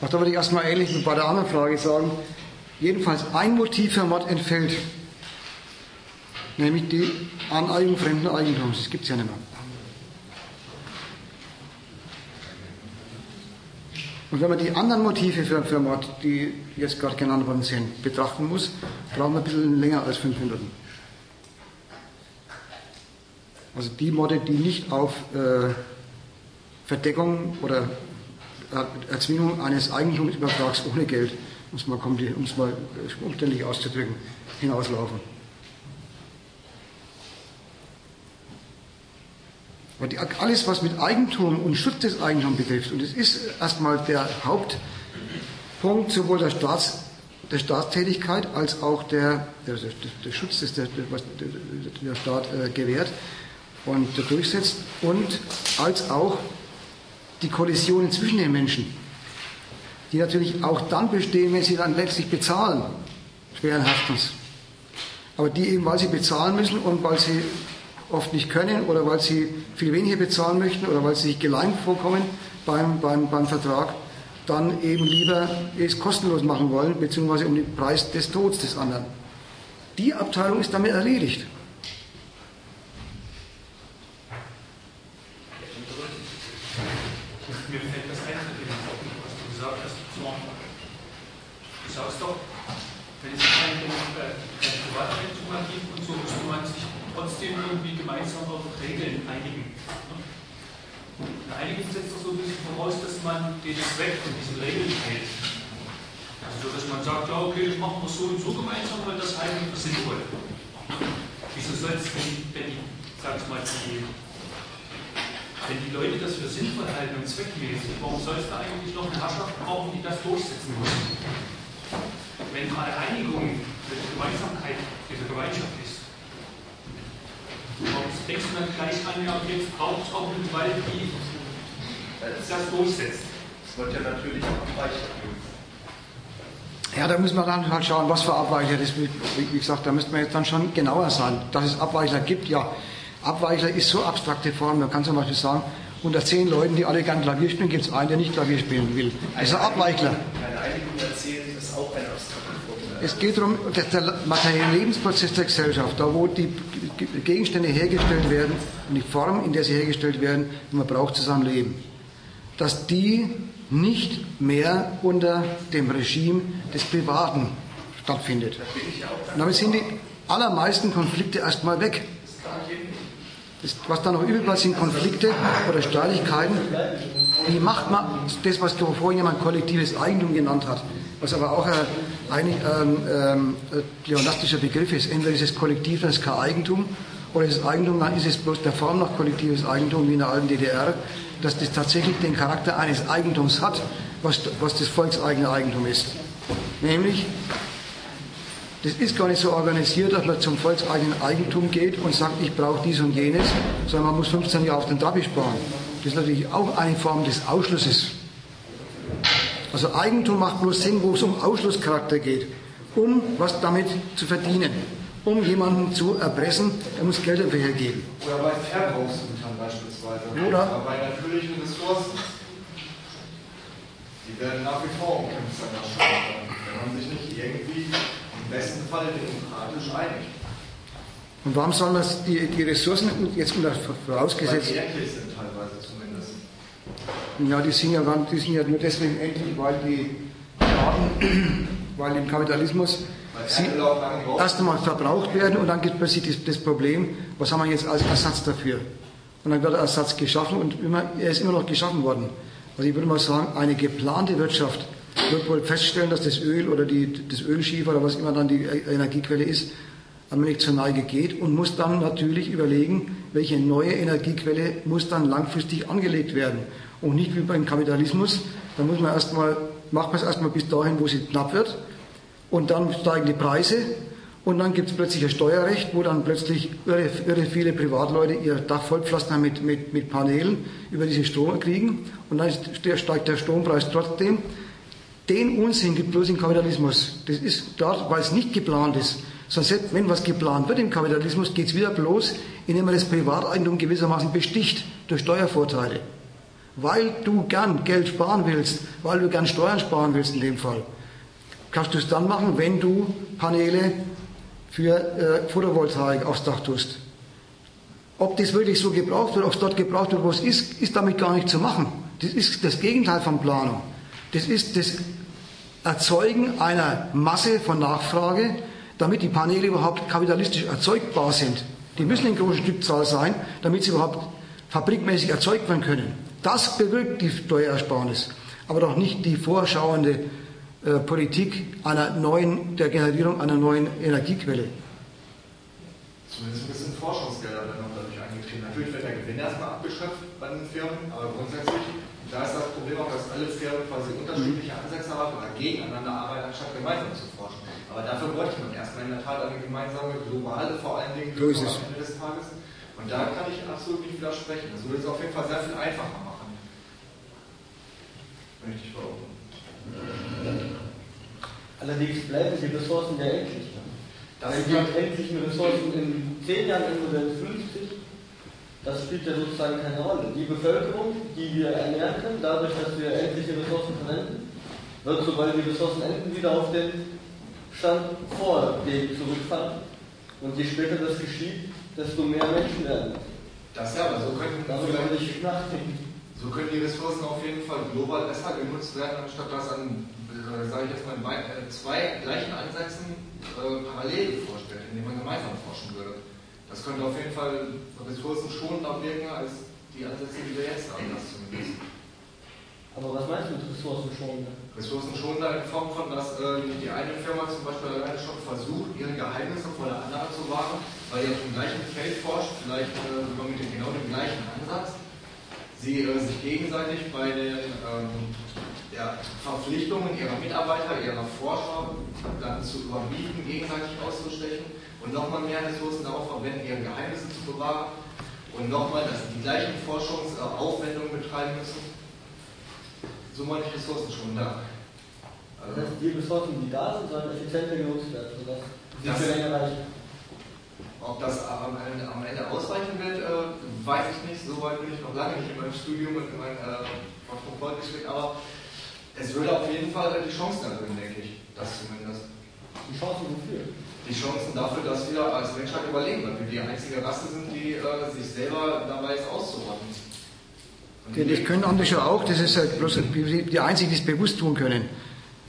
auch da würde ich erstmal ähnlich wie bei der anderen Frage sagen, jedenfalls ein Motiv für Mord entfällt nämlich die Aneignung fremden Eigentums. Das gibt es ja nicht mehr. Und wenn man die anderen Motive für, für Mord, die jetzt gerade genannt worden sind, betrachten muss, brauchen wir ein bisschen länger als fünf Minuten. Also die Morde, die nicht auf äh, Verdeckung oder Erzwingung eines Eigentumsübertrags ohne Geld, um es mal, umständlich auszudrücken, hinauslaufen. die, alles, was mit Eigentum und Schutz des Eigentums betrifft, und es ist erstmal der Hauptpunkt sowohl der, Staats, der Staatstätigkeit als auch der, der, der Schutz, des, der, was der Staat äh, gewährt und durchsetzt, und als auch die Kollisionen zwischen den Menschen, die natürlich auch dann bestehen, wenn sie dann letztlich bezahlen, schweren Herzens. Aber die eben, weil sie bezahlen müssen und weil sie oft nicht können oder weil sie viel weniger bezahlen möchten oder weil sie sich geleimt vorkommen beim, beim, beim Vertrag, dann eben lieber es kostenlos machen wollen, beziehungsweise um den Preis des Todes des anderen. Die Abteilung ist damit erledigt. Mir fällt das ein, was du gesagt hast. Sagst doch, wenn es kein Privateigentum gibt und so, müsste man sich trotzdem irgendwie gemeinsam auf Regeln einigen. Eine Einigung setzt doch so ein bisschen voraus, dass man den Zweck von diesen Regeln hält. Also, dass man sagt, ja, okay, das machen wir so und so gemeinsam, weil das eigentlich für sinnvoll. Wieso soll es, wenn, wenn die, sag ich mal, die, wenn die Leute das für sinnvoll halten und zweckmäßig, warum soll es da eigentlich noch eine Herrschaft brauchen, die das durchsetzen muss? Wenn eine Einigung, eine Gemeinsamkeit dieser Gemeinschaft ist, denkst du dann gleich an, ja, jetzt braucht es auch eine Gewalt, die das durchsetzt. Es wird ja natürlich auch Abweichler geben. Ja, da muss man dann halt schauen, was für Abweichler das wie, wie gesagt, da müsste man jetzt dann schon genauer sein. Dass es Abweichler gibt, ja. Abweichler ist so abstrakte Form, man kann zum Beispiel sagen, unter zehn Leuten, die alle gern Klavier spielen, gibt es einen, der nicht Klavier spielen will. Das ist ein Abweichler. Eine Einigung erzählen ist auch eine abstrakte Form. Es geht darum, dass der materielle Lebensprozess der Gesellschaft, da wo die Gegenstände hergestellt werden und die Form, in der sie hergestellt werden, die man braucht zusammenleben, dass die nicht mehr unter dem Regime des Privaten stattfindet. Und damit sind die allermeisten Konflikte erstmal weg. Was da noch übrig bleibt, sind Konflikte oder Streitigkeiten. Wie macht man das, was vorhin jemand kollektives Eigentum genannt hat, was aber auch ein, ein ähm, ähm, pleonastischer Begriff ist. Entweder ist es kollektiv, dann ist es kein Eigentum, oder ist es Eigentum, dann ist es bloß der Form nach kollektives Eigentum wie in der alten DDR, dass das tatsächlich den Charakter eines Eigentums hat, was, was das volkseigene Eigentum ist. Nämlich, das ist gar nicht so organisiert, dass man zum volkseigenen Eigentum geht und sagt, ich brauche dies und jenes, sondern man muss 15 Jahre auf den Trabi sparen. Das ist natürlich auch eine Form des Ausschlusses. Also Eigentum macht bloß Sinn, wo es um Ausschlusscharakter geht, um was damit zu verdienen, um jemanden zu erpressen, er muss Geld dafür hergeben. Oder bei Verbrauchsgütern beispielsweise. Oder? Oder bei natürlichen Ressourcen. Die werden nach wie vor umkämpft sein, wenn man sich nicht irgendwie im besten Fall demokratisch einigt. Und warum soll man die, die Ressourcen jetzt unter vorausgesetzt? Weil die sind teilweise zumindest. Ja, die sind ja, die sind ja nur deswegen endlich, weil die Staaten, weil im Kapitalismus sie erst einmal verbraucht werden und dann gibt es plötzlich das, das Problem, was haben wir jetzt als Ersatz dafür? Und dann wird der Ersatz geschaffen und immer, er ist immer noch geschaffen worden. Also ich würde mal sagen, eine geplante Wirtschaft wird wohl feststellen, dass das Öl oder die, das Ölschiefer oder was immer dann die Energiequelle ist, allmählich zur Neige geht und muss dann natürlich überlegen, welche neue Energiequelle muss dann langfristig angelegt werden. Und nicht wie beim Kapitalismus, da muss man erstmal, macht man es erstmal bis dahin, wo sie knapp wird und dann steigen die Preise und dann gibt es plötzlich ein Steuerrecht, wo dann plötzlich irre, irre viele Privatleute ihr Dach vollpflastern mit, mit, mit Paneelen über diese Strom kriegen und dann steigt der Strompreis trotzdem. Den Unsinn gibt bloß im Kapitalismus. Das ist dort, weil es nicht geplant ist. Sonst, wenn was geplant wird im Kapitalismus, geht es wieder bloß, indem man das Privateigentum gewissermaßen besticht durch Steuervorteile. Weil du gern Geld sparen willst, weil du gern Steuern sparen willst in dem Fall kannst du es dann machen, wenn du Paneele für äh, Photovoltaik aufs Dach tust. Ob das wirklich so gebraucht wird, ob es dort gebraucht wird, wo es ist, ist damit gar nicht zu machen. Das ist das Gegenteil von Planung. Das ist das Erzeugen einer Masse von Nachfrage, damit die Paneele überhaupt kapitalistisch erzeugbar sind. Die müssen in großer Stückzahl sein, damit sie überhaupt fabrikmäßig erzeugt werden können. Das bewirkt die Steuerersparnis, aber doch nicht die vorschauende äh, Politik einer neuen, der Generierung einer neuen Energiequelle. Zumindest ein bisschen Forschungsgelder werden noch dadurch eingetrieben. Natürlich wird der Gewinn erstmal abgeschöpft bei den Firmen, aber grundsätzlich, da ist das Problem auch, dass alle Firmen quasi unterschiedliche Ansätze haben oder gegeneinander arbeiten, anstatt gemeinsam zu forschen. Aber dafür bräuchte man erstmal in der Tat eine gemeinsame, globale, vor allen Dingen Lösung am Ende des Tages. Und da kann ich absolut nicht widersprechen. Das würde es auf jeden Fall sehr viel einfacher machen. Möchte ich behaupten. Allerdings bleiben die Ressourcen ja endlich. Wenn ist die ja- endlichen Ressourcen in 10 Jahren in 50, das spielt ja sozusagen keine Rolle. Die Bevölkerung, die wir ernähren können, dadurch, dass wir endliche Ressourcen verwenden, wird, sobald die Ressourcen enden, wieder auf den Stand vor dem zurückfallen. Und je später das geschieht, desto mehr Menschen werden. Das ja, aber so könnten. So können die Ressourcen auf jeden Fall global besser genutzt werden, anstatt dass an, äh, sage ich jetzt mal, in wei- äh, zwei gleichen Ansätzen äh, parallel vorstellt, indem man gemeinsam forschen würde. Das könnte auf jeden Fall ressourcenschonender wirken als die Ansätze, die wir jetzt haben, das zumindest. Aber was meinst du mit Ressourcen schon? Ressourcenschonender in Form von, dass äh, die eine Firma zum Beispiel alleine schon versucht, ihre Geheimnisse vor der anderen zu wahren, weil die auf dem gleichen Feld forscht, vielleicht äh, sogar mit dem, genau dem gleichen Ansatz. Sie äh, sich gegenseitig bei den ähm, ja, Verpflichtungen ihrer Mitarbeiter, ihrer Forscher dann zu überbieten, gegenseitig auszustechen und nochmal mehr Ressourcen darauf verwenden, ihre Geheimnisse zu bewahren, und nochmal die gleichen Forschungsaufwendungen betreiben müssen, so meine ich Ressourcen schon da. Also das heißt, die Ressourcen, die da sind, sollen effizienter genutzt werden, sodass sie Das- für länger reichen. Ob das am Ende, am Ende ausreichen wird, äh, weiß ich nicht. So weit bin ich noch lange nicht in meinem Studium und in meinem äh, Forschung fortgeschritten, aber es würde auf jeden Fall die Chancen erhöhen, denke ich. Das zumindest. Die Chancen wofür? Die Chancen dafür, dass wir als Menschheit überleben, weil wir die einzige Rasse sind, die äh, sich selber dabei ist auszurotten. Denn das können andere schon auch, das ist halt bloß die einzigen, die es bewusst tun können.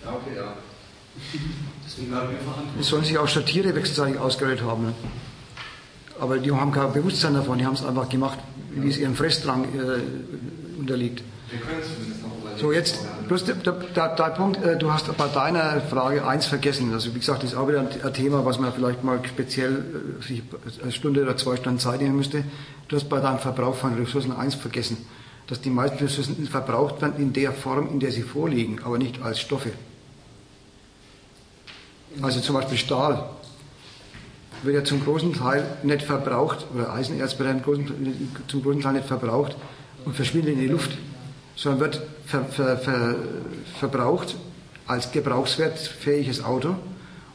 Ja, okay, ja. Deswegen haben wir verantwortlich. Es sollen sich auch schon Tiere wechselseitig ausgerollt haben. Ne? Aber die haben kein Bewusstsein davon, die haben es einfach gemacht, wie es ihrem Fressdrang äh, unterliegt. Wir können es zumindest noch überleben. So, jetzt, bloß der, der, der, Punkt, äh, du hast bei deiner Frage eins vergessen. Also, wie gesagt, das ist auch wieder ein, Thema, was man vielleicht mal speziell äh, sich eine Stunde oder zwei Stunden Zeit nehmen müsste. Du hast bei deinem Verbrauch von Ressourcen eins vergessen, dass die meisten Ressourcen verbraucht werden in der Form, in der sie vorliegen, aber nicht als Stoffe. Also zum Beispiel Stahl wird ja zum großen Teil nicht verbraucht, oder Eisenerz wird ja zum großen Teil nicht verbraucht und verschwindet in die Luft, sondern wird ver, ver, ver, verbraucht als gebrauchswertfähiges Auto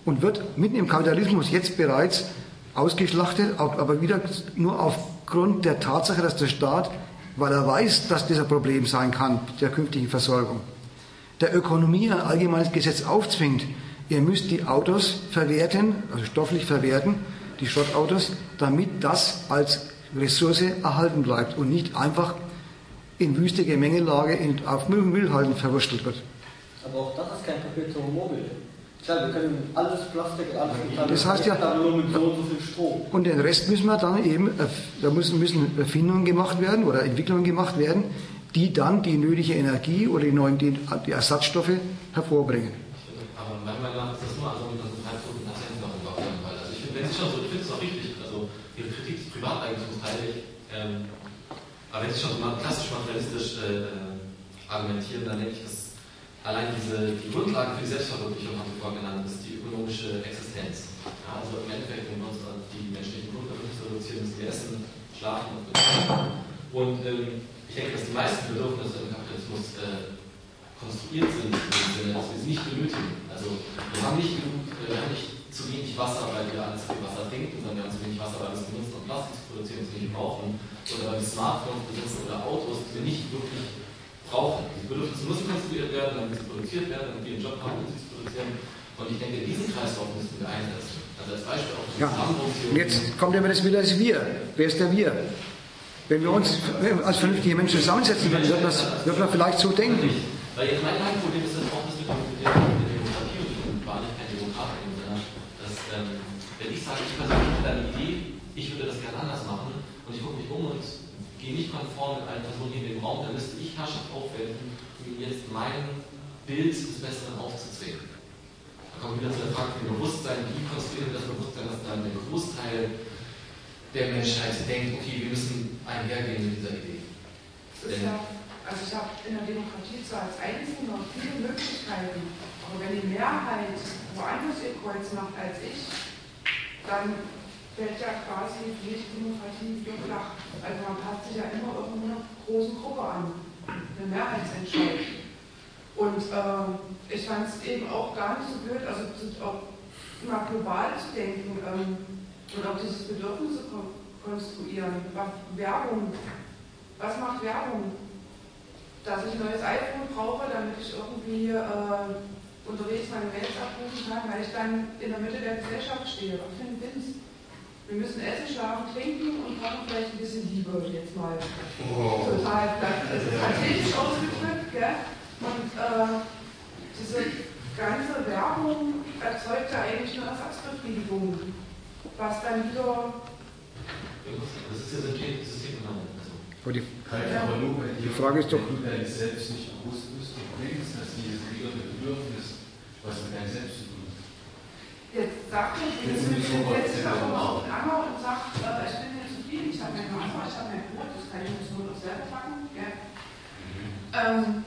und wird mitten im Kapitalismus jetzt bereits ausgeschlachtet, au- aber wieder nur aufgrund der Tatsache, dass der Staat, weil er weiß, dass das ein Problem sein kann, der künftigen Versorgung, der Ökonomie ein allgemeines Gesetz aufzwingt, ihr müsst die Autos verwerten, also stofflich verwerten, die Schrottautos, damit das als Ressource erhalten bleibt und nicht einfach in wüste Gemengelage in, auf Müll- Müllhalden verwurstelt wird. Aber auch das ist kein Perpetuum mobile. Klar, wir können alles Plastik alles Metall, Das heißt ja- nur mit so und so viel Strom. Und den Rest müssen wir dann eben, äh, da müssen, müssen Erfindungen gemacht werden oder Entwicklungen gemacht werden, die dann die nötige Energie oder die neuen die, die Ersatzstoffe hervorbringen. Aber meiner Meinung nach ist das nur also mit einem Halbzug und Patenten noch im Kopf weil Also ich finde, es schon so, ich finde es auch richtig, also Ihre Kritik des Privateigentums teile ich, ähm, aber wenn Sie schon so mal klassisch materialistisch äh, argumentieren, dann denke ich, dass allein diese, die Grundlage für die Selbstverwirklichung, haben Sie vorhin genannt, ist die ökonomische Existenz. Ja, also im Endeffekt, wenn wir uns an die menschlichen Grundbedürfnisse reduzieren, müssen wir essen, schlafen und bezahlen. Und ähm, ich denke, dass die meisten Bedürfnisse im Kapitalismus äh, konstruiert sind, Sinne, dass wir sie nicht benötigen. Also wir haben nicht genug, äh, wir haben nicht zu wenig Wasser, weil wir alles viel Wasser trinken, sondern wir haben zu wenig Wasser, weil wir es benutzen, um Plastik zu produzieren, das wir nicht brauchen. Oder Smartphones besitzen oder Autos, die wir nicht wirklich brauchen. Die Bedürfnisse müssen konstruiert werden, damit sie produziert werden, damit wir einen Job haben, um sie zu produzieren. Und ich denke, diesen Kreislauf müssen wir einsetzen. Also als Beispiel auch die Ja, und jetzt kommt immer das wieder das Wir. Wer ist der Wir? Wenn wir uns als vernünftige Menschen zusammensetzen würden, wird, das, wird man vielleicht so denken. Weil jetzt mein Problem ist das auch das mit, der, Demokratie und ich war nicht kein Demokrat in dem Sinne, dass ähm, wenn ich sage, ich persönlich habe eine Idee, ich würde das gerne anders machen gucke mich um und gehe nicht konform mit Personen hier in dem Raum, dann müsste ich Herrschaft aufwenden, um jetzt mein Bild des Besseren aufzuzwingen. Da kommen wir wieder zu der Frage von Bewusstsein, wie konstruieren wir das Bewusstsein, dass dann der Großteil der Menschheit denkt, okay, wir müssen einhergehen mit dieser Idee. Ja, also ich habe in der Demokratie zwar als Einzelner viele Möglichkeiten, aber wenn die Mehrheit woanders ihr Kreuz macht als ich, dann fällt ja quasi mich Demokratie flach. Also man passt sich ja immer irgendeiner großen Gruppe an, eine Mehrheitsentscheid. Und ähm, ich fand es eben auch gar nicht so blöd, also auch mal global zu denken ähm, und auch dieses Bedürfnis zu kon konstruieren. Was, Werbung, was macht Werbung? Dass ich ein neues iPhone brauche, damit ich irgendwie äh, unterwegs meine Mails abrufen kann, weil ich dann in der Mitte der Gesellschaft stehe. Was für ein Dienst? Wir müssen essen, schlafen, trinken und brauchen vielleicht ein bisschen Liebe jetzt mal. Total. Es ist pathetisch ausgedrückt, gell? Und äh, diese ganze Werbung erzeugt ja eigentlich eine Ersatzbefriedigung, was dann wieder Das ist ja System, Systemgenommen. Also, Aber die, nur Die Frage ist doch- wenn du dein Selbst nicht bewusst bist und denkst, dass dieses Bedürfnis was mit deinem Selbst zu. Jetzt sagt er, Jetzt jetzt ist jetzt selber auf Anger und sagt, äh, ich bin nicht zufrieden, ich habe mein Wasser, ich habe mein Brot, das kann ich jetzt nur noch selber backen. Gell? Ähm,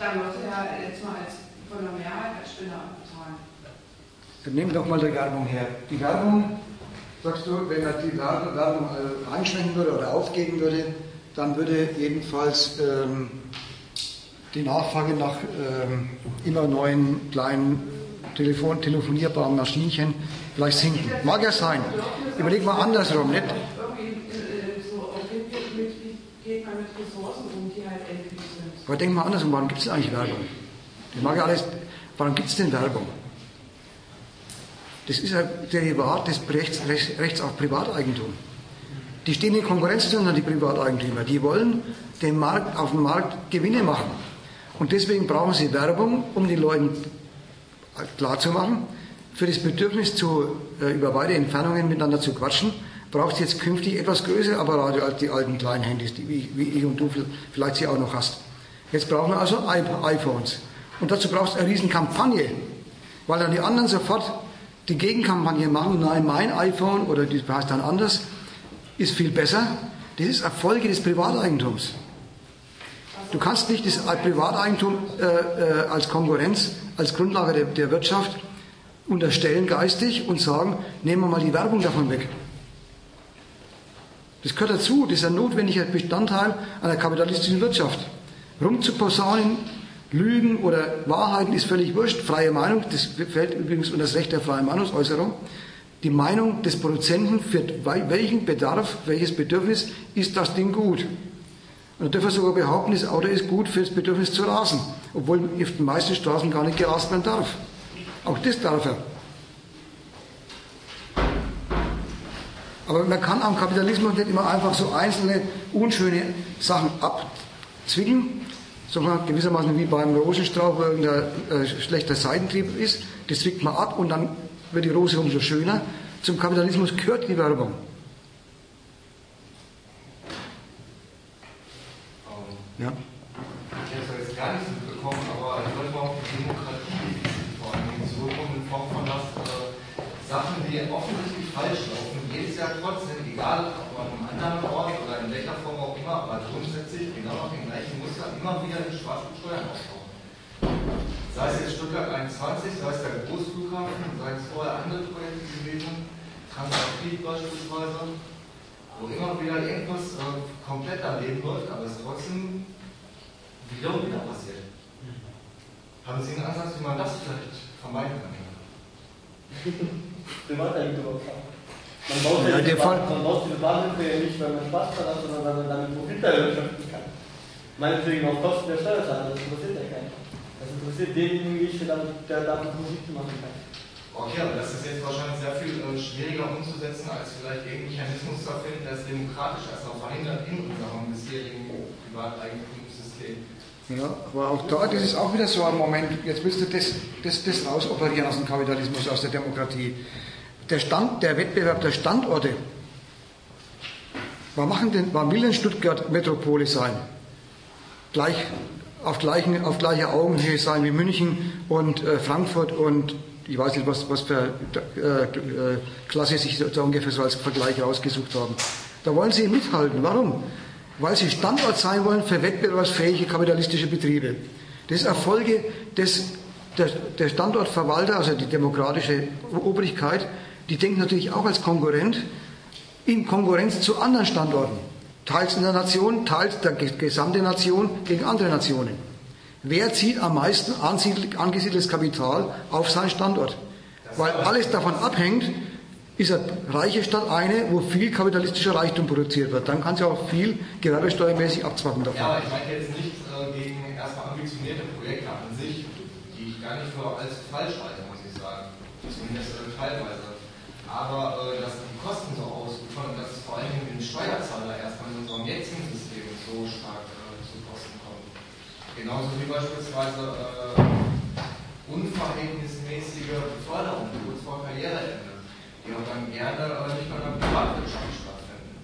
dann wird er ja jetzt mal als von der Mehrheit als Spinner abgetan. Nimm doch mal die Werbung her. Die Werbung sagst du, wenn er die Werbung einschränken würde oder aufgeben würde, dann würde jedenfalls ähm, die Nachfrage nach ähm, immer neuen kleinen Telefon telefonierbaren Maschinchen vielleicht sinken. Mag ja sein. Überleg mal andersrum. Nicht? Aber denk mal andersrum, warum gibt es eigentlich Werbung? Ich mag ja alles, warum gibt es denn Werbung? Das ist ein Derivat des Rechts, Rechts auf Privateigentum. Die stehen in Konkurrenz zueinander, die Privateigentümer. Die wollen den Markt, auf dem Markt Gewinne machen. Und deswegen brauchen sie Werbung, um den Leuten klarzumachen, für das Bedürfnis, zu, äh, über weite Entfernungen miteinander zu quatschen, braucht es jetzt künftig etwas größere Apparate als die alten kleinen Handys, die wie, wie ich und du vielleicht sie auch noch hast. Jetzt brauchen wir also iPhones. Und dazu brauchst du eine riesen Kampagne, weil dann die anderen sofort die Gegenkampagne machen, nein, mein iPhone oder das heißt dann anders, ist viel besser. Das ist Erfolge des Privateigentums. Du kannst nicht das Privateigentum äh, äh, als Konkurrenz, als Grundlage der, der Wirtschaft unterstellen geistig und sagen, nehmen wir mal die Werbung davon weg. Das gehört dazu, das ist ein notwendiger Bestandteil einer kapitalistischen Wirtschaft. Rumzuposaunen, Lügen oder Wahrheiten ist völlig wurscht. Freie Meinung, das fällt übrigens unter das Recht der freien Meinungsäußerung. Die Meinung des Produzenten für welchen Bedarf, welches Bedürfnis ist das Ding gut. Und da dürfen wir sogar behaupten, das Auto ist gut für das Bedürfnis zu rasen, obwohl auf den meisten Straßen gar nicht gerast werden darf. Auch das darf er. Aber man kann am Kapitalismus nicht immer einfach so einzelne unschöne Sachen abzwingen, sondern gewissermaßen wie beim Rosenstrauch, wo irgendein äh, schlechter Seitentrieb ist, das zwickt man ab und dann wird die Rose umso schöner. Zum Kapitalismus gehört die Werbung. Ja. Ich habe jetzt gar nicht mitbekommen, aber ich wollte mal auf die Demokratie vor allem zurückkommen in Form von das, äh, Sachen, die offensichtlich falsch laufen, jedes Jahr trotzdem, egal ob an einem anderen Ort oder in welcher Form auch immer, aber grundsätzlich genau nach den gleichen Mustern immer wieder in schwarzen Steuern auftauchen. Sei es jetzt Stuttgart 21, sei es der Großflughafen, sei es vorher andere Projekte gewesen, Transatlantik beispielsweise, wo immer wieder irgendwas äh, komplett daneben läuft, aber es trotzdem wieder und wieder passiert. Haben Sie einen Ansatz, wie man das vielleicht vermeiden kann? Privateigentum man baut, ja, man baut diese Bahnhöfe ja nicht, weil man Spaß daran hat, sondern weil man damit Profit erwirtschaften kann. Meinetwegen auf Kosten der Steuerzahler, das interessiert ja keinen. Das interessiert denjenigen nicht, der damit Musik machen kann. Okay, aber das ist jetzt wahrscheinlich sehr viel äh, schwieriger umzusetzen, als vielleicht irgendeinen Mechanismus zu erfinden, der es demokratisch erstmal verhindert in unserem bisherigen Privateigentumssystem. Ja, aber auch das ist auch wieder so ein Moment, jetzt willst du das, das, das rausoperieren aus dem Kapitalismus, aus der Demokratie der, Stand, der Wettbewerb der Standorte. Was, machen denn, was will denn Stuttgart Metropole sein? Gleich, auf, gleichen, auf gleicher Augenhöhe sein wie München und äh, Frankfurt und ich weiß nicht, was, was für äh, äh, Klasse sich da ungefähr so als Vergleich rausgesucht haben. Da wollen sie mithalten. Warum? Weil sie Standort sein wollen für wettbewerbsfähige kapitalistische Betriebe. Das Erfolge des, der, der Standortverwalter, also die demokratische Obrigkeit, die denken natürlich auch als Konkurrent in Konkurrenz zu anderen Standorten. Teils in der Nation, teils der gesamte Nation gegen andere Nationen. Wer zieht am meisten angesiedeltes Kapital auf seinen Standort? Weil alles davon abhängt, ist eine reiche Stadt eine, wo viel kapitalistischer Reichtum produziert wird. Dann kann sie auch viel gewerbesteuermäßig abzwacken davon. Ja, aber ich meine jetzt nicht äh, gegen erstmal ambitionierte Projekte an sich, die ich gar nicht für allzu falsch halte, muss ich sagen. Zumindest äh, teilweise. Aber äh, dass die Kosten so ausufern und dass vor allem den Steuerzahler erstmal in unserem jetzigen System so stark äh, zu Kosten kommt. Genauso wie beispielsweise äh, unverhältnismäßige Beförderung kurz vor Karriereende, die auch dann gerne äh, nicht mehr in der Privatwirtschaft stattfinden.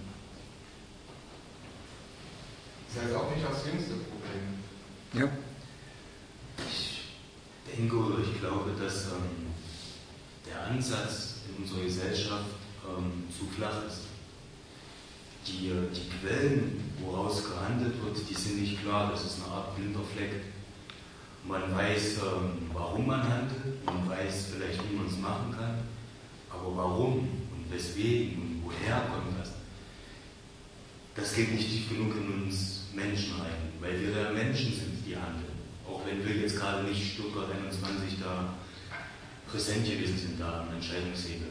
Das ist jetzt auch nicht das jüngste Problem. Ja. Ich denke oder ich glaube, dass ähm, der Ansatz unserer Gesellschaft ähm, zu flach ist. Die, die Quellen, woraus gehandelt wird, die sind nicht klar. Das ist eine Art blinder Fleck. Man weiß, ähm, warum man handelt, man weiß vielleicht, wie man es machen kann, aber warum und weswegen und woher kommt das, das geht nicht tief genug in uns Menschen rein, weil wir da Menschen sind, die handeln. Auch wenn wir jetzt gerade nicht Stuttgart 21 da präsent gewesen sind, da am Entscheidungshebel.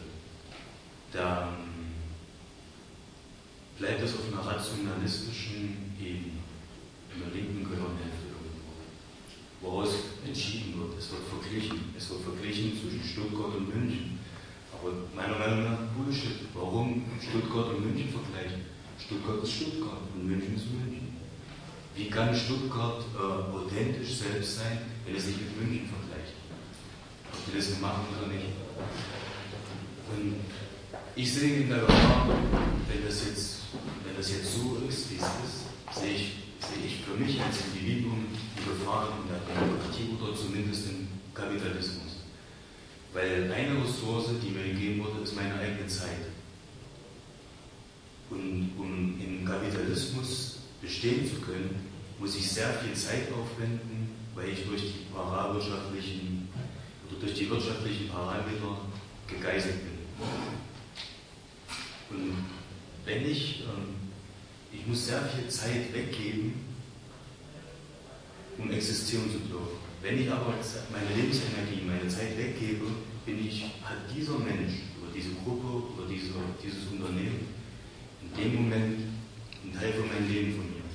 Da bleibt es auf einer rationalistischen Ebene, in der linken Gehirnhälfte irgendwo, woraus entschieden wird. Es wird verglichen. Es wird verglichen zwischen Stuttgart und München. Aber meiner Meinung nach Bullshit. Warum Stuttgart und München vergleichen? Stuttgart ist Stuttgart und München ist München. Wie kann Stuttgart äh, authentisch selbst sein, wenn es sich mit München vergleicht? Ob die das gemacht oder nicht? Und ich sehe in der Gefahr, wenn das jetzt, wenn das jetzt so ist, wie es ist, sehe ich, sehe ich für mich als Individuum die Gefahr in der Demokratie oder zumindest im Kapitalismus. Weil eine Ressource, die mir gegeben wurde, ist meine eigene Zeit. Und um im Kapitalismus bestehen zu können, muss ich sehr viel Zeit aufwenden, weil ich durch die parawirtschaftlichen oder durch die wirtschaftlichen Parameter gegeißelt bin. Und wenn ich, ähm, ich muss sehr viel Zeit weggeben, um existieren zu dürfen. Wenn ich aber meine Lebensenergie, meine Zeit weggebe, bin ich, hat dieser Mensch oder diese Gruppe oder diese, dieses Unternehmen in dem Moment ein Teil von meinem Leben von mir.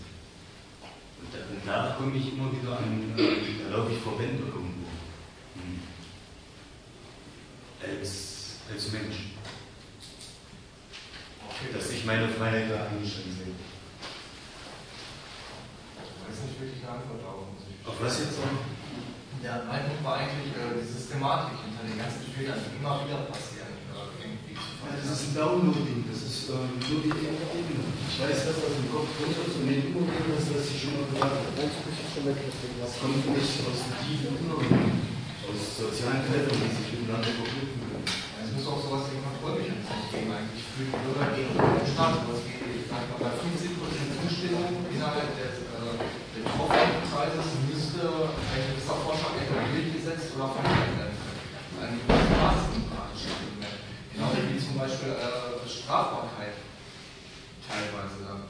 Und da, und da komme ich immer wieder an, äh, da laufe ich Verbände irgendwo. Hm. Als, als Mensch. Dass ich meine Freiheit da eingeschränkt sehe. Das ist nicht wirklich eine Antwort darauf. muss ich Auf was jetzt noch? Ja, mein Punkt war eigentlich äh, die Systematik hinter den ganzen Fehlern, die immer wieder passieren, äh, irgendwie Ja, das ist ein Downloading, das ist ähm, nur die Ebene. Ich weiß das aus dem Kopf runter zu nehmen, das lässt sich schon mal gesagt. Das kommt nicht aus dem tiefen Inneren, aus sozialen Feldern, die sich miteinander verknüpfen können. Es muss auch sowas wie Kontrollmechanismus geben, eigentlich für die Bürger gegenüber dem Staat. Was geht, sag mal, bei 50% Zustimmung innerhalb des äh, betroffenen Kreises müsste ein gewisser Vorschlag entweder durchgesetzt oder verhindert werden können. Ein gewisses Maß Genau wie zum Beispiel äh, Strafbarkeit teilweise.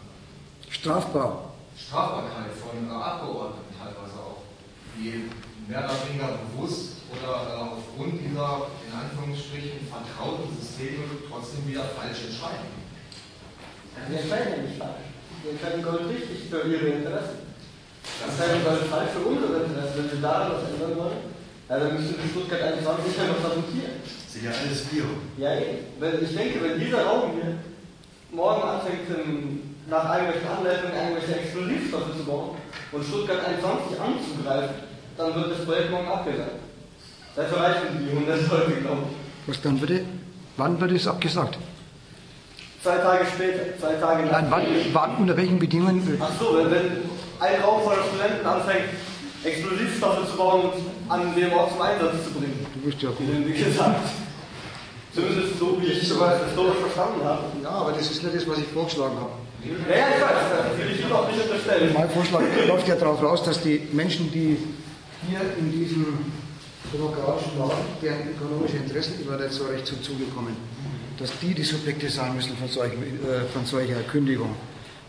Strafbar. Strafbarkeit von äh, Abgeordneten teilweise auch, die mehr oder weniger bewusst oder äh, aufgrund dieser in Anführungsstrichen vertrauten Systeme trotzdem wieder falsch entscheiden. Die entscheiden ja nicht falsch. Die entscheiden Gold richtig für ihre Interessen. Die entscheiden Gold falsch für unsere Interessen. Wenn wir daran was ändern wollen, ja, dann müssen wir Stuttgart 21 ja noch sabotieren. Das sind ja alles wir. Ja, eben. Wenn- Ich denke, wenn dieser Raum hier morgen anfängt, ähm, nach irgendwelchen Anleitungen irgendwelche Explosivstoffe zu bauen und Stuttgart 21 anzugreifen, dann wird das Projekt morgen abgesagt. Dafür reichen die 100 Leute, glaube ich. Was dann würde, wann wird es abgesagt? Zwei Tage später, zwei Tage nach. Nein, wann, wann, unter welchen Bedingungen? Ach so, wenn, wenn ein Raum voller Studenten anfängt, Explosivstoffe zu bauen und an dem Ort zum Einsatz zu bringen. Du bist ja gut. Gesagt. Zumindest so, wie ich es historisch verstanden habe. Ja, aber das ist nicht das, was ich vorgeschlagen habe. Ja, ja, ich weiß, das will ich auch nicht unterstellen. Mein Vorschlag läuft ja darauf raus, dass die Menschen, die hier in diesem demokratischen Land, deren ökonomische Interessen immer nicht so recht zum Zuge kommen, dass die die Subjekte sein müssen von, solchen, äh, von solcher Kündigung.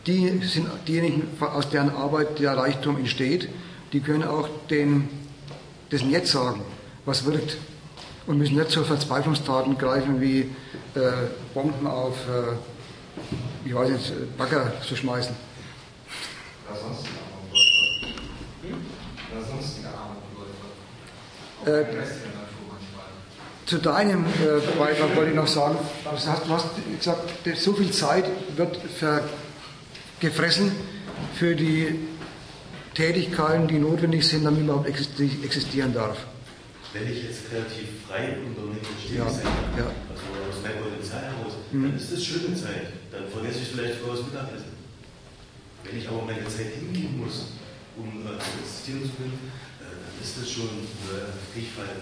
Die sind diejenigen, aus deren Arbeit der Reichtum entsteht, die können auch den, dessen jetzt sagen, was wirkt. Und müssen nicht zu Verzweiflungstaten greifen, wie äh, Bomben auf, äh, ich weiß nicht, Bagger zu schmeißen. Armutläufer. Äh. Zu deinem äh, Beitrag wollte ich noch sagen, du hast, du hast gesagt, so viel Zeit wird ver gefressen für die Tätigkeiten, die notwendig sind, damit man überhaupt existi- existieren darf. Wenn ich jetzt kreativ frei und damit stehe Ja, ja. also aus meinem Potenzial heraus, Mhm. dann ist das schöne Zeit. Dann vergesse ich vielleicht vor das Mittagessen. Wenn ich aber meine Zeit hingeben muss, um äh, zu existieren zu können, äh, dann ist das schon äh, Kriegfall.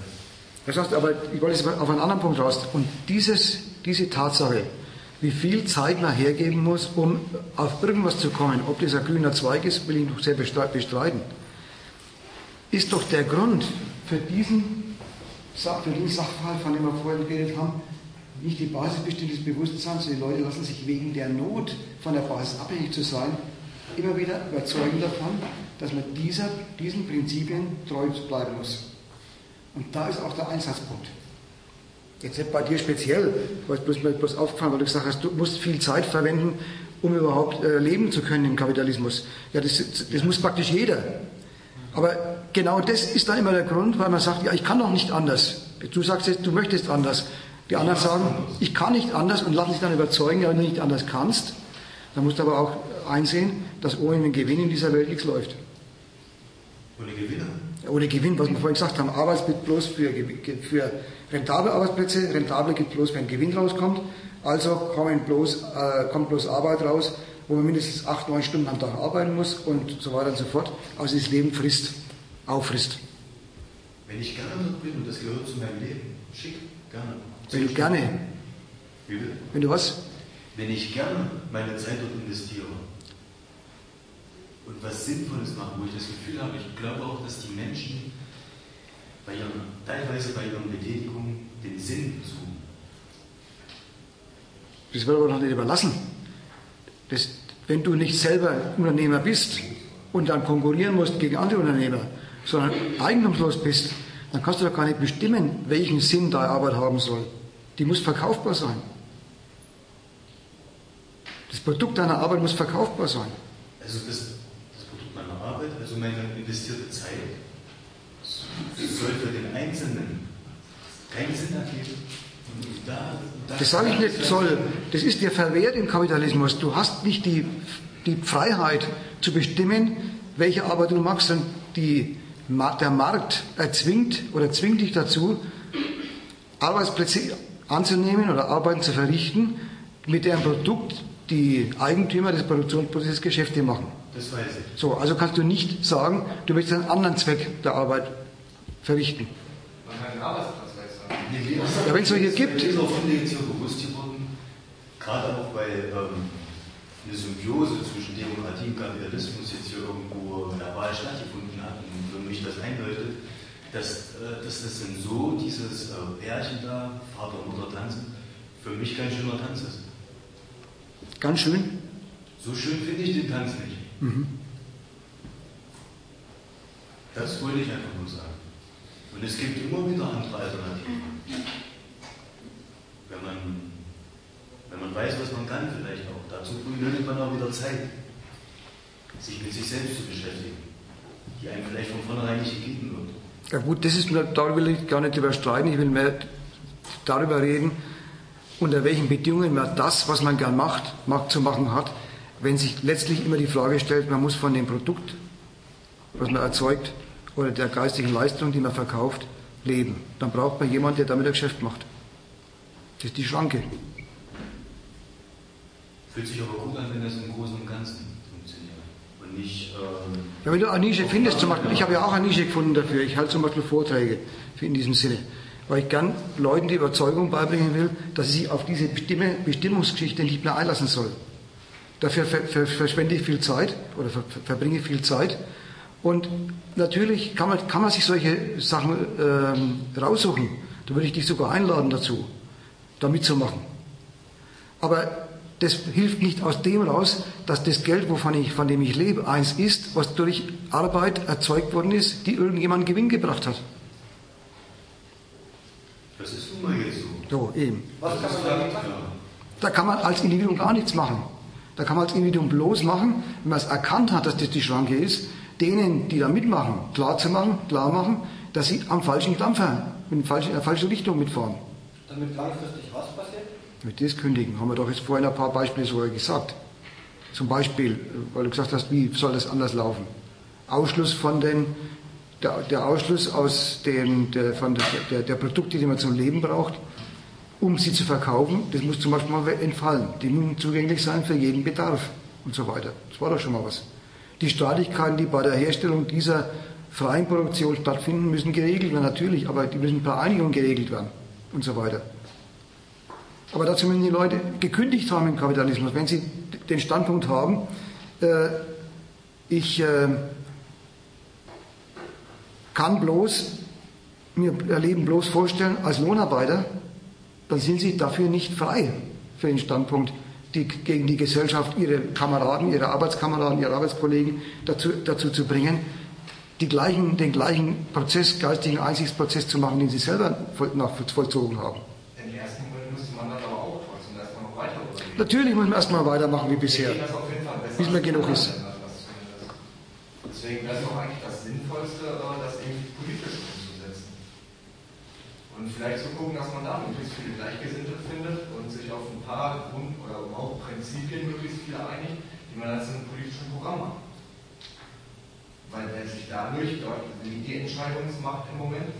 Das heißt, aber ich wollte jetzt mal auf einen anderen Punkt raus. Und dieses, diese Tatsache, wie viel Zeit man hergeben muss, um auf irgendwas zu kommen, ob das ein grüner Zweig ist, will ich noch sehr bestre- bestreiten, ist doch der Grund für diesen, für diesen Sachverhalt, von dem wir vorhin geredet haben, nicht die Basis bestimmt des Bewusstseins, die Leute lassen sich wegen der Not von der Basis abhängig zu sein, immer wieder überzeugen davon, dass man dieser, diesen Prinzipien treu bleiben muss. Und da ist auch der Einsatzpunkt. Jetzt nicht bei dir speziell, weil es bloß, bloß aufgefallen, weil du gesagt hast, du musst viel Zeit verwenden, um überhaupt äh, leben zu können im Kapitalismus. Ja, das, das muss praktisch jeder. Aber genau das ist dann immer der Grund, weil man sagt, ja, ich kann doch nicht anders. Du sagst jetzt, du möchtest anders. Die anderen sagen, ich kann nicht anders und lassen sich dann überzeugen, ja, wenn du nicht anders kannst, dann musst du aber auch einsehen, dass ohne den Gewinn in dieser Welt nichts läuft. Ohne Gewinner. Ohne Gewinn, was wir vorhin gesagt haben, Arbeitsplatz bloß für, für rentable Arbeitsplätze, rentabel gibt bloß, wenn Gewinn rauskommt. Also kommen bloß, äh, kommt bloß Arbeit raus, wo man mindestens acht, neun Stunden am Tag arbeiten muss und so weiter und so fort. Also das Leben frisst, auffrisst. Wenn ich gerne bin und das gehört zu meinem Leben, schick, gerne. Wenn du gerne. Wie will? Wenn du was? Wenn ich gerne meine Zeit dort investiere und was Sinnvolles mache, wo ich das Gefühl habe, ich glaube auch, dass die Menschen bei ihren, teilweise bei ihren Betätigungen den Sinn suchen. Das wird aber noch nicht überlassen. Das, wenn du nicht selber Unternehmer bist und dann konkurrieren musst gegen andere Unternehmer, sondern eigentumslos bist, dann kannst du doch gar nicht bestimmen, welchen Sinn deine Arbeit haben soll. Die muss verkaufbar sein. Das Produkt deiner Arbeit muss verkaufbar sein. Also das, das Produkt meiner Arbeit, also meine investierte Zeit, soll für den Einzelnen keinen Sinn ergeben. Da, da das sage ich nicht, soll. Das ist dir verwehrt im Kapitalismus. Du hast nicht die, die Freiheit zu bestimmen, welche Arbeit du machst. Und die, der Markt erzwingt oder zwingt dich dazu, Arbeitsplätze anzunehmen oder Arbeiten zu verrichten, mit deren Produkt die Eigentümer des Produktionsprozesses Geschäfte machen. Das weiß ich. So, also kannst du nicht sagen, du möchtest einen anderen Zweck der Arbeit verrichten. Man kann einen Arbeitsplatz wechseln. Ja, wenn es solche gibt. Mir ist auch jetzt hier bewusst geworden, gerade auch weil ähm, eine Symbiose zwischen Demokratie und Kapitalismus jetzt hier irgendwo in der Wahl stattgefunden hat und für mich das einleuchtet, dass, äh, dass das dann so, dieses äh, Pärchen da, Vater und Mutter tanzen, für mich kein schöner Tanz ist. Ganz schön? So schön finde ich den Tanz nicht. Mhm. Das wollte ich einfach nur sagen. Und es gibt immer wieder andere Alternativen. Wenn man, wenn man weiß, was man kann, vielleicht auch. Dazu benötigt man auch wieder Zeit, sich mit sich selbst zu beschäftigen, die einem vielleicht von vornherein nicht gegeben wird. Ja gut, das ist, darüber will ich gar nicht überstreiten. Ich will mehr darüber reden, unter welchen Bedingungen man das, was man gern macht, macht zu machen hat, wenn sich letztlich immer die Frage stellt, man muss von dem Produkt, was man erzeugt, oder der geistigen Leistung, die man verkauft, leben. Dann braucht man jemanden, der damit ein Geschäft macht. Das ist die Schranke. Fühlt sich aber gut an, wenn das im Großen und Ganzen funktioniert. Und nicht. Ähm ja, wenn du eine Nische findest, zum Beispiel, ich habe ja auch eine Nische gefunden dafür. Ich halte zum Beispiel Vorträge in diesem Sinne. Weil ich gern Leuten die Überzeugung beibringen will, dass sie sich auf diese Bestimme, Bestimmungsgeschichte nicht mehr einlassen sollen. Dafür ver, ver, verschwende ich viel Zeit oder ver, verbringe viel Zeit und natürlich kann man, kann man sich solche Sachen ähm, raussuchen. Da würde ich dich sogar einladen dazu, da mitzumachen. Aber das hilft nicht aus dem raus, dass das Geld, wovon ich, von dem ich lebe, eins ist, was durch Arbeit erzeugt worden ist, die irgendjemand Gewinn gebracht hat. Das ist jetzt so. So, eben. Was kann man da machen? Da kann man als Individuum gar nichts machen. Da kann man als Individuum bloß machen, wenn man es erkannt hat, dass das die Schranke ist, denen, die da mitmachen, klar zu machen, klar machen, dass sie am falschen Dampfer, in der falschen Richtung mitfahren. Damit langfristig was passiert? Mit das kündigen, haben wir doch jetzt vorhin ein paar Beispiele sogar gesagt. Zum Beispiel, weil du gesagt hast, wie soll das anders laufen? Ausschluss von den, der, der Ausschluss aus den, der, von der, der, der Produkte, die man zum Leben braucht, um sie zu verkaufen, das muss zum Beispiel mal entfallen. Die müssen zugänglich sein für jeden Bedarf und so weiter. Das war doch schon mal was. Die Streitigkeiten, die bei der Herstellung dieser freien Produktion stattfinden, müssen geregelt werden, natürlich, aber die müssen per Einigung geregelt werden und so weiter. Aber dazu müssen die Leute gekündigt haben im Kapitalismus, wenn sie den Standpunkt haben, äh, ich äh, kann bloß mir Leben bloß vorstellen als Lohnarbeiter dann sind sie dafür nicht frei für den Standpunkt, die, gegen die Gesellschaft ihre Kameraden, ihre Arbeitskameraden, ihre Arbeitskollegen dazu, dazu zu bringen, die gleichen, den gleichen Prozess, geistigen Einsichtsprozess zu machen, den sie selber voll, nach, vollzogen haben. Im ersten Moment müsste man dann aber auch trotzdem erstmal noch weiter überlegen. Natürlich muss man erstmal weitermachen wie bisher, bis mir genug ist. Deswegen wäre es doch eigentlich das Sinnvollste, äh, das irgendwie politisch umzusetzen. Und vielleicht zu gucken, dass man da möglichst viele Gleichgesinnte findet und sich auf ein paar Grund- oder überhaupt Prinzipien möglichst viele einigt, die man zu einem politischen Programm macht. Weil wenn sich dadurch dort die Entscheidungsmacht im Moment,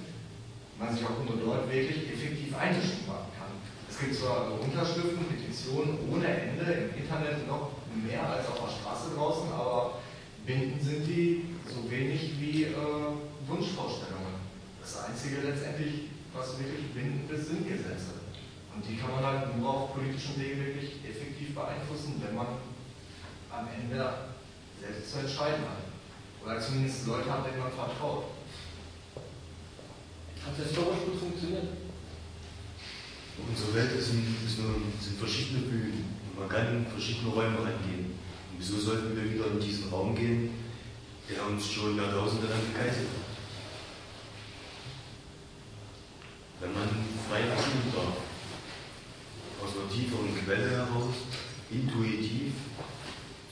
man sich auch nur dort wirklich effektiv einmischen kann. Es gibt zwar Unterschriften, Petitionen ohne Ende im Internet noch mehr als auf der Straße draußen, aber binden sind die so wenig wie äh, Wunschvorstellungen. Das Einzige letztendlich, was wirklich bindend ist, sind Gesetze. Und die kann man halt nur auf politischem Weg wirklich effektiv beeinflussen, wenn man am Ende selbst zu entscheiden hat. Oder zumindest Leute hat, denen man vertraut. Hat historisch gut funktioniert. Unsere Welt ist, ein, ist nur, sind verschiedene Bühnen und man kann in verschiedene Räume reingehen. Und wieso sollten wir wieder in diesen Raum gehen, der uns schon Jahrtausende lang gegeißelt hat? Wenn man frei atmen darf, aus einer tieferen Quelle heraus, intuitiv,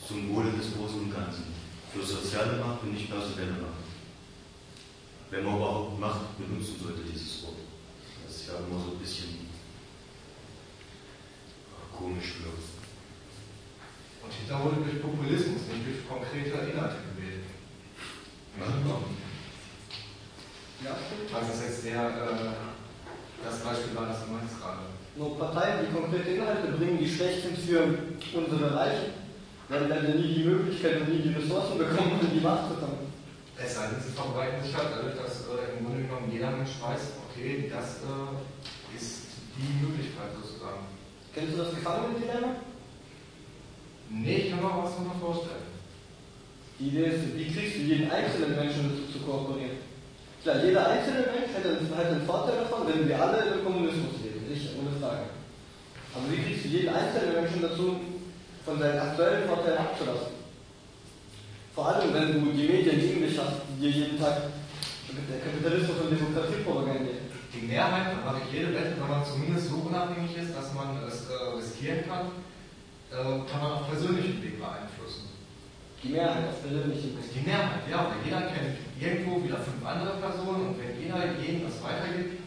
zum Wohle des Großen und Ganzen, für soziale Macht und nicht personelle Macht. Wenn man überhaupt Macht benutzen sollte, dieses Wort. Das ist ja immer so ein bisschen komisch wirkt. Und Hintergründe durch Populismus, nicht durch konkrete Inhalte gewählt. Ja, Also das ist jetzt der, äh, das Beispiel war, das du meinst gerade. Nur Parteien, die konkrete Inhalte bringen, die schlecht sind für unsere Reichen, werden dann nie die Möglichkeit und nie die Ressourcen bekommen, um die Macht zu kommen. Es sei denn, sie verbreiten sich halt dadurch, dass äh, im Grunde genommen jeder Mensch weiß, okay, das äh, ist die Möglichkeit sozusagen. Kennst du das Gefangenendilemma? Nee, ich kann mir was darunter vorstellen. Die Idee ist, wie kriegst du jeden einzelnen Menschen dazu zu kooperieren? Klar, jeder einzelne Mensch hätte halt einen Vorteil davon, wenn wir alle im Kommunismus leben, ich ohne Frage. Aber wie kriegst du jeden einzelnen Menschen dazu, von seinen aktuellen Vorteilen abzulassen? Vor allem, wenn du die Medien gegen dich hast, die dir jeden Tag der Kapitalismus und Demokratie propagandieren. Die Mehrheit, da mache ich jede Wette, wenn man zumindest so unabhängig ist, dass man es äh, riskieren kann, äh, kann man auf persönlichen Weg beeinflussen. Die Mehrheit auf persönlichen ist die Mehrheit, ja, weil jeder kennt irgendwo wieder fünf andere Personen und wenn jeder jedem das weitergibt,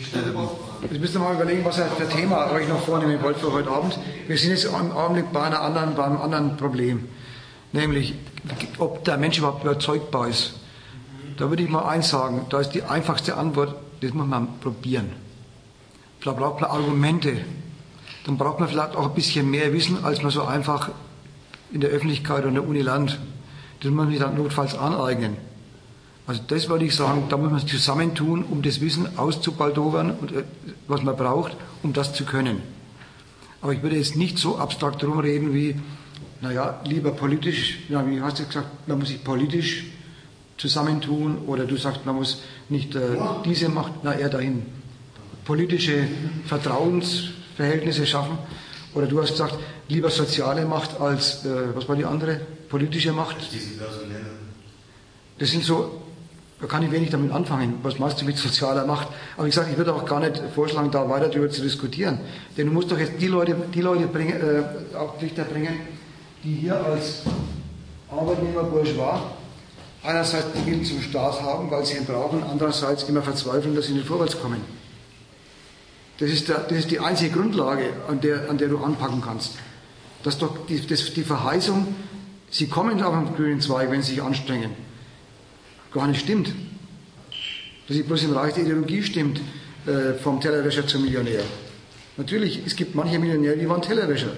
schnell Jetzt müsst ihr mal überlegen, was ihr für Thema euch noch vornehmen wollt für heute Abend. Wir sind jetzt im Augenblick bei, einer anderen, bei einem anderen Problem. Nämlich, ob der Mensch überhaupt überzeugbar ist. Da würde ich mal eins sagen, da ist die einfachste Antwort, das muss man probieren. Da braucht man Argumente. Dann braucht man vielleicht auch ein bisschen mehr Wissen, als man so einfach in der Öffentlichkeit oder in der Uni lernt. Das muss man sich dann notfalls aneignen. Also das würde ich sagen, da muss man zusammentun, um das Wissen auszubaldowern, äh, was man braucht, um das zu können. Aber ich würde jetzt nicht so abstrakt rumreden wie, naja, lieber politisch, ja, wie hast du gesagt, man muss sich politisch zusammentun oder du sagst, man muss nicht äh, diese Macht, na eher dahin, politische Vertrauensverhältnisse schaffen. Oder du hast gesagt, lieber soziale Macht als, äh, was war die andere, politische Macht. Das sind so, da kann ich wenig damit anfangen. Was machst du mit sozialer Macht? Aber ich sage, ich würde auch gar nicht vorschlagen, da weiter darüber zu diskutieren. Denn du musst doch jetzt die Leute, die Leute bringen, äh, auf Lichter bringen, die hier als Arbeitnehmer bourgeois einerseits Willen zum Staat haben, weil sie ihn brauchen, andererseits immer verzweifeln, dass sie nicht vorwärts kommen. Das ist, der, das ist die einzige Grundlage, an der, an der du anpacken kannst. Das ist doch die, das, die Verheißung, sie kommen auf den grünen Zweig, wenn sie sich anstrengen. Gar nicht stimmt. Dass sie bloß im Reich der Ideologie stimmt, äh, vom Tellerwäscher zum Millionär. Natürlich, es gibt manche Millionäre, die waren Tellerwäscher.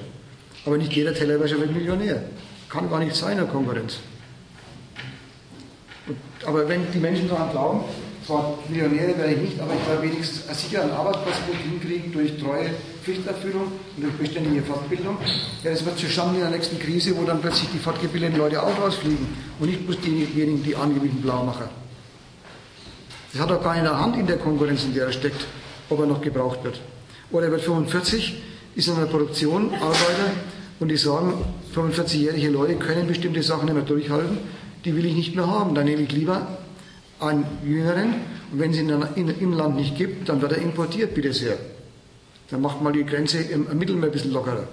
Aber nicht jeder Tellerwäscher wird Millionär. Kann gar nicht sein in der Konkurrenz. Und, aber wenn die Menschen daran glauben, zwar Millionäre werde ich nicht, aber ich werde wenigstens einen sicheren Arbeitsplatz gut hinkriegen durch treue Pflichterfüllung und durch beständige Fortbildung. Ja, das wird zusammen in der nächsten Krise, wo dann plötzlich die fortgebildeten Leute auch rausfliegen und nicht bloß diejenigen, die angeblichen Blaumacher. Das hat doch gar nicht in der Hand in der Konkurrenz, in der er steckt, ob er noch gebraucht wird. Oder er wird 45, ist in einer Produktion Arbeiter und die sagen, 45-jährige Leute können bestimmte Sachen nicht mehr durchhalten, die will ich nicht mehr haben. Dann nehme ich lieber einen Jüngeren und wenn es ihn im Land nicht gibt, dann wird er importiert, bitte sehr. Dann macht mal die Grenze im Mittelmeer ein bisschen lockerer.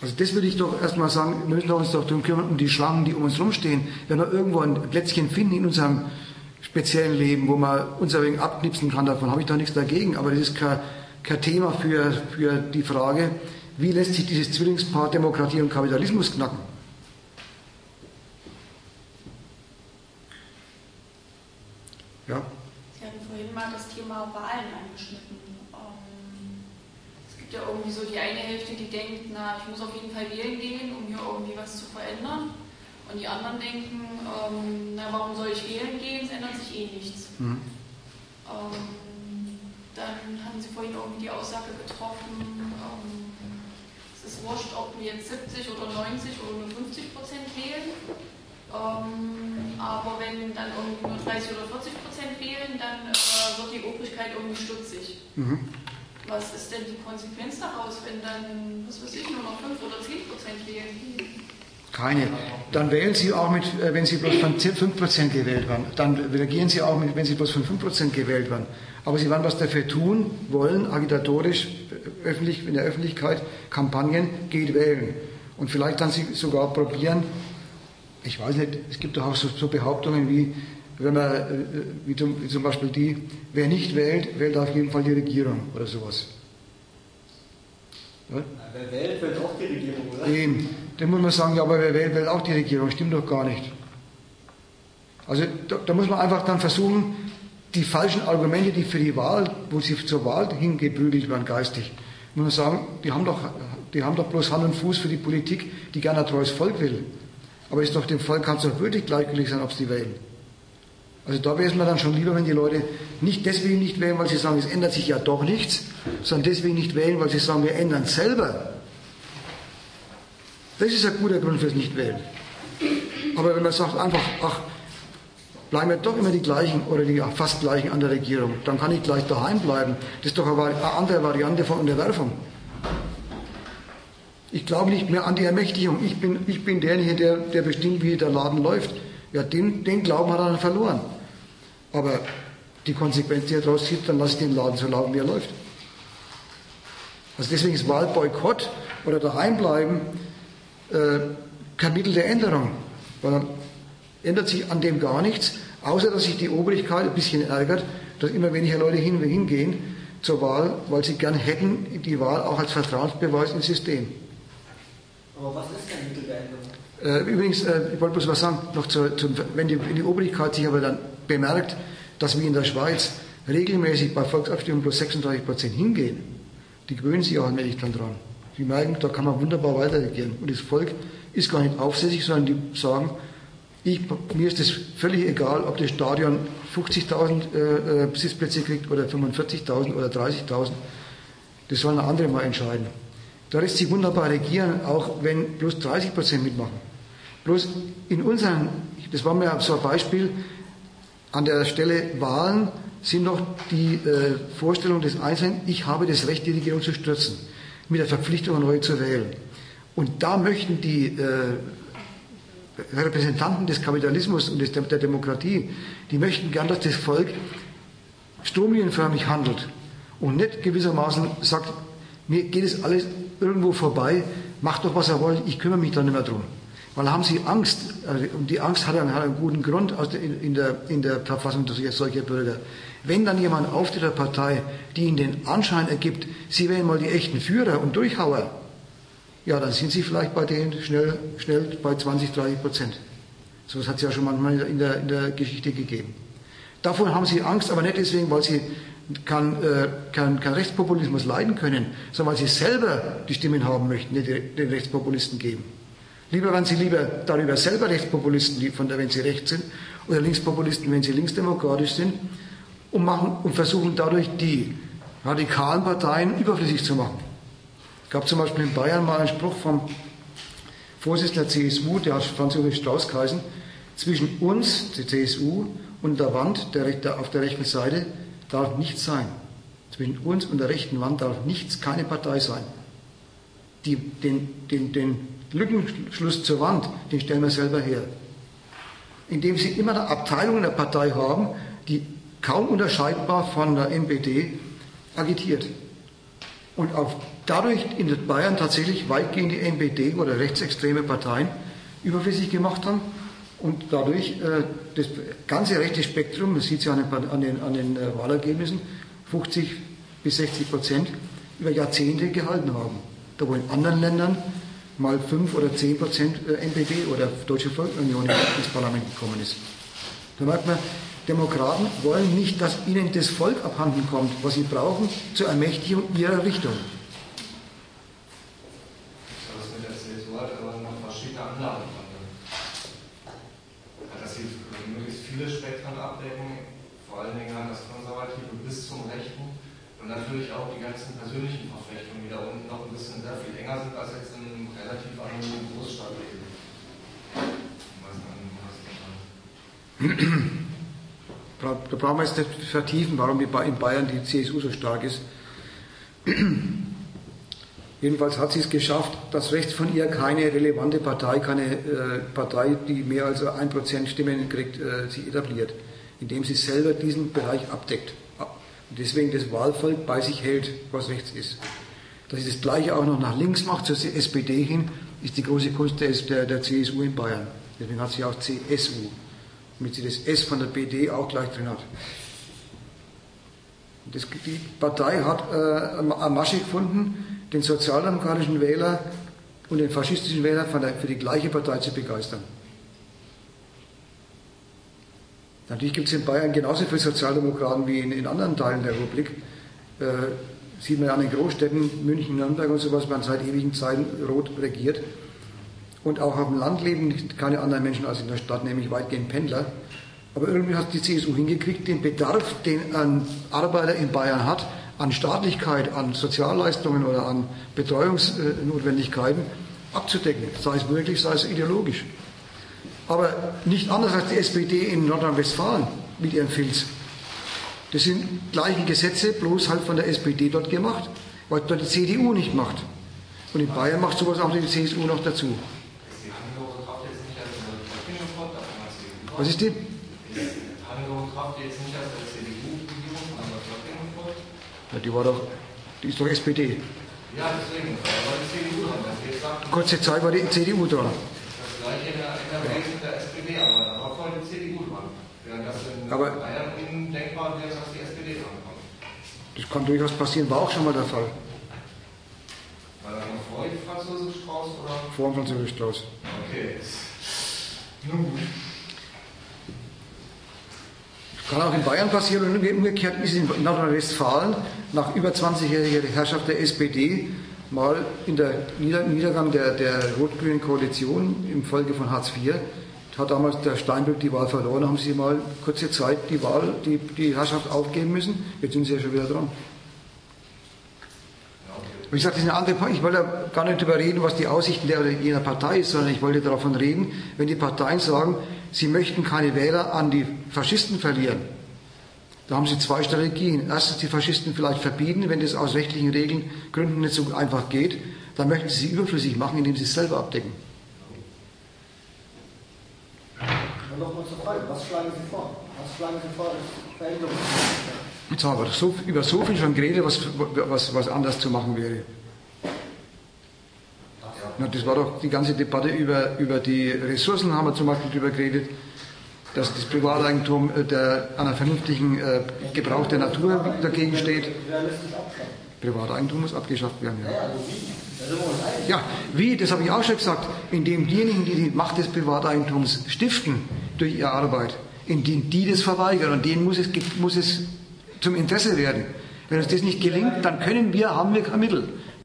Also das würde ich doch erstmal sagen, wir müssen uns doch darum kümmern, um die Schlangen, die um uns rumstehen. Wenn wir irgendwo ein Plätzchen finden in unserem speziellen Leben, wo man uns ein wenig abknipsen kann, davon habe ich doch nichts dagegen. Aber das ist kein, kein Thema für, für die Frage, wie lässt sich dieses Zwillingspaar Demokratie und Kapitalismus knacken. Ja. Sie hatten vorhin mal das Thema Wahlen angeschnitten gibt ja irgendwie so die eine Hälfte, die denkt, na, ich muss auf jeden Fall wählen gehen, um hier irgendwie was zu verändern. Und die anderen denken, ähm, na, warum soll ich wählen gehen? Es ändert sich eh nichts. Mhm. Ähm, dann haben Sie vorhin irgendwie die Aussage getroffen, ähm, es ist wurscht, ob wir jetzt 70 oder 90 oder nur 50 Prozent wählen. Ähm, aber wenn dann irgendwie nur 30 oder 40 Prozent wählen, dann äh, wird die Obrigkeit irgendwie stutzig. Mhm was ist denn die Konsequenz daraus, wenn dann, was weiß ich, nur noch 5 oder 10 Prozent wählen? Keine. Dann wählen Sie auch mit, äh, wenn Sie bloß von 5% gewählt werden. Dann reagieren Sie auch mit, wenn Sie bloß von 5% gewählt werden. Aber Sie werden was dafür tun wollen, agitatorisch, äh, öffentlich, in der Öffentlichkeit, Kampagnen, geht wählen. Und vielleicht dann Sie sogar probieren, ich weiß nicht, es gibt doch auch so, so Behauptungen wie, wenn man, äh, wie zum, wie zum, Beispiel die, wer nicht wählt, wählt auf jeden Fall die Regierung oder sowas. Wer wählt, wählt auch die Regierung, oder? Eben. Dann muss man sagen, ja, aber wer wählt, wählt auch die Regierung. Stimmt doch gar nicht. Also da, da muss man einfach dann versuchen, die falschen Argumente, die für die Wahl, wo sie zur Wahl hingeprügelt werden, geistig, muss man sagen, die haben doch, die haben doch bloß Hand und Fuß für die Politik, die gerne ein treues Volk will. Aber ist doch dem Volk es doch wirklich gleichgültig sein, ob sie wählen. Also da wäre es mir dann schon lieber, wenn die Leute nicht deswegen nicht wählen, weil sie sagen, es ändert sich ja doch nichts, sondern deswegen nicht wählen, weil sie sagen, wir ändern selber. Das ist ein guter Grund fürs Nichtwählen. Aber wenn man sagt einfach, ach, bleiben wir doch immer die gleichen oder die fast gleichen an der Regierung, dann kann ich gleich daheim bleiben. Das ist doch eine andere Variante von Unterwerfung. Ich glaube nicht mehr an die Ermächtigung. Ich bin, ich bin derjenige, der, der bestimmt, wie der Laden läuft. Ja, den, den Glauben hat er dann verloren. Aber die Konsequenz, die er daraus zieht, dann lasse ich den Laden so laufen, wie er läuft. Also deswegen ist Wahlboykott oder daheimbleiben äh, kein Mittel der Änderung. Weil dann ändert sich an dem gar nichts, außer dass sich die Obrigkeit ein bisschen ärgert, dass immer weniger Leute hin, hingehen zur Wahl, weil sie gern hätten die Wahl auch als Vertrauensbeweis ins System. Aber was ist kein Mittel der Änderung? Äh, übrigens, äh, ich wollte bloß was sagen, noch zu, zu, wenn, die, wenn die Obrigkeit sich aber dann bemerkt, dass wir in der Schweiz regelmäßig bei Volksabstimmungen plus 36 Prozent hingehen, die gewöhnen sich auch allmählich dann dran. Die merken, da kann man wunderbar weiter regieren. Und das Volk ist gar nicht aufsässig, sondern die sagen, ich, mir ist es völlig egal, ob das Stadion 50.000 äh, äh, Sitzplätze kriegt oder 45.000 oder 30.000. Das sollen andere mal entscheiden. Da lässt sich wunderbar regieren, auch wenn bloß 30 Prozent mitmachen. Bloß in unseren, das war mir so ein Beispiel, an der Stelle Wahlen sind noch die äh, Vorstellung des Einzelnen, ich habe das Recht, die Regierung zu stürzen, mit der Verpflichtung, neu zu wählen. Und da möchten die äh, Repräsentanten des Kapitalismus und des, der Demokratie, die möchten gern, dass das Volk stromlinienförmig handelt und nicht gewissermaßen sagt, mir geht es alles irgendwo vorbei, macht doch, was er wollt, ich kümmere mich da nicht mehr drum. Weil haben sie Angst, also, und die Angst hat einen, hat einen guten Grund in, der, in der Verfassung solcher Bürger. Wenn dann jemand auftritt der Partei, die ihnen den Anschein ergibt, sie wären mal die echten Führer und Durchhauer, ja, dann sind sie vielleicht bei denen schnell, schnell bei 20, 30 Prozent. So hat es ja schon manchmal in der, in der Geschichte gegeben. Davon haben sie Angst, aber nicht deswegen, weil sie keinen äh, kein, kein Rechtspopulismus leiden können, sondern weil sie selber die Stimmen haben möchten, die den Rechtspopulisten geben. Lieber werden sie lieber darüber selber Rechtspopulisten, von wenn sie rechts sind, oder Linkspopulisten, wenn sie linksdemokratisch sind, und, machen, und versuchen dadurch die radikalen Parteien überflüssig zu machen. Es gab zum Beispiel in Bayern mal einen Spruch vom Vorsitzender der CSU, der hat Franz Josef Strauß geheißen, zwischen uns, der CSU, und der Wand der, der, auf der rechten Seite darf nichts sein. Zwischen uns und der rechten Wand darf nichts, keine Partei sein. Die, den, den, den Lückenschluss zur Wand, den stellen wir selber her. Indem sie immer eine Abteilung in der Partei haben, die kaum unterscheidbar von der NPD agitiert. Und auf, dadurch in Bayern tatsächlich weitgehend die NPD oder rechtsextreme Parteien überflüssig gemacht haben und dadurch äh, das ganze rechte Spektrum, das sieht sich an den, an den, an den äh, Wahlergebnissen, 50 bis 60 Prozent über Jahrzehnte gehalten haben. Da wo in anderen Ländern mal 5 oder 10 Prozent äh, NPD oder Deutsche Volksunion ins Parlament gekommen ist. Da merkt man, Demokraten wollen nicht, dass ihnen das Volk abhanden kommt, was sie brauchen zur Ermächtigung ihrer Richtung. Das mit der CSU hat aber noch verschiedene Anlagen. Dass sie möglichst viele Spektren abdecken, vor allen Dingen an das Konservative bis zum Rechten und natürlich auch die ganzen persönlichen Verflechtungen, die da unten noch ein bisschen sehr viel enger sind als jetzt in einem relativ anonymen Großstadtleben. Was man, was man da brauchen wir jetzt nicht vertiefen, warum in Bayern die CSU so stark ist. Jedenfalls hat sie es geschafft, dass rechts von ihr keine relevante Partei, keine äh, Partei, die mehr als ein Prozent Stimmen kriegt, äh, sie etabliert, indem sie selber diesen Bereich abdeckt. Und deswegen das Wahlvolk bei sich hält, was rechts ist. Dass sie das Gleiche auch noch nach links macht, zur SPD hin, ist die große Kunst der, der, der CSU in Bayern. Deswegen hat sie auch CSU damit sie das S von der PD auch gleich drin hat. Das, die Partei hat äh, eine Masche gefunden, den sozialdemokratischen Wähler und den faschistischen Wähler der, für die gleiche Partei zu begeistern. Natürlich gibt es in Bayern genauso viele Sozialdemokraten wie in, in anderen Teilen der Republik. Äh, sieht man ja an den Großstädten, München, Nürnberg und sowas, man seit ewigen Zeiten rot regiert. Und auch auf dem Land leben keine anderen Menschen als in der Stadt, nämlich weitgehend Pendler. Aber irgendwie hat die CSU hingekriegt, den Bedarf, den ein Arbeiter in Bayern hat, an Staatlichkeit, an Sozialleistungen oder an Betreuungsnotwendigkeiten abzudecken. Sei es wirklich, sei es ideologisch. Aber nicht anders als die SPD in Nordrhein-Westfalen mit ihren Filz. Das sind gleiche Gesetze, bloß halt von der SPD dort gemacht, weil dort die CDU nicht macht. Und in Bayern macht sowas auch die CSU noch dazu. Was ist die? Kraft jetzt nicht der CDU-Regierung? Ja, die war doch, die ist doch SPD. Ja, deswegen, aber die CDU dran. Sagt, Kurze Zeit war die CDU dran. Das gleiche in der, in der Welt mit der SPD, aber da war vorher die CDU dran. Während das in aber, Bayern undenkbar wäre, dass die SPD drankommt. Das kann durchaus passieren, war auch schon mal der Fall. War das noch vor Franzose Strauß oder? Vor Franzose Strauß. Okay. Nun gut. Kann auch in Bayern passieren und umgekehrt ist in Nordrhein-Westfalen nach über 20-jähriger Herrschaft der SPD mal in der Niedergang der, der rot-grünen Koalition im Folge von Hartz IV hat damals der Steinbrück die Wahl verloren, haben sie mal kurze Zeit die Wahl, die, die Herrschaft aufgeben müssen. Jetzt sind sie ja schon wieder dran. Wie gesagt, das ist eine andere. Ich wollte gar nicht darüber reden, was die Aussichten der oder jener Partei ist, sondern ich wollte davon reden, wenn die Parteien sagen, sie möchten keine Wähler an die Faschisten verlieren. Da haben sie zwei Strategien. Erstens die Faschisten vielleicht verbieten, wenn das aus rechtlichen Regeln Gründen nicht so einfach geht. Dann möchten sie sie überflüssig machen, indem sie es selber abdecken. Und nochmal zur Frage, was schlagen Sie vor? Was schlagen Sie vor als Veränderung? Jetzt haben wir so, über so viel schon geredet, was, was, was anders zu machen wäre. Na, das war doch die ganze Debatte über, über die Ressourcen, haben wir zum Beispiel darüber geredet, dass das Privateigentum äh, der, einer vernünftigen äh, Gebrauch der Natur dagegen steht. Privateigentum muss abgeschafft werden. Ja. ja, wie, das habe ich auch schon gesagt, indem diejenigen, die die Macht des Privateigentums stiften durch ihre Arbeit, indem die das verweigern und denen muss es, muss es zum Interesse werden. Wenn uns das nicht gelingt, dann können wir, haben wir kein Mittel.